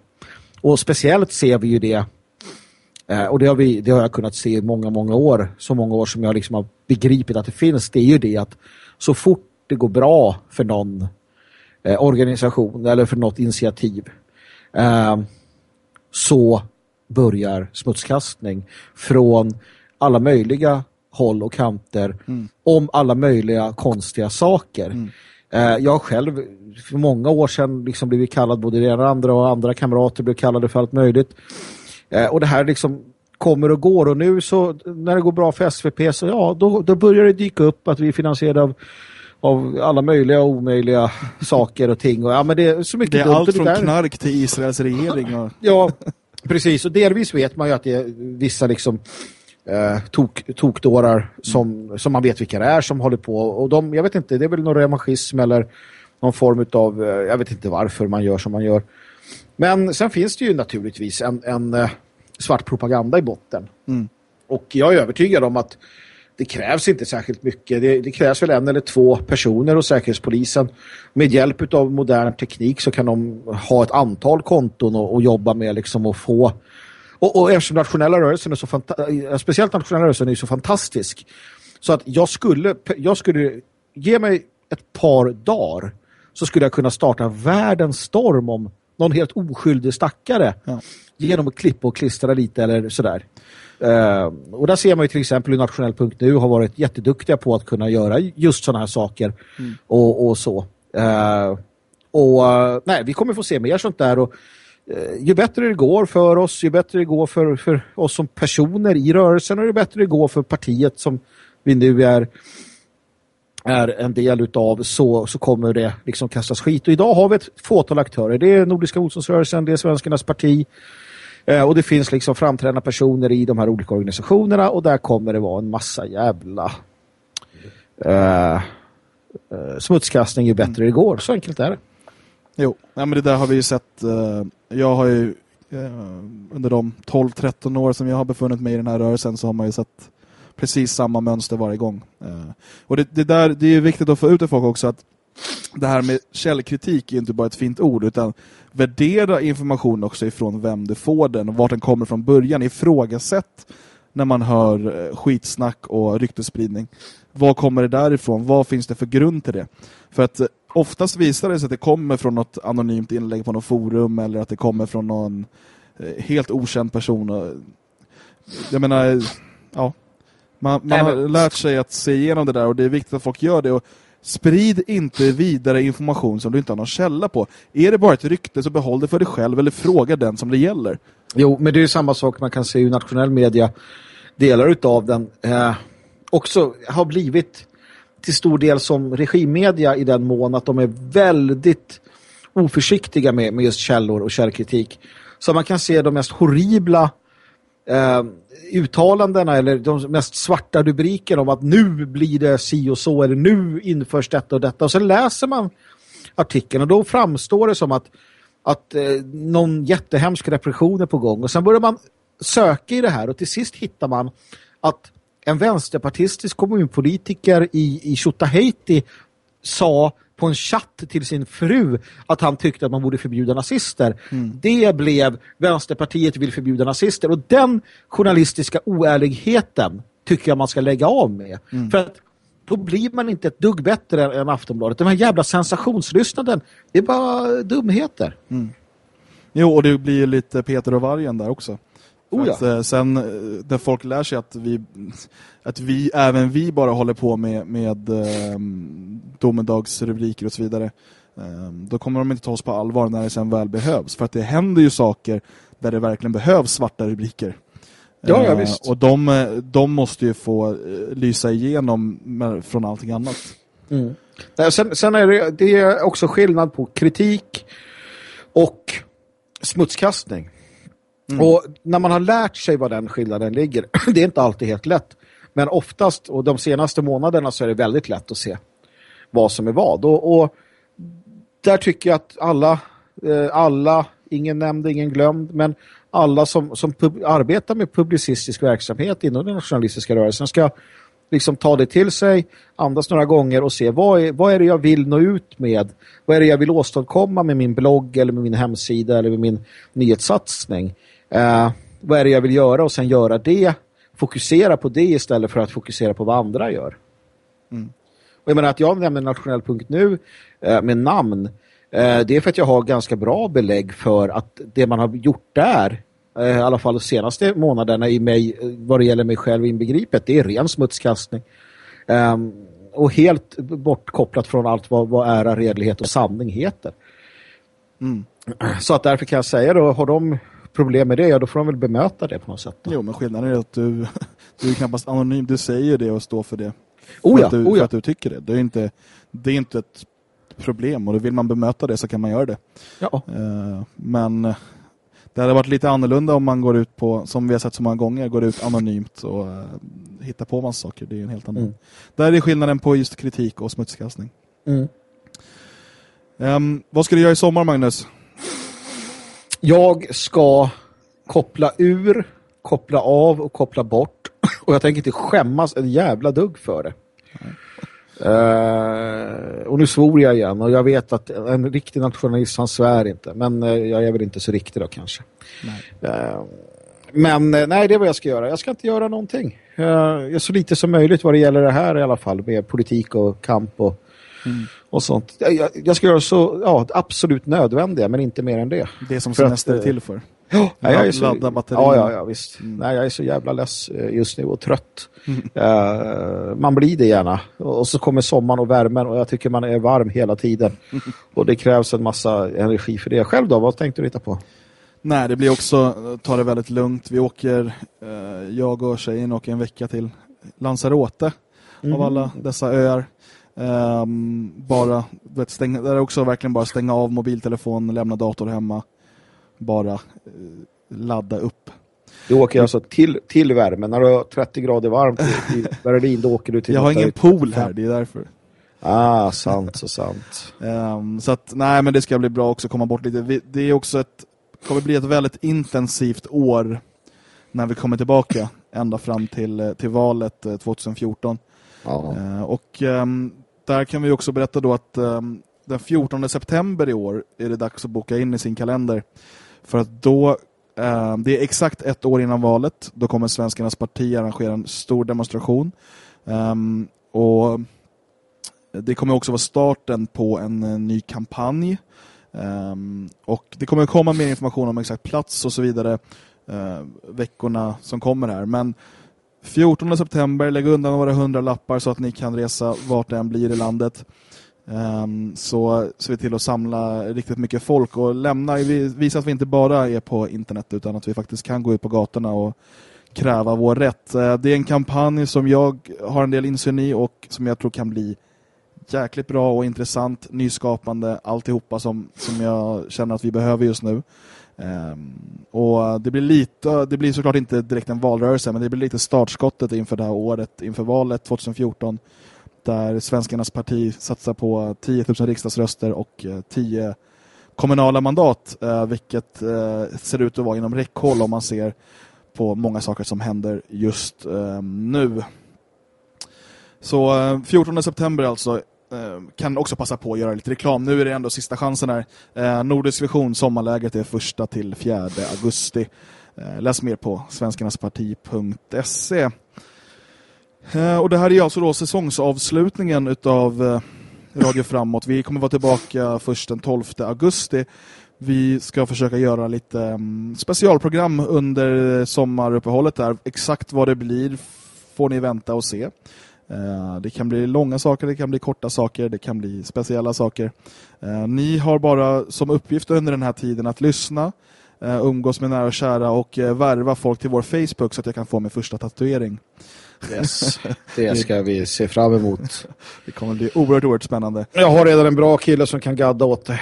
Och speciellt ser vi ju det och det har, vi, det har jag kunnat se i många, många år. Så många år som jag liksom har begripit att det finns. Det är ju det att så fort det går bra för någon eh, organisation eller för något initiativ eh, så börjar smutskastning från alla möjliga håll och kanter mm. om alla möjliga konstiga saker. Mm. Eh, jag själv för många år sedan liksom blivit kallad både det ena och andra och andra kamrater blev kallade för allt möjligt. Eh, och det här liksom kommer och går och nu så när det går bra för SVP så ja, då, då börjar det dyka upp att vi är finansierade av av alla möjliga och omöjliga saker och ting. Och, ja, men det är så mycket det är allt från där. knark till Israels regering. Och... ja, precis. Och delvis vet man ju att det är vissa liksom eh, tok, tokdårar som, som man vet vilka det är som håller på. Och de, jag vet inte, det är väl någon revanschism eller någon form av, eh, jag vet inte varför man gör som man gör. Men sen finns det ju naturligtvis en, en eh, svart propaganda i botten. Mm. Och jag är övertygad om att det krävs inte särskilt mycket. Det, det, krävs väl en eller två personer hos Säkerhetspolisen. Med hjälp av modern teknik så kan de ha ett antal konton och, och jobba med liksom att få... Och, och eftersom nationella rörelsen är så fantastisk, speciellt nationella rörelsen är så fantastisk. Så att jag skulle, jag skulle ge mig ett par dagar så skulle jag kunna starta världens storm om någon helt oskyldig stackare ja. genom att klippa och klistra lite eller sådär. Uh, och där ser man ju till exempel hur Nationell.nu har varit jätteduktiga på att kunna göra just sådana här saker mm. och, och, så. Uh, och uh, nej, vi kommer få se mer sånt där och Eh, ju bättre det går för oss, ju bättre det går för, för oss som personer i rörelsen och ju bättre det går för partiet som vi nu är är en del utav så, så kommer det liksom kastas skit. Och idag har vi ett fåtal aktörer. Det är Nordiska motståndsrörelsen, det är Svenskarnas parti, Eh, och det finns liksom framträdande personer i de här olika organisationerna och där kommer det vara en massa jävla eh, eh smutskastning ju bättre det går. Så enkelt är det. Jo, ja, men det där har vi ju sett. Eh, jag har ju eh, under de 12-13 år som jag har befunnit mig i den här rörelsen så har man ju sett precis samma mönster varje gång. Eh, och det, det, där, det är viktigt att få ut till folk också att det här med källkritik är inte bara ett fint ord utan värdera information också ifrån vem du får den och vart den kommer från början. Ifrågasätt när man hör eh, skitsnack och ryktespridning. Var kommer det därifrån? Vad finns det för grund till det? För att eh, oftast visar det sig att det kommer från något anonymt inlägg på något forum eller att det kommer från någon eh, helt okänd person. Jag menar, ja. Man, man har lärt sig att se igenom det där och det är viktigt att folk gör det och Sprid inte vidare information som du inte har någon källa på. Är det bara ett rykte så behåll det för dig själv eller fråga den som det gäller. Jo, men det är ju samma sak man kan se i nationell media. Delar utav den eh, också har blivit till stor del som regimmedia i den mån att de är väldigt oförsiktiga med, med just källor och källkritik. Så man kan se de mest horribla eh, uttalandena eller de mest svarta rubrikerna om att nu blir det si och så eller nu införs detta och detta och sen läser man artikeln och då framstår det som att, att eh, någon jättehemsk repression är på gång och sen börjar man söka i det här och till sist hittar man att en vänsterpartistisk kommunpolitiker i, i Tjotahejti sa på en chatt till sin fru att han tyckte att man borde förbjuda nazister. Mm. Det blev Vänsterpartiet vill förbjuda nazister och den journalistiska oärligheten tycker jag man ska lägga av med. Mm. För att då blir man inte ett dugg bättre än Aftonbladet. Den här jävla sensationslyssnaden, det är bara dumheter. Mm. Jo, och det blir lite Peter och Vargen där också. Oh ja. att, eh, sen eh, när folk lär sig att vi, att vi även vi bara håller på med, med um, domedagsrubriker och så vidare um, då kommer de inte ta oss på allvar när det sen väl behövs. För att det händer ju saker där det verkligen behövs svarta rubriker. Ja, ja visst. Uh, och de, de måste ju få lysa igenom från allting annat. Mm. Sen, sen är det, det är också skillnad på kritik och smutskastning. Mm. Och när man har lärt sig vad den skillnaden ligger, det är inte alltid helt lätt. Men oftast, och de senaste månaderna så är det väldigt lätt att se vad som är vad. Och, och där tycker jag att alla, eh, alla, ingen nämnd, ingen glömd, men alla som, som arbetar med publicistisk verksamhet inom den nationalistiska rörelsen ska liksom ta det till sig, andas några gånger och se vad är, vad är det jag vill nå ut med? Vad är det jag vill åstadkomma med min blogg eller med min hemsida eller med min nyhetssatsning? Eh, vad är det jag vill göra och sen göra det fokusera på det istället för att fokusera på vad andra gör. Mm. Och jag menar att jag nämner nationell punkt nu eh, med namn eh, det är för att jag har ganska bra belägg för att det man har gjort där eh, i alla fall de senaste månaderna i mig, vad det gäller mig själv inbegripet, det är ren smutskastning. Um, och helt bortkopplat från allt vad, vad ära, redlighet och sanning heter. Mm. Så att därför kan jag säga då, har de problem med det, ja då får de väl bemöta det på något sätt. Då. Jo, men skillnaden är att du, du är knappast anonym, du säger det och står för det. Oh ja, för, att du, oh ja. för att du tycker det. Det är, inte, det är inte ett problem och då vill man bemöta det så kan man göra det. Ja. Uh, men det hade varit lite annorlunda om man går ut på, som vi har sett så många gånger, går ut anonymt och uh, hittar på massa saker. Det är en helt annan. Mm. Där är skillnaden på just kritik och smutskastning. Mm. Um, vad ska du göra i sommar, Magnus? Jag ska koppla ur, koppla av och koppla bort. Och jag tänker inte skämmas en jävla dugg för det. Uh, och nu svor jag igen och jag vet att en riktig nationalist han svär inte men uh, jag är väl inte så riktig då kanske uh, men nej det är vad jag ska göra jag ska inte göra någonting så lite som möjligt vad det gäller det här i alla fall med politik och kamp och Mm. Och sånt. Jag, jag, ska göra så ja, absolut nödvändiga men inte mer än det. Det som semester är till för. Ja, jag är så, ladda batterier. Ja, ja, ja visst. Mm. Nej, jag är så jävla less eh, just nu och trött. Mm. Uh, man blir det gärna. Och så kommer sommaren och värmen och jag tycker man är varm hela tiden. och det krävs en massa energi för det. Själv då, vad tänkte du hitta på? Nej, det blir också, ta det väldigt lugnt. Vi åker, uh, jag och tjejen åker en vecka till Lanzarote mm. av alla dessa öar. Um, bara, vet, stänga, där är också verkligen bara stänga av mobiltelefon, lämna dator hemma. Bara uh, ladda upp. Du åker alltså till, till värmen. När du har 30 grader varmt i, i Berlin, då åker du till... Jag har ingen pool här, det är därför. Ah, sant så sant. Um, så att, nej men det ska bli bra också komma bort lite. Det är också ett, kommer bli ett väldigt intensivt år när vi kommer tillbaka ända fram till, eh, till valet 2014. Eh, ja. Uh, och um, där kan vi också berätta då att um, den 14 september i år är det dags att boka in i sin kalender. För att då, um, det är exakt ett år innan valet, då kommer Svenskarnas parti arrangera en stor demonstration. Um, och det kommer också vara starten på en, en ny kampanj. Um, och det kommer komma mer information om exakt plats och så vidare uh, veckorna som kommer här. Men 14 september, lägg undan våra hundra lappar så att ni kan resa vart det än blir i landet. Um, så ser vi till att samla riktigt mycket folk och lämna, visa att vi inte bara är på internet utan att vi faktiskt kan gå ut på gatorna och kräva vår rätt. Uh, det är en kampanj som jag har en del insyn i och som jag tror kan bli jäkligt bra och intressant, nyskapande, alltihopa som, som jag känner att vi behöver just nu. Um, och det blir lite det blir såklart inte direkt en valrörelse men det blir lite startskottet inför det här året inför valet 2014 där svenskarnas parti satsar på 10 000 riksdagsröster och eh, 10 kommunala mandat uh, vilket uh, ser ut att vara inom räckhåll om man ser på många saker som händer just uh, nu. Så 14 september alltså Ehm, kan också passa på att göra lite reklam. Nu är det ändå sista chansen här. Eh, Nordisk Vision, sommarläget är första till 4 augusti. Eh, läs mer på svenskarnasparti.se. Ehm, och det här är alltså då säsongsavslutningen utav eh, Radio Framåt. Vi kommer vara tillbaka först den 12 augusti. Vi ska försöka göra lite ehm, specialprogram under sommaruppehållet där. Exakt vad det blir får ni vänta och se. Eh, det kan bli långa saker, det kan bli korta saker, det kan bli speciella saker. Eh, ni har bara som uppgift under den här tiden att lyssna, uh, umgås med nära och kära och värva folk till vår Facebook så att jag kan få min första tatuering. Yes, det ska vi se fram emot. Det kommer bli oerhört, oerhört spännande. Jag har redan en bra kille som kan gadda åt dig.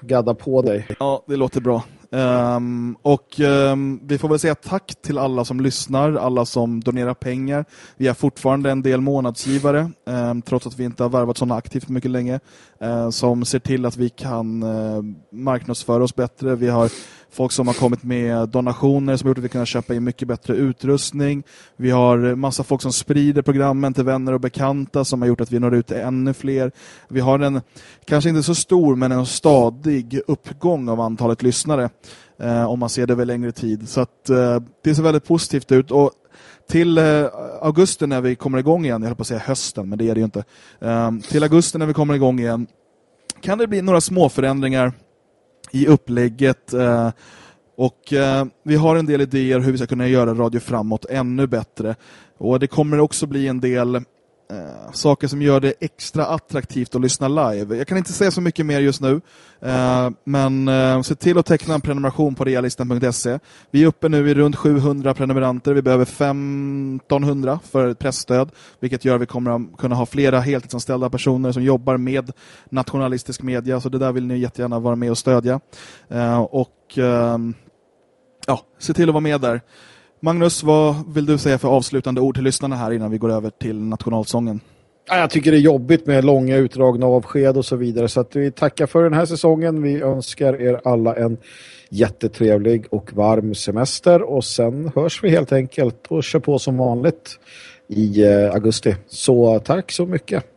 Gadda på dig. Ja, det låter bra. Um, och um, vi får väl säga tack till alla som lyssnar, alla som donerar pengar. Vi är fortfarande en del månadsgivare, um, trots att vi inte har värvat sådana aktivt mycket länge, uh, som ser till att vi kan uh, marknadsföra oss bättre. Vi har folk som har kommit med donationer som har gjort att vi kan köpa in mycket bättre utrustning. Vi har massa folk som sprider programmen till vänner och bekanta som har gjort att vi når ut till ännu fler. Vi har en, kanske inte så stor men en stadig uppgång av antalet lyssnare eh, om man ser det över längre tid. Så att, eh, det ser väldigt positivt ut och till eh, augusti när vi kommer igång igen, jag höll på att säga hösten men det är det ju inte. Eh, till augusti när vi kommer igång igen kan det bli några små förändringar i upplägget eh, och eh, vi har en del idéer hur vi ska kunna göra radio framåt ännu bättre. Och det kommer också bli en del eh, saker som gör det extra attraktivt att lyssna live. Jag kan inte säga så mycket mer just nu, eh, men eh, se till att teckna en prenumeration på realisten.se. Vi är uppe nu i runt 700 prenumeranter. Vi behöver 1500 för ett pressstöd, vilket gör att vi kommer att kunna ha flera heltidsanställda personer som jobbar med nationalistisk media, så det där vill ni jättegärna vara med och stödja. Eh, och eh, ja, se till att vara med där. Magnus, vad vill du säga för avslutande ord till lyssnarna här innan vi går över till nationalsången? Jag tycker det är jobbigt med långa utdragna avsked och så vidare så att vi tackar för den här säsongen. Vi önskar er alla en jättetrevlig och varm semester och sen hörs vi helt enkelt och kör på som vanligt i eh, augusti. Så tack så mycket.